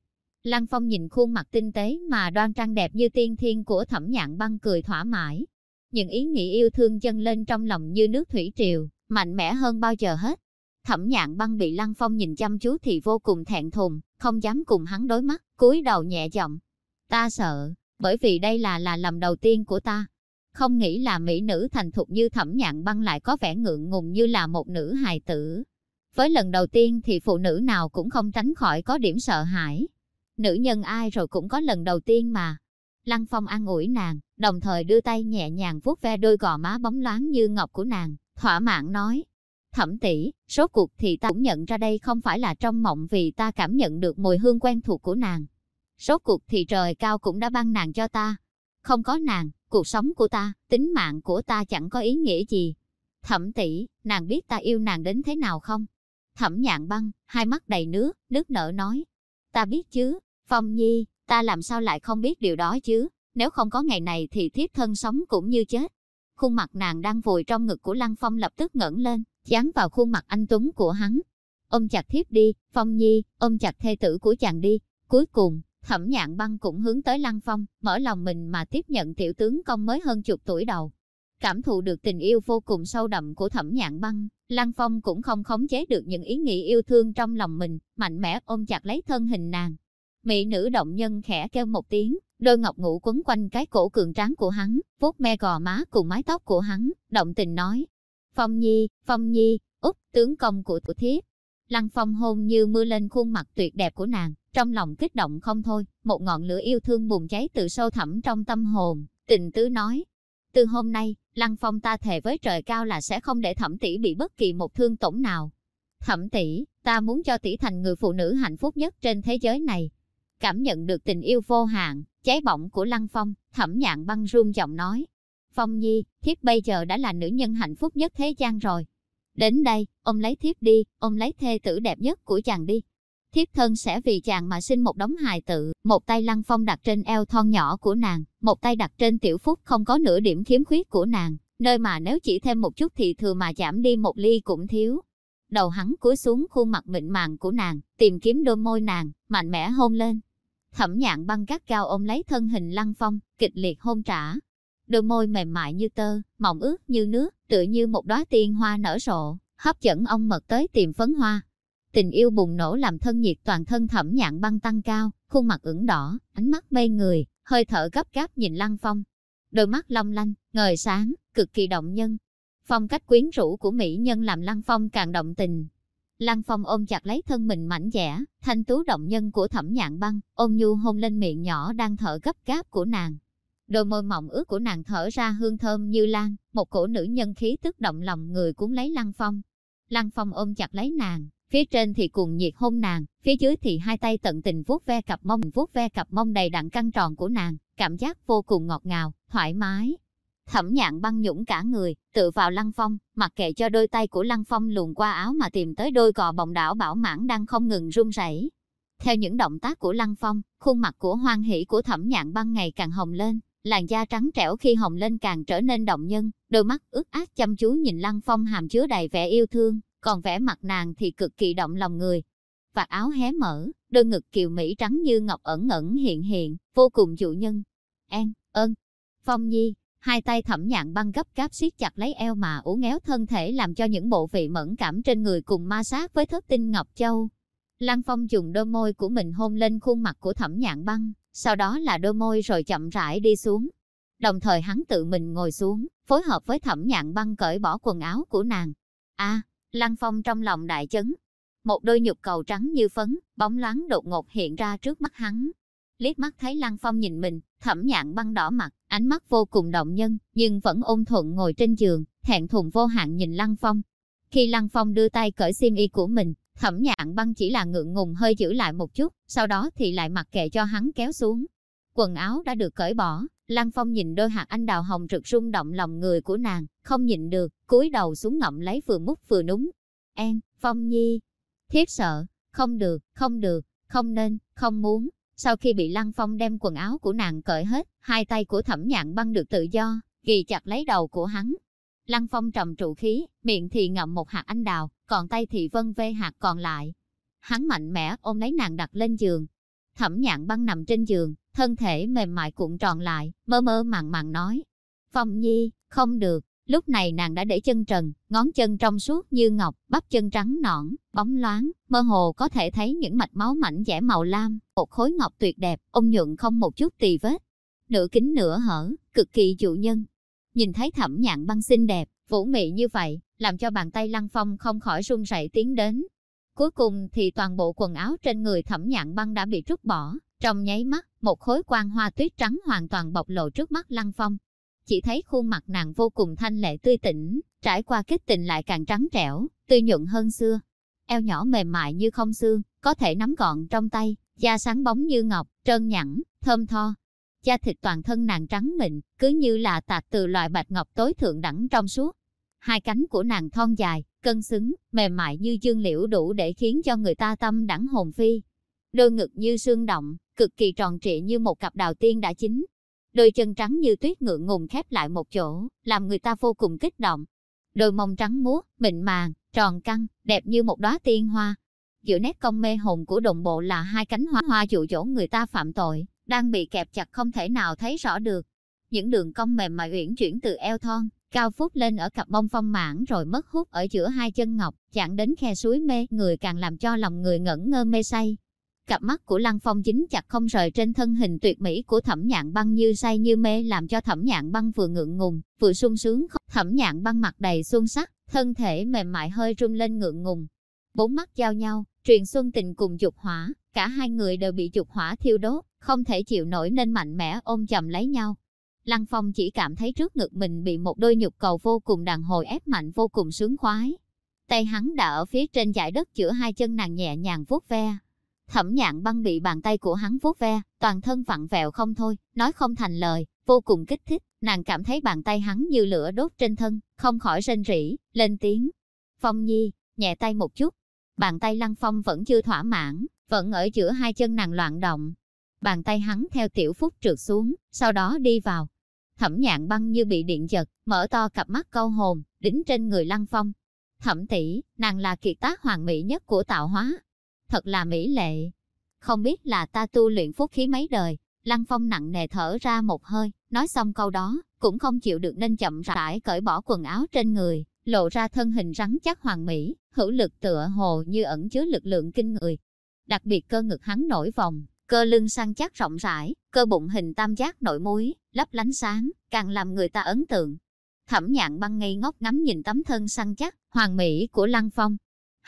Lăng Phong nhìn khuôn mặt tinh tế mà đoan trang đẹp như tiên thiên của thẩm nhạn băng cười thỏa mãi. Những ý nghĩ yêu thương dâng lên trong lòng như nước thủy triều, mạnh mẽ hơn bao giờ hết. Thẩm nhạn băng bị Lăng Phong nhìn chăm chú thì vô cùng thẹn thùng, không dám cùng hắn đối mắt, cúi đầu nhẹ giọng. Ta sợ, bởi vì đây là là lầm đầu tiên của ta. Không nghĩ là mỹ nữ thành thục như thẩm nhạn băng lại có vẻ ngượng ngùng như là một nữ hài tử. Với lần đầu tiên thì phụ nữ nào cũng không tránh khỏi có điểm sợ hãi. Nữ nhân ai rồi cũng có lần đầu tiên mà. Lăng Phong an ủi nàng, đồng thời đưa tay nhẹ nhàng vuốt ve đôi gò má bóng loáng như ngọc của nàng, thỏa mãn nói. Thẩm tỷ, số cuộc thì ta cũng nhận ra đây không phải là trong mộng vì ta cảm nhận được mùi hương quen thuộc của nàng. Số cuộc thì trời cao cũng đã ban nàng cho ta. Không có nàng, cuộc sống của ta, tính mạng của ta chẳng có ý nghĩa gì. Thẩm tỷ, nàng biết ta yêu nàng đến thế nào không? Thẩm nhạn băng, hai mắt đầy nước, nước nở nói. Ta biết chứ, Phong Nhi, ta làm sao lại không biết điều đó chứ? Nếu không có ngày này thì thiếp thân sống cũng như chết. Khuôn mặt nàng đang vùi trong ngực của Lăng Phong lập tức ngẩng lên, dán vào khuôn mặt anh Tuấn của hắn. Ôm chặt thiếp đi, Phong Nhi, ôm chặt thê tử của chàng đi. Cuối cùng, thẩm nhạn băng cũng hướng tới Lăng Phong, mở lòng mình mà tiếp nhận tiểu tướng công mới hơn chục tuổi đầu. Cảm thụ được tình yêu vô cùng sâu đậm của thẩm nhạn băng, Lăng Phong cũng không khống chế được những ý nghĩ yêu thương trong lòng mình, mạnh mẽ ôm chặt lấy thân hình nàng. Mỹ nữ động nhân khẽ kêu một tiếng, đôi ngọc ngũ quấn quanh cái cổ cường tráng của hắn, vuốt me gò má cùng mái tóc của hắn, động tình nói. Phong Nhi, Phong Nhi, út tướng công của tụi thiếp. Lăng Phong hôn như mưa lên khuôn mặt tuyệt đẹp của nàng, trong lòng kích động không thôi, một ngọn lửa yêu thương bùng cháy từ sâu thẳm trong tâm hồn, tình tứ nói. Từ hôm nay, Lăng Phong ta thề với trời cao là sẽ không để thẩm tỷ bị bất kỳ một thương tổn nào. Thẩm tỷ, ta muốn cho tỷ thành người phụ nữ hạnh phúc nhất trên thế giới này. Cảm nhận được tình yêu vô hạn, cháy bỏng của Lăng Phong, thẩm nhạn băng run giọng nói. Phong Nhi, thiếp bây giờ đã là nữ nhân hạnh phúc nhất thế gian rồi. Đến đây, ông lấy thiếp đi, ông lấy thê tử đẹp nhất của chàng đi. Thiếp thân sẽ vì chàng mà sinh một đống hài tự, một tay lăng phong đặt trên eo thon nhỏ của nàng, một tay đặt trên tiểu phúc không có nửa điểm khiếm khuyết của nàng, nơi mà nếu chỉ thêm một chút thì thừa mà giảm đi một ly cũng thiếu. Đầu hắn cúi xuống khuôn mặt mịn màng của nàng, tìm kiếm đôi môi nàng, mạnh mẽ hôn lên. Thẩm nhạn băng gắt cao ôm lấy thân hình lăng phong, kịch liệt hôn trả. Đôi môi mềm mại như tơ, mỏng ướt như nước, tựa như một đóa tiên hoa nở rộ, hấp dẫn ông mật tới tìm phấn hoa. Tình yêu bùng nổ làm thân nhiệt toàn thân thẩm nhạn băng tăng cao, khuôn mặt ửng đỏ, ánh mắt mê người, hơi thở gấp gáp nhìn lăng phong. Đôi mắt long lanh, ngời sáng, cực kỳ động nhân. Phong cách quyến rũ của mỹ nhân làm lăng phong càng động tình, Lăng Phong ôm chặt lấy thân mình mảnh dẻ, thanh tú động nhân của thẩm nhạn băng, ôm nhu hôn lên miệng nhỏ đang thở gấp gáp của nàng. Đôi môi mỏng ướt của nàng thở ra hương thơm như lan, một cổ nữ nhân khí tức động lòng người cuốn lấy Lăng Phong. Lăng Phong ôm chặt lấy nàng, phía trên thì cuồng nhiệt hôn nàng, phía dưới thì hai tay tận tình vuốt ve cặp mông vuốt ve cặp mông đầy đặn căng tròn của nàng, cảm giác vô cùng ngọt ngào, thoải mái. Thẩm nhạn băng nhũng cả người, tự vào lăng phong, mặc kệ cho đôi tay của lăng phong luồn qua áo mà tìm tới đôi cò bồng đảo bảo mãn đang không ngừng run rẩy. Theo những động tác của lăng phong, khuôn mặt của hoan hỷ của thẩm nhạn băng ngày càng hồng lên, làn da trắng trẻo khi hồng lên càng trở nên động nhân, đôi mắt ướt át chăm chú nhìn lăng phong hàm chứa đầy vẻ yêu thương, còn vẻ mặt nàng thì cực kỳ động lòng người. Vạt áo hé mở, đôi ngực kiều mỹ trắng như ngọc ẩn ẩn hiện hiện, vô cùng dụ nhân. An, ơn, Phong Nhi, Hai tay thẩm nhạn băng gấp gáp siết chặt lấy eo mà ủ ngéo thân thể làm cho những bộ vị mẫn cảm trên người cùng ma sát với thất tinh Ngọc Châu. Lăng Phong dùng đôi môi của mình hôn lên khuôn mặt của thẩm nhạn băng, sau đó là đôi môi rồi chậm rãi đi xuống. Đồng thời hắn tự mình ngồi xuống, phối hợp với thẩm nhạn băng cởi bỏ quần áo của nàng. a Lăng Phong trong lòng đại chấn. Một đôi nhục cầu trắng như phấn, bóng loáng đột ngột hiện ra trước mắt hắn, liếc mắt thấy Lăng Phong nhìn mình, thẩm nhạn băng đỏ mặt, ánh mắt vô cùng động nhân, nhưng vẫn ôn thuận ngồi trên giường, thẹn thùng vô hạn nhìn Lăng Phong. Khi Lăng Phong đưa tay cởi xiêm y của mình, thẩm nhạn băng chỉ là ngượng ngùng hơi giữ lại một chút, sau đó thì lại mặc kệ cho hắn kéo xuống. Quần áo đã được cởi bỏ, Lăng Phong nhìn đôi hạt anh đào hồng rực rung động lòng người của nàng, không nhịn được, cúi đầu xuống ngậm lấy vừa mút vừa núng. En, Phong Nhi, thiết sợ, không được, không được, không nên, không muốn, sau khi bị Lăng Phong đem quần áo của nàng cởi hết, hai tay của thẩm nhạn băng được tự do, ghi chặt lấy đầu của hắn. Lăng Phong trầm trụ khí, miệng thì ngậm một hạt anh đào, còn tay thì vân vê hạt còn lại. Hắn mạnh mẽ ôm lấy nàng đặt lên giường. Thẩm nhạn băng nằm trên giường, thân thể mềm mại cuộn tròn lại, mơ mơ màng màng nói. Phong Nhi, không được, Lúc này nàng đã để chân trần, ngón chân trong suốt như ngọc, bắp chân trắng nõn, bóng loáng, mơ hồ có thể thấy những mạch máu mảnh dẻ màu lam, một khối ngọc tuyệt đẹp, ông nhuận không một chút tì vết. Nửa kính nửa hở, cực kỳ dụ nhân. Nhìn thấy thẩm nhạn băng xinh đẹp, vũ mị như vậy, làm cho bàn tay Lăng Phong không khỏi run rẩy tiến đến. Cuối cùng thì toàn bộ quần áo trên người thẩm nhạn băng đã bị rút bỏ, trong nháy mắt, một khối quang hoa tuyết trắng hoàn toàn bộc lộ trước mắt Lăng Phong. Chỉ thấy khuôn mặt nàng vô cùng thanh lệ tươi tỉnh, trải qua kích tình lại càng trắng trẻo, tươi nhuận hơn xưa. Eo nhỏ mềm mại như không xương, có thể nắm gọn trong tay, da sáng bóng như ngọc, trơn nhẵn, thơm tho. Da thịt toàn thân nàng trắng mịn, cứ như là tạc từ loại bạch ngọc tối thượng đẳng trong suốt. Hai cánh của nàng thon dài, cân xứng, mềm mại như dương liễu đủ để khiến cho người ta tâm đẳng hồn phi. Đôi ngực như xương động, cực kỳ tròn trịa như một cặp đào tiên đã chín. Đôi chân trắng như tuyết ngượng ngùng khép lại một chỗ, làm người ta vô cùng kích động. Đôi mông trắng muốt, mịn màng, tròn căng, đẹp như một đóa tiên hoa. Giữa nét công mê hồn của đồng bộ là hai cánh hoa hoa dụ dỗ người ta phạm tội, đang bị kẹp chặt không thể nào thấy rõ được. Những đường cong mềm mại uyển chuyển từ eo thon, cao phút lên ở cặp bông phong mãn rồi mất hút ở giữa hai chân ngọc, chạm đến khe suối mê, người càng làm cho lòng người ngẩn ngơ mê say. Cặp mắt của Lăng Phong dính chặt không rời trên thân hình tuyệt mỹ của thẩm nhạn băng như say như mê làm cho thẩm nhạn băng vừa ngượng ngùng, vừa sung sướng. Thẩm nhạn băng mặt đầy xuân sắc, thân thể mềm mại hơi rung lên ngượng ngùng. Bốn mắt giao nhau, truyền xuân tình cùng dục hỏa, cả hai người đều bị dục hỏa thiêu đốt, không thể chịu nổi nên mạnh mẽ ôm chầm lấy nhau. Lăng Phong chỉ cảm thấy trước ngực mình bị một đôi nhục cầu vô cùng đàn hồi ép mạnh vô cùng sướng khoái. Tay hắn đã ở phía trên dải đất giữa hai chân nàng nhẹ nhàng vuốt ve. Thẩm nhạn băng bị bàn tay của hắn vuốt ve, toàn thân vặn vẹo không thôi, nói không thành lời, vô cùng kích thích, nàng cảm thấy bàn tay hắn như lửa đốt trên thân, không khỏi rên rỉ, lên tiếng. Phong Nhi, nhẹ tay một chút. Bàn tay Lăng Phong vẫn chưa thỏa mãn, vẫn ở giữa hai chân nàng loạn động. Bàn tay hắn theo tiểu phúc trượt xuống, sau đó đi vào. Thẩm nhạn băng như bị điện giật, mở to cặp mắt câu hồn, đính trên người Lăng Phong. Thẩm tỷ, nàng là kiệt tác hoàng mỹ nhất của tạo hóa. Thật là mỹ lệ. Không biết là ta tu luyện phúc khí mấy đời, Lăng Phong nặng nề thở ra một hơi, nói xong câu đó, cũng không chịu được nên chậm rãi cởi bỏ quần áo trên người, lộ ra thân hình rắn chắc hoàng mỹ, hữu lực tựa hồ như ẩn chứa lực lượng kinh người. Đặc biệt cơ ngực hắn nổi vòng, cơ lưng săn chắc rộng rãi, cơ bụng hình tam giác nội muối, lấp lánh sáng, càng làm người ta ấn tượng. Thẩm nhạn băng ngây ngốc ngắm nhìn tấm thân săn chắc, hoàng mỹ của Lăng Phong.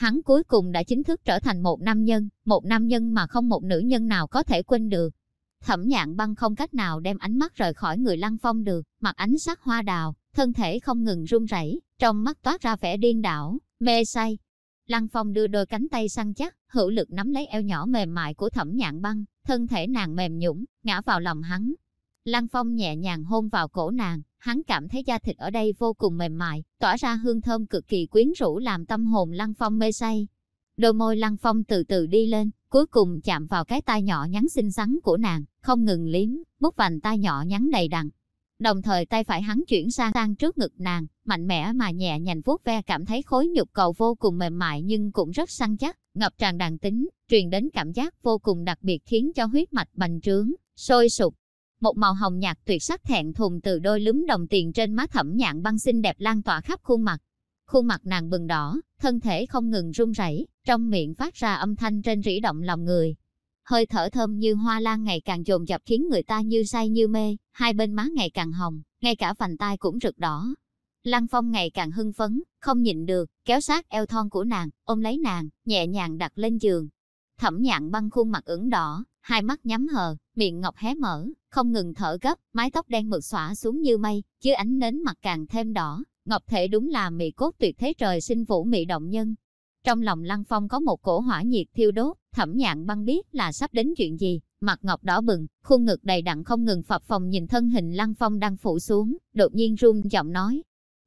Hắn cuối cùng đã chính thức trở thành một nam nhân, một nam nhân mà không một nữ nhân nào có thể quên được. Thẩm nhạn băng không cách nào đem ánh mắt rời khỏi người Lăng Phong được, mặt ánh sắc hoa đào, thân thể không ngừng run rẩy, trong mắt toát ra vẻ điên đảo, mê say. Lăng Phong đưa đôi cánh tay săn chắc, hữu lực nắm lấy eo nhỏ mềm mại của thẩm nhạn băng, thân thể nàng mềm nhũng, ngã vào lòng hắn. Lăng Phong nhẹ nhàng hôn vào cổ nàng, hắn cảm thấy da thịt ở đây vô cùng mềm mại, tỏa ra hương thơm cực kỳ quyến rũ làm tâm hồn Lăng Phong mê say. Đôi môi Lăng Phong từ từ đi lên, cuối cùng chạm vào cái tai nhỏ nhắn xinh xắn của nàng, không ngừng liếm, mút vành tai nhỏ nhắn đầy đặn. Đồng thời tay phải hắn chuyển sang sang trước ngực nàng, mạnh mẽ mà nhẹ nhàng vuốt ve cảm thấy khối nhục cầu vô cùng mềm mại nhưng cũng rất săn chắc, ngập tràn đàn tính, truyền đến cảm giác vô cùng đặc biệt khiến cho huyết mạch bành trướng, sôi sục. Một màu hồng nhạt tuyệt sắc thẹn thùng từ đôi lúm đồng tiền trên má thẩm nhạn băng xinh đẹp lan tỏa khắp khuôn mặt. Khuôn mặt nàng bừng đỏ, thân thể không ngừng run rẩy, trong miệng phát ra âm thanh trên rỉ động lòng người. Hơi thở thơm như hoa lan ngày càng dồn dập khiến người ta như say như mê, hai bên má ngày càng hồng, ngay cả vành tai cũng rực đỏ. Lăng Phong ngày càng hưng phấn, không nhịn được, kéo sát eo thon của nàng, ôm lấy nàng, nhẹ nhàng đặt lên giường. Thẩm nhạn băng khuôn mặt ửng đỏ, hai mắt nhắm hờ, miệng ngọc hé mở, không ngừng thở gấp, mái tóc đen mượt xõa xuống như mây, dưới ánh nến mặt càng thêm đỏ, ngọc thể đúng là mị cốt tuyệt thế trời sinh vũ mị động nhân. Trong lòng Lăng Phong có một cổ hỏa nhiệt thiêu đốt, thẩm nhạn băng biết là sắp đến chuyện gì, mặt ngọc đỏ bừng, khuôn ngực đầy đặn không ngừng phập phòng nhìn thân hình Lăng Phong đang phủ xuống, đột nhiên run giọng nói.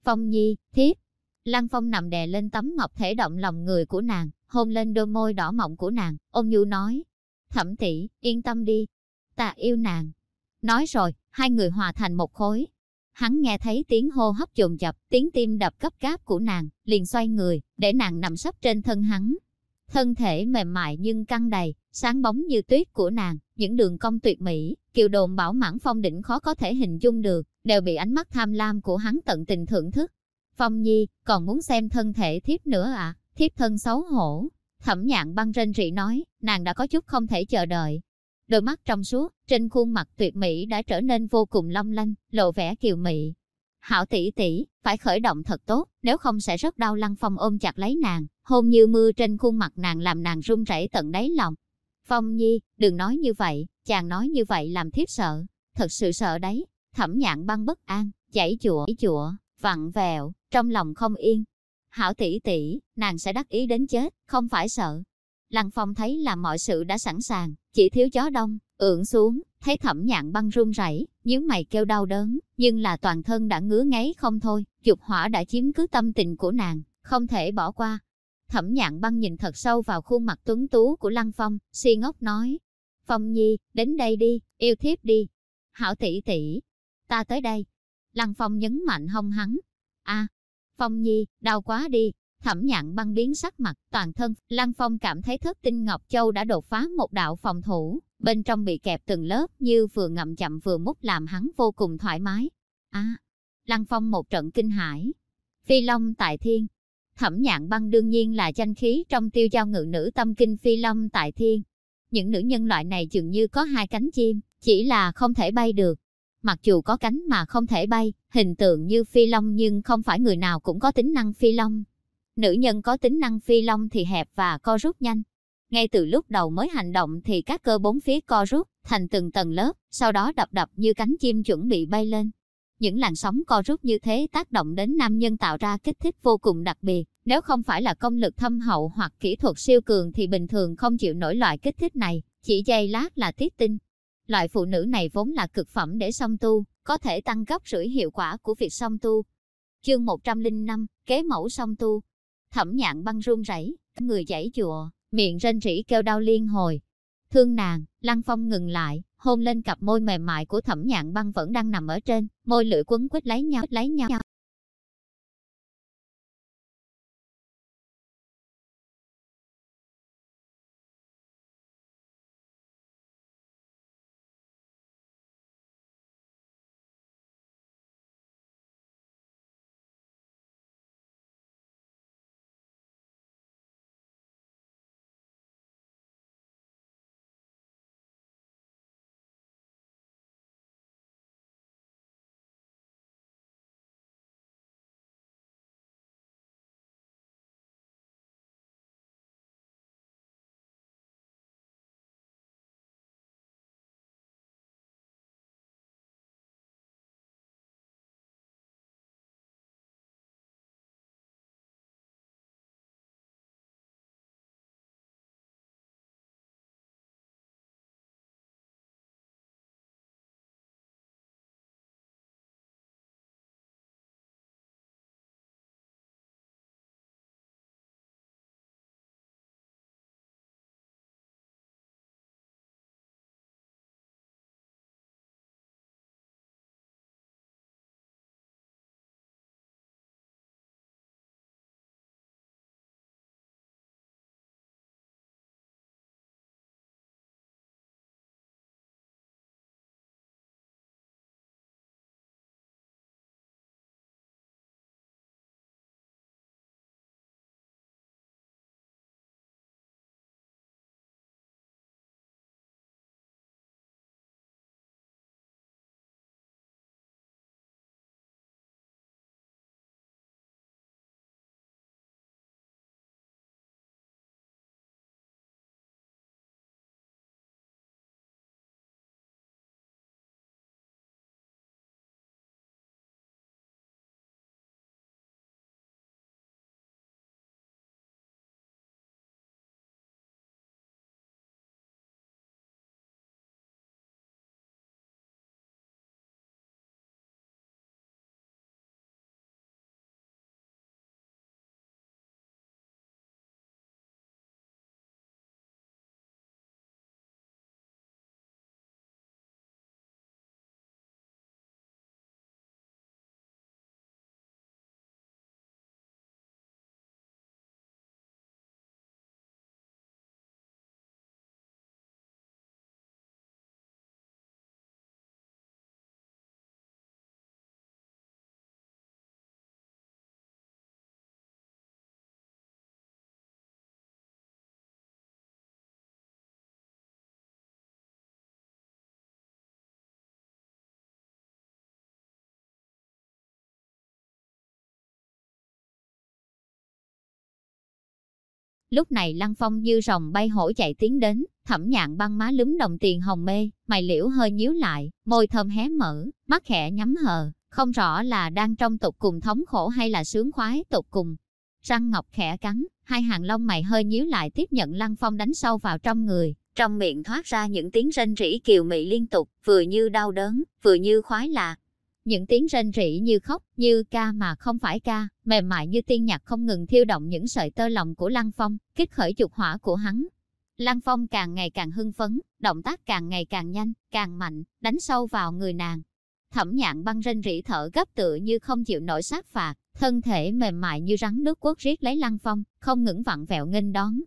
Phong nhi, thiếp. Lăng Phong nằm đè lên tấm ngọc thể động lòng người của nàng, hôn lên đôi môi đỏ mọng của nàng, ôm nhu nói. Thẩm tỷ, yên tâm đi. Ta yêu nàng. Nói rồi, hai người hòa thành một khối. Hắn nghe thấy tiếng hô hấp dồn dập, tiếng tim đập cấp gáp của nàng, liền xoay người, để nàng nằm sấp trên thân hắn. Thân thể mềm mại nhưng căng đầy, sáng bóng như tuyết của nàng, những đường cong tuyệt mỹ, kiều đồn bảo mãn phong đỉnh khó có thể hình dung được, đều bị ánh mắt tham lam của hắn tận tình thưởng thức. Phong Nhi, còn muốn xem thân thể thiếp nữa à? Thiếp thân xấu hổ. Thẩm nhạn băng rên rỉ nói, nàng đã có chút không thể chờ đợi. Đôi mắt trong suốt, trên khuôn mặt tuyệt mỹ đã trở nên vô cùng long lanh, lộ vẻ kiều mị. Hảo tỷ tỷ, phải khởi động thật tốt, nếu không sẽ rất đau Lăng Phong ôm chặt lấy nàng, hôn như mưa trên khuôn mặt nàng làm nàng run rẩy tận đáy lòng. Phong Nhi, đừng nói như vậy, chàng nói như vậy làm thiếp sợ, thật sự sợ đấy. Thẩm nhạn băng bất an, chảy chùa, chùa, vặn vẹo, trong lòng không yên. Hảo tỷ tỷ, nàng sẽ đắc ý đến chết, không phải sợ. Lăng Phong thấy là mọi sự đã sẵn sàng, chỉ thiếu gió đông, ưỡn xuống, thấy thẩm nhạn băng run rẩy, nhíu mày kêu đau đớn, nhưng là toàn thân đã ngứa ngáy không thôi, dục hỏa đã chiếm cứ tâm tình của nàng, không thể bỏ qua. Thẩm nhạn băng nhìn thật sâu vào khuôn mặt tuấn tú của Lăng Phong, si ngốc nói. Phong Nhi, đến đây đi, yêu thiếp đi. Hảo tỷ tỷ, ta tới đây. Lăng Phong nhấn mạnh hông hắn. a Phong Nhi, đau quá đi. Thẩm nhạn băng biến sắc mặt, toàn thân, Lăng Phong cảm thấy thất tinh Ngọc Châu đã đột phá một đạo phòng thủ, bên trong bị kẹp từng lớp như vừa ngậm chậm vừa mút làm hắn vô cùng thoải mái. a Lăng Phong một trận kinh hãi. Phi Long tại thiên. Thẩm nhạn băng đương nhiên là danh khí trong tiêu giao ngự nữ tâm kinh Phi Long tại thiên. Những nữ nhân loại này dường như có hai cánh chim, chỉ là không thể bay được. Mặc dù có cánh mà không thể bay, hình tượng như phi long nhưng không phải người nào cũng có tính năng phi long. Nữ nhân có tính năng phi long thì hẹp và co rút nhanh. Ngay từ lúc đầu mới hành động thì các cơ bốn phía co rút thành từng tầng lớp, sau đó đập đập như cánh chim chuẩn bị bay lên. Những làn sóng co rút như thế tác động đến nam nhân tạo ra kích thích vô cùng đặc biệt. Nếu không phải là công lực thâm hậu hoặc kỹ thuật siêu cường thì bình thường không chịu nổi loại kích thích này, chỉ giây lát là tiết tinh. Loại phụ nữ này vốn là cực phẩm để song tu, có thể tăng gấp rưỡi hiệu quả của việc song tu. Chương 105, kế mẫu song tu. Thẩm nhạn băng run rẩy, người chảy chùa, miệng rên rỉ kêu đau liên hồi. Thương nàng, Lăng Phong ngừng lại, hôn lên cặp môi mềm mại của thẩm nhạn băng vẫn đang nằm ở trên, môi lưỡi quấn quýt lấy nhau, lấy nhau. Lúc này Lăng Phong như rồng bay hổ chạy tiến đến, thẩm nhạn băng má lúm đồng tiền hồng mê, mày liễu hơi nhíu lại, môi thơm hé mở, mắt khẽ nhắm hờ, không rõ là đang trong tục cùng thống khổ hay là sướng khoái tục cùng. Răng ngọc khẽ cắn, hai hàng lông mày hơi nhíu lại tiếp nhận Lăng Phong đánh sâu vào trong người, trong miệng thoát ra những tiếng rên rỉ kiều mị liên tục, vừa như đau đớn, vừa như khoái lạc. Những tiếng rên rỉ như khóc, như ca mà không phải ca, mềm mại như tiên nhạc không ngừng thiêu động những sợi tơ lòng của Lăng Phong, kích khởi dục hỏa của hắn. Lăng Phong càng ngày càng hưng phấn, động tác càng ngày càng nhanh, càng mạnh, đánh sâu vào người nàng. Thẩm nhạn băng rên rỉ thở gấp tựa như không chịu nổi sát phạt, thân thể mềm mại như rắn nước quất riết lấy Lăng Phong, không ngừng vặn vẹo nghênh đón.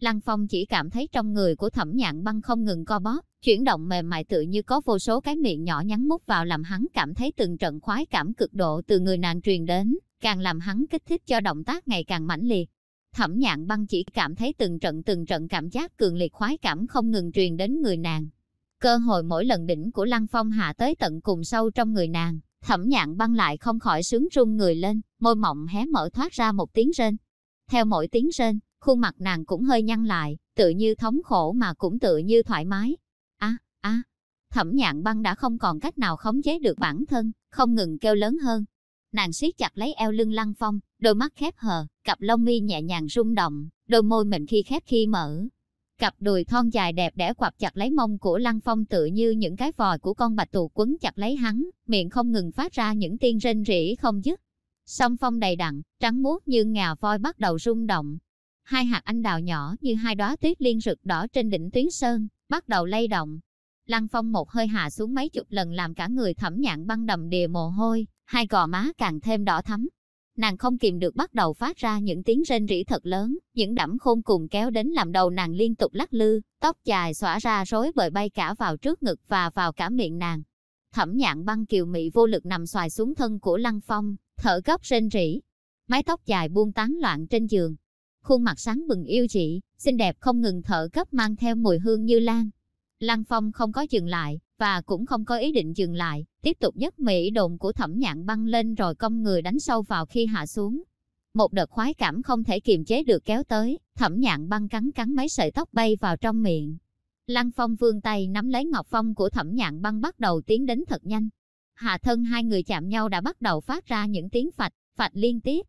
Lăng Phong chỉ cảm thấy trong người của thẩm nhạn băng không ngừng co bóp, chuyển động mềm mại tự như có vô số cái miệng nhỏ nhắn mút vào làm hắn cảm thấy từng trận khoái cảm cực độ từ người nàng truyền đến, càng làm hắn kích thích cho động tác ngày càng mãnh liệt. Thẩm nhạn băng chỉ cảm thấy từng trận từng trận cảm giác cường liệt khoái cảm không ngừng truyền đến người nàng. Cơ hội mỗi lần đỉnh của Lăng Phong hạ tới tận cùng sâu trong người nàng, thẩm nhạn băng lại không khỏi sướng run người lên, môi mộng hé mở thoát ra một tiếng rên. Theo mỗi tiếng rên, khuôn mặt nàng cũng hơi nhăn lại, tự như thống khổ mà cũng tự như thoải mái a thẩm nhạn băng đã không còn cách nào khống chế được bản thân, không ngừng kêu lớn hơn. Nàng siết chặt lấy eo lưng lăng phong, đôi mắt khép hờ, cặp lông mi nhẹ nhàng rung động, đôi môi mịn khi khép khi mở. Cặp đùi thon dài đẹp đẽ quặp chặt lấy mông của lăng phong tự như những cái vòi của con bạch tuộc quấn chặt lấy hắn, miệng không ngừng phát ra những tiếng rên rỉ không dứt. Song phong đầy đặn, trắng muốt như ngà voi bắt đầu rung động, hai hạt anh đào nhỏ như hai đóa tuyết liên rực đỏ trên đỉnh tuyến sơn, bắt đầu lay động. Lăng phong một hơi hạ xuống mấy chục lần làm cả người thẩm nhạn băng đầm đìa mồ hôi, hai gò má càng thêm đỏ thắm. Nàng không kìm được bắt đầu phát ra những tiếng rên rỉ thật lớn, những đẫm khôn cùng kéo đến làm đầu nàng liên tục lắc lư, tóc dài xõa ra rối bời bay cả vào trước ngực và vào cả miệng nàng. Thẩm nhạn băng kiều mị vô lực nằm xoài xuống thân của lăng phong, thở gấp rên rỉ. Mái tóc dài buông tán loạn trên giường, khuôn mặt sáng bừng yêu chị, xinh đẹp không ngừng thở gấp mang theo mùi hương như lan. Lăng Phong không có dừng lại, và cũng không có ý định dừng lại, tiếp tục nhấc mỹ đồn của thẩm nhạn băng lên rồi cong người đánh sâu vào khi hạ xuống. Một đợt khoái cảm không thể kiềm chế được kéo tới, thẩm nhạn băng cắn cắn mấy sợi tóc bay vào trong miệng. Lăng Phong vươn tay nắm lấy ngọc phong của thẩm nhạn băng bắt đầu tiến đến thật nhanh. Hạ thân hai người chạm nhau đã bắt đầu phát ra những tiếng phạch, phạch liên tiếp.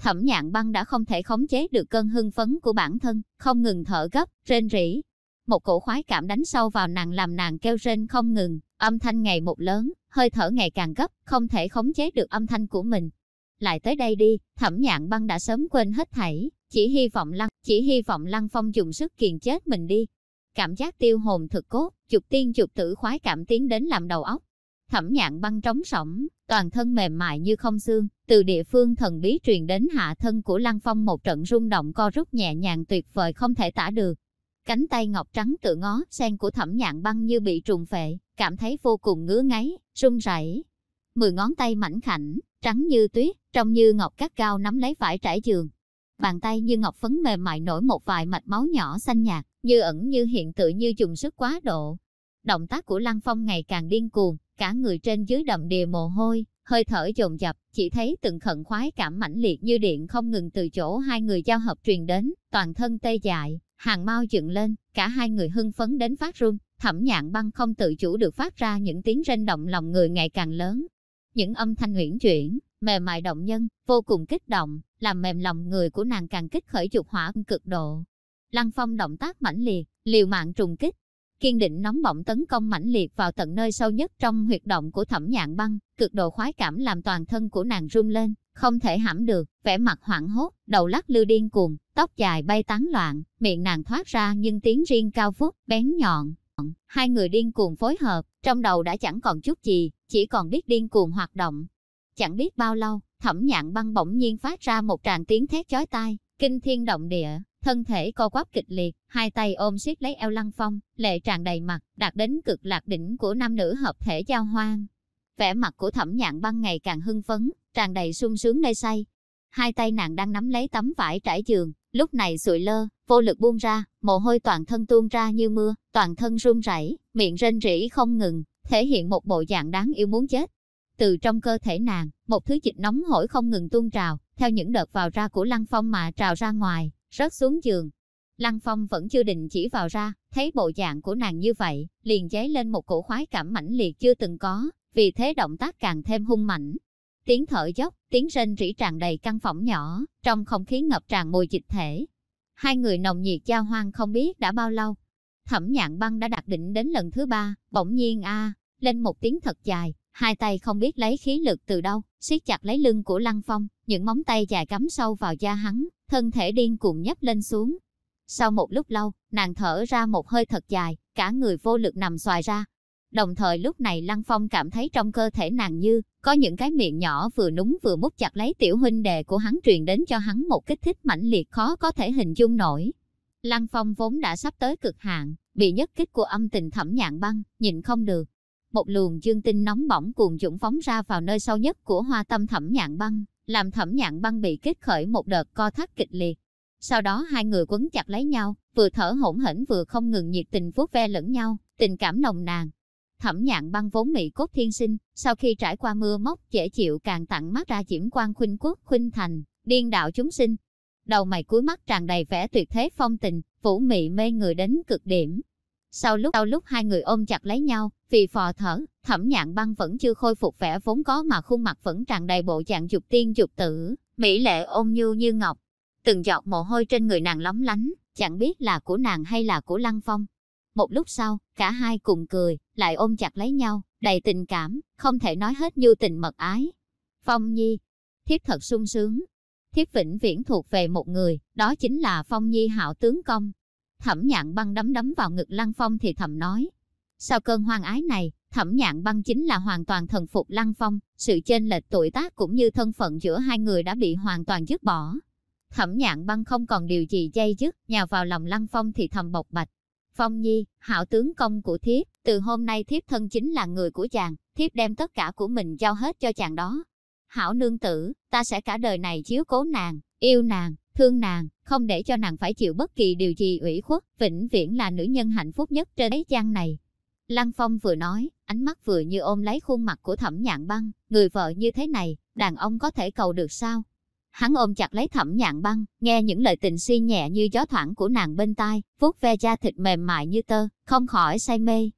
Thẩm nhạn băng đã không thể khống chế được cơn hưng phấn của bản thân, không ngừng thở gấp, rên rỉ. Một cổ khoái cảm đánh sâu vào nàng làm nàng kêu rên không ngừng, âm thanh ngày một lớn, hơi thở ngày càng gấp, không thể khống chế được âm thanh của mình. Lại tới đây đi, thẩm nhạn băng đã sớm quên hết thảy, chỉ hy vọng lăng, chỉ hy vọng lăng phong dùng sức kiền chết mình đi. Cảm giác tiêu hồn thực cốt, chục tiên chục tử khoái cảm tiến đến làm đầu óc. Thẩm nhạn băng trống sổng, toàn thân mềm mại như không xương, từ địa phương thần bí truyền đến hạ thân của Lăng Phong một trận rung động co rút nhẹ nhàng tuyệt vời không thể tả được. Cánh tay ngọc trắng tự ngó, sen của thẩm nhạn băng như bị trùng phệ, cảm thấy vô cùng ngứa ngáy, run rẩy. Mười ngón tay mảnh khảnh, trắng như tuyết, trông như ngọc cắt cao nắm lấy vải trải giường. Bàn tay như ngọc phấn mềm mại nổi một vài mạch máu nhỏ xanh nhạt, như ẩn như hiện tự như dùng sức quá độ. Động tác của Lăng Phong ngày càng điên cuồng, cả người trên dưới đầm đìa mồ hôi, hơi thở dồn dập, chỉ thấy từng khẩn khoái cảm mãnh liệt như điện không ngừng từ chỗ hai người giao hợp truyền đến, toàn thân tê dại, hàng mau dựng lên, cả hai người hưng phấn đến phát run, thẩm nhạn băng không tự chủ được phát ra những tiếng rên động lòng người ngày càng lớn. Những âm thanh uyển chuyển, mềm mại động nhân, vô cùng kích động, làm mềm lòng người của nàng càng kích khởi dục hỏa cực độ. Lăng phong động tác mãnh liệt, liều mạng trùng kích, kiên định nóng bỏng tấn công mãnh liệt vào tận nơi sâu nhất trong huyệt động của thẩm nhạn băng, cực độ khoái cảm làm toàn thân của nàng run lên, không thể hãm được, vẻ mặt hoảng hốt, đầu lắc lư điên cuồng, tóc dài bay tán loạn, miệng nàng thoát ra nhưng tiếng riêng cao vút, bén nhọn. Hai người điên cuồng phối hợp, trong đầu đã chẳng còn chút gì, chỉ còn biết điên cuồng hoạt động. Chẳng biết bao lâu, thẩm nhạn băng bỗng nhiên phát ra một tràng tiếng thét chói tai, kinh thiên động địa, thân thể co quắp kịch liệt, hai tay ôm siết lấy eo lăng phong, lệ tràn đầy mặt, đạt đến cực lạc đỉnh của nam nữ hợp thể giao hoang. Vẻ mặt của thẩm nhạn băng ngày càng hưng phấn, tràn đầy sung sướng nơi say. Hai tay nàng đang nắm lấy tấm vải trải giường, lúc này sụi lơ, vô lực buông ra, mồ hôi toàn thân tuôn ra như mưa, toàn thân run rẩy, miệng rên rỉ không ngừng, thể hiện một bộ dạng đáng yêu muốn chết. Từ trong cơ thể nàng, một thứ dịch nóng hổi không ngừng tuôn trào, theo những đợt vào ra của lăng phong mà trào ra ngoài, rớt xuống giường, Lăng Phong vẫn chưa định chỉ vào ra, thấy bộ dạng của nàng như vậy, liền dấy lên một cổ khoái cảm mãnh liệt chưa từng có, vì thế động tác càng thêm hung mạnh. Tiếng thở dốc, tiếng rên rỉ tràn đầy căn phòng nhỏ, trong không khí ngập tràn mùi dịch thể. Hai người nồng nhiệt giao hoang không biết đã bao lâu. Thẩm nhạn băng đã đạt định đến lần thứ ba, bỗng nhiên a lên một tiếng thật dài, hai tay không biết lấy khí lực từ đâu, siết chặt lấy lưng của Lăng Phong, những móng tay dài cắm sâu vào da hắn, thân thể điên cuồng nhấp lên xuống. Sau một lúc lâu, nàng thở ra một hơi thật dài, cả người vô lực nằm xoài ra. Đồng thời lúc này Lăng Phong cảm thấy trong cơ thể nàng như có những cái miệng nhỏ vừa núng vừa mút chặt lấy tiểu huynh đệ của hắn truyền đến cho hắn một kích thích mãnh liệt khó có thể hình dung nổi. Lăng Phong vốn đã sắp tới cực hạn, bị nhất kích của âm tình thẩm nhạn băng, nhìn không được, một luồng dương tinh nóng bỏng cuồng dũng phóng ra vào nơi sâu nhất của hoa tâm thẩm nhạn băng, làm thẩm nhạn băng bị kích khởi một đợt co thắt kịch liệt. Sau đó hai người quấn chặt lấy nhau, vừa thở hổn hển vừa không ngừng nhiệt tình vuốt ve lẫn nhau, tình cảm nồng nàn. Thẩm nhạn băng vốn mỹ cốt thiên sinh, sau khi trải qua mưa móc dễ chịu càng tặng mắt ra diễm quan khuynh quốc khuynh thành, điên đạo chúng sinh. Đầu mày cuối mắt tràn đầy vẻ tuyệt thế phong tình, vũ mị mê người đến cực điểm, sau lúc sau lúc hai người ôm chặt lấy nhau, vì phò thở, thẩm nhạn băng vẫn chưa khôi phục vẻ vốn có mà khuôn mặt vẫn tràn đầy bộ dạng dục tiên dục tử, mỹ lệ ôn nhu như ngọc. Từng giọt mồ hôi trên người nàng lóng lánh, chẳng biết là của nàng hay là của Lăng Phong. Một lúc sau, cả hai cùng cười, lại ôm chặt lấy nhau, đầy tình cảm, không thể nói hết như tình mật ái. Phong Nhi, thiếp thật sung sướng. Thiếp vĩnh viễn thuộc về một người, đó chính là Phong Nhi hảo tướng công, Thẩm nhạn băng đấm đấm vào ngực Lăng Phong thì thầm nói. Sau cơn hoang ái này, thẩm nhạn băng chính là hoàn toàn thần phục Lăng Phong, sự chênh lệch tuổi tác cũng như thân phận giữa hai người đã bị hoàn toàn dứt bỏ. Thẩm nhạn băng không còn điều gì dây dứt, nhào vào lòng Lăng Phong thì thầm bộc bạch. Phong Nhi, hảo tướng công của thiếp, từ hôm nay thiếp thân chính là người của chàng, thiếp đem tất cả của mình giao hết cho chàng đó. Hảo nương tử, ta sẽ cả đời này chiếu cố nàng, yêu nàng, thương nàng, không để cho nàng phải chịu bất kỳ điều gì ủy khuất, vĩnh viễn là nữ nhân hạnh phúc nhất trên thế gian này. Lăng Phong vừa nói, ánh mắt vừa như ôm lấy khuôn mặt của thẩm nhạn băng, người vợ như thế này, đàn ông có thể cầu được sao? Hắn ôm chặt lấy thẩm nhạn băng, nghe những lời tình si nhẹ như gió thoảng của nàng bên tai, vuốt ve da thịt mềm mại như tơ, không khỏi say mê,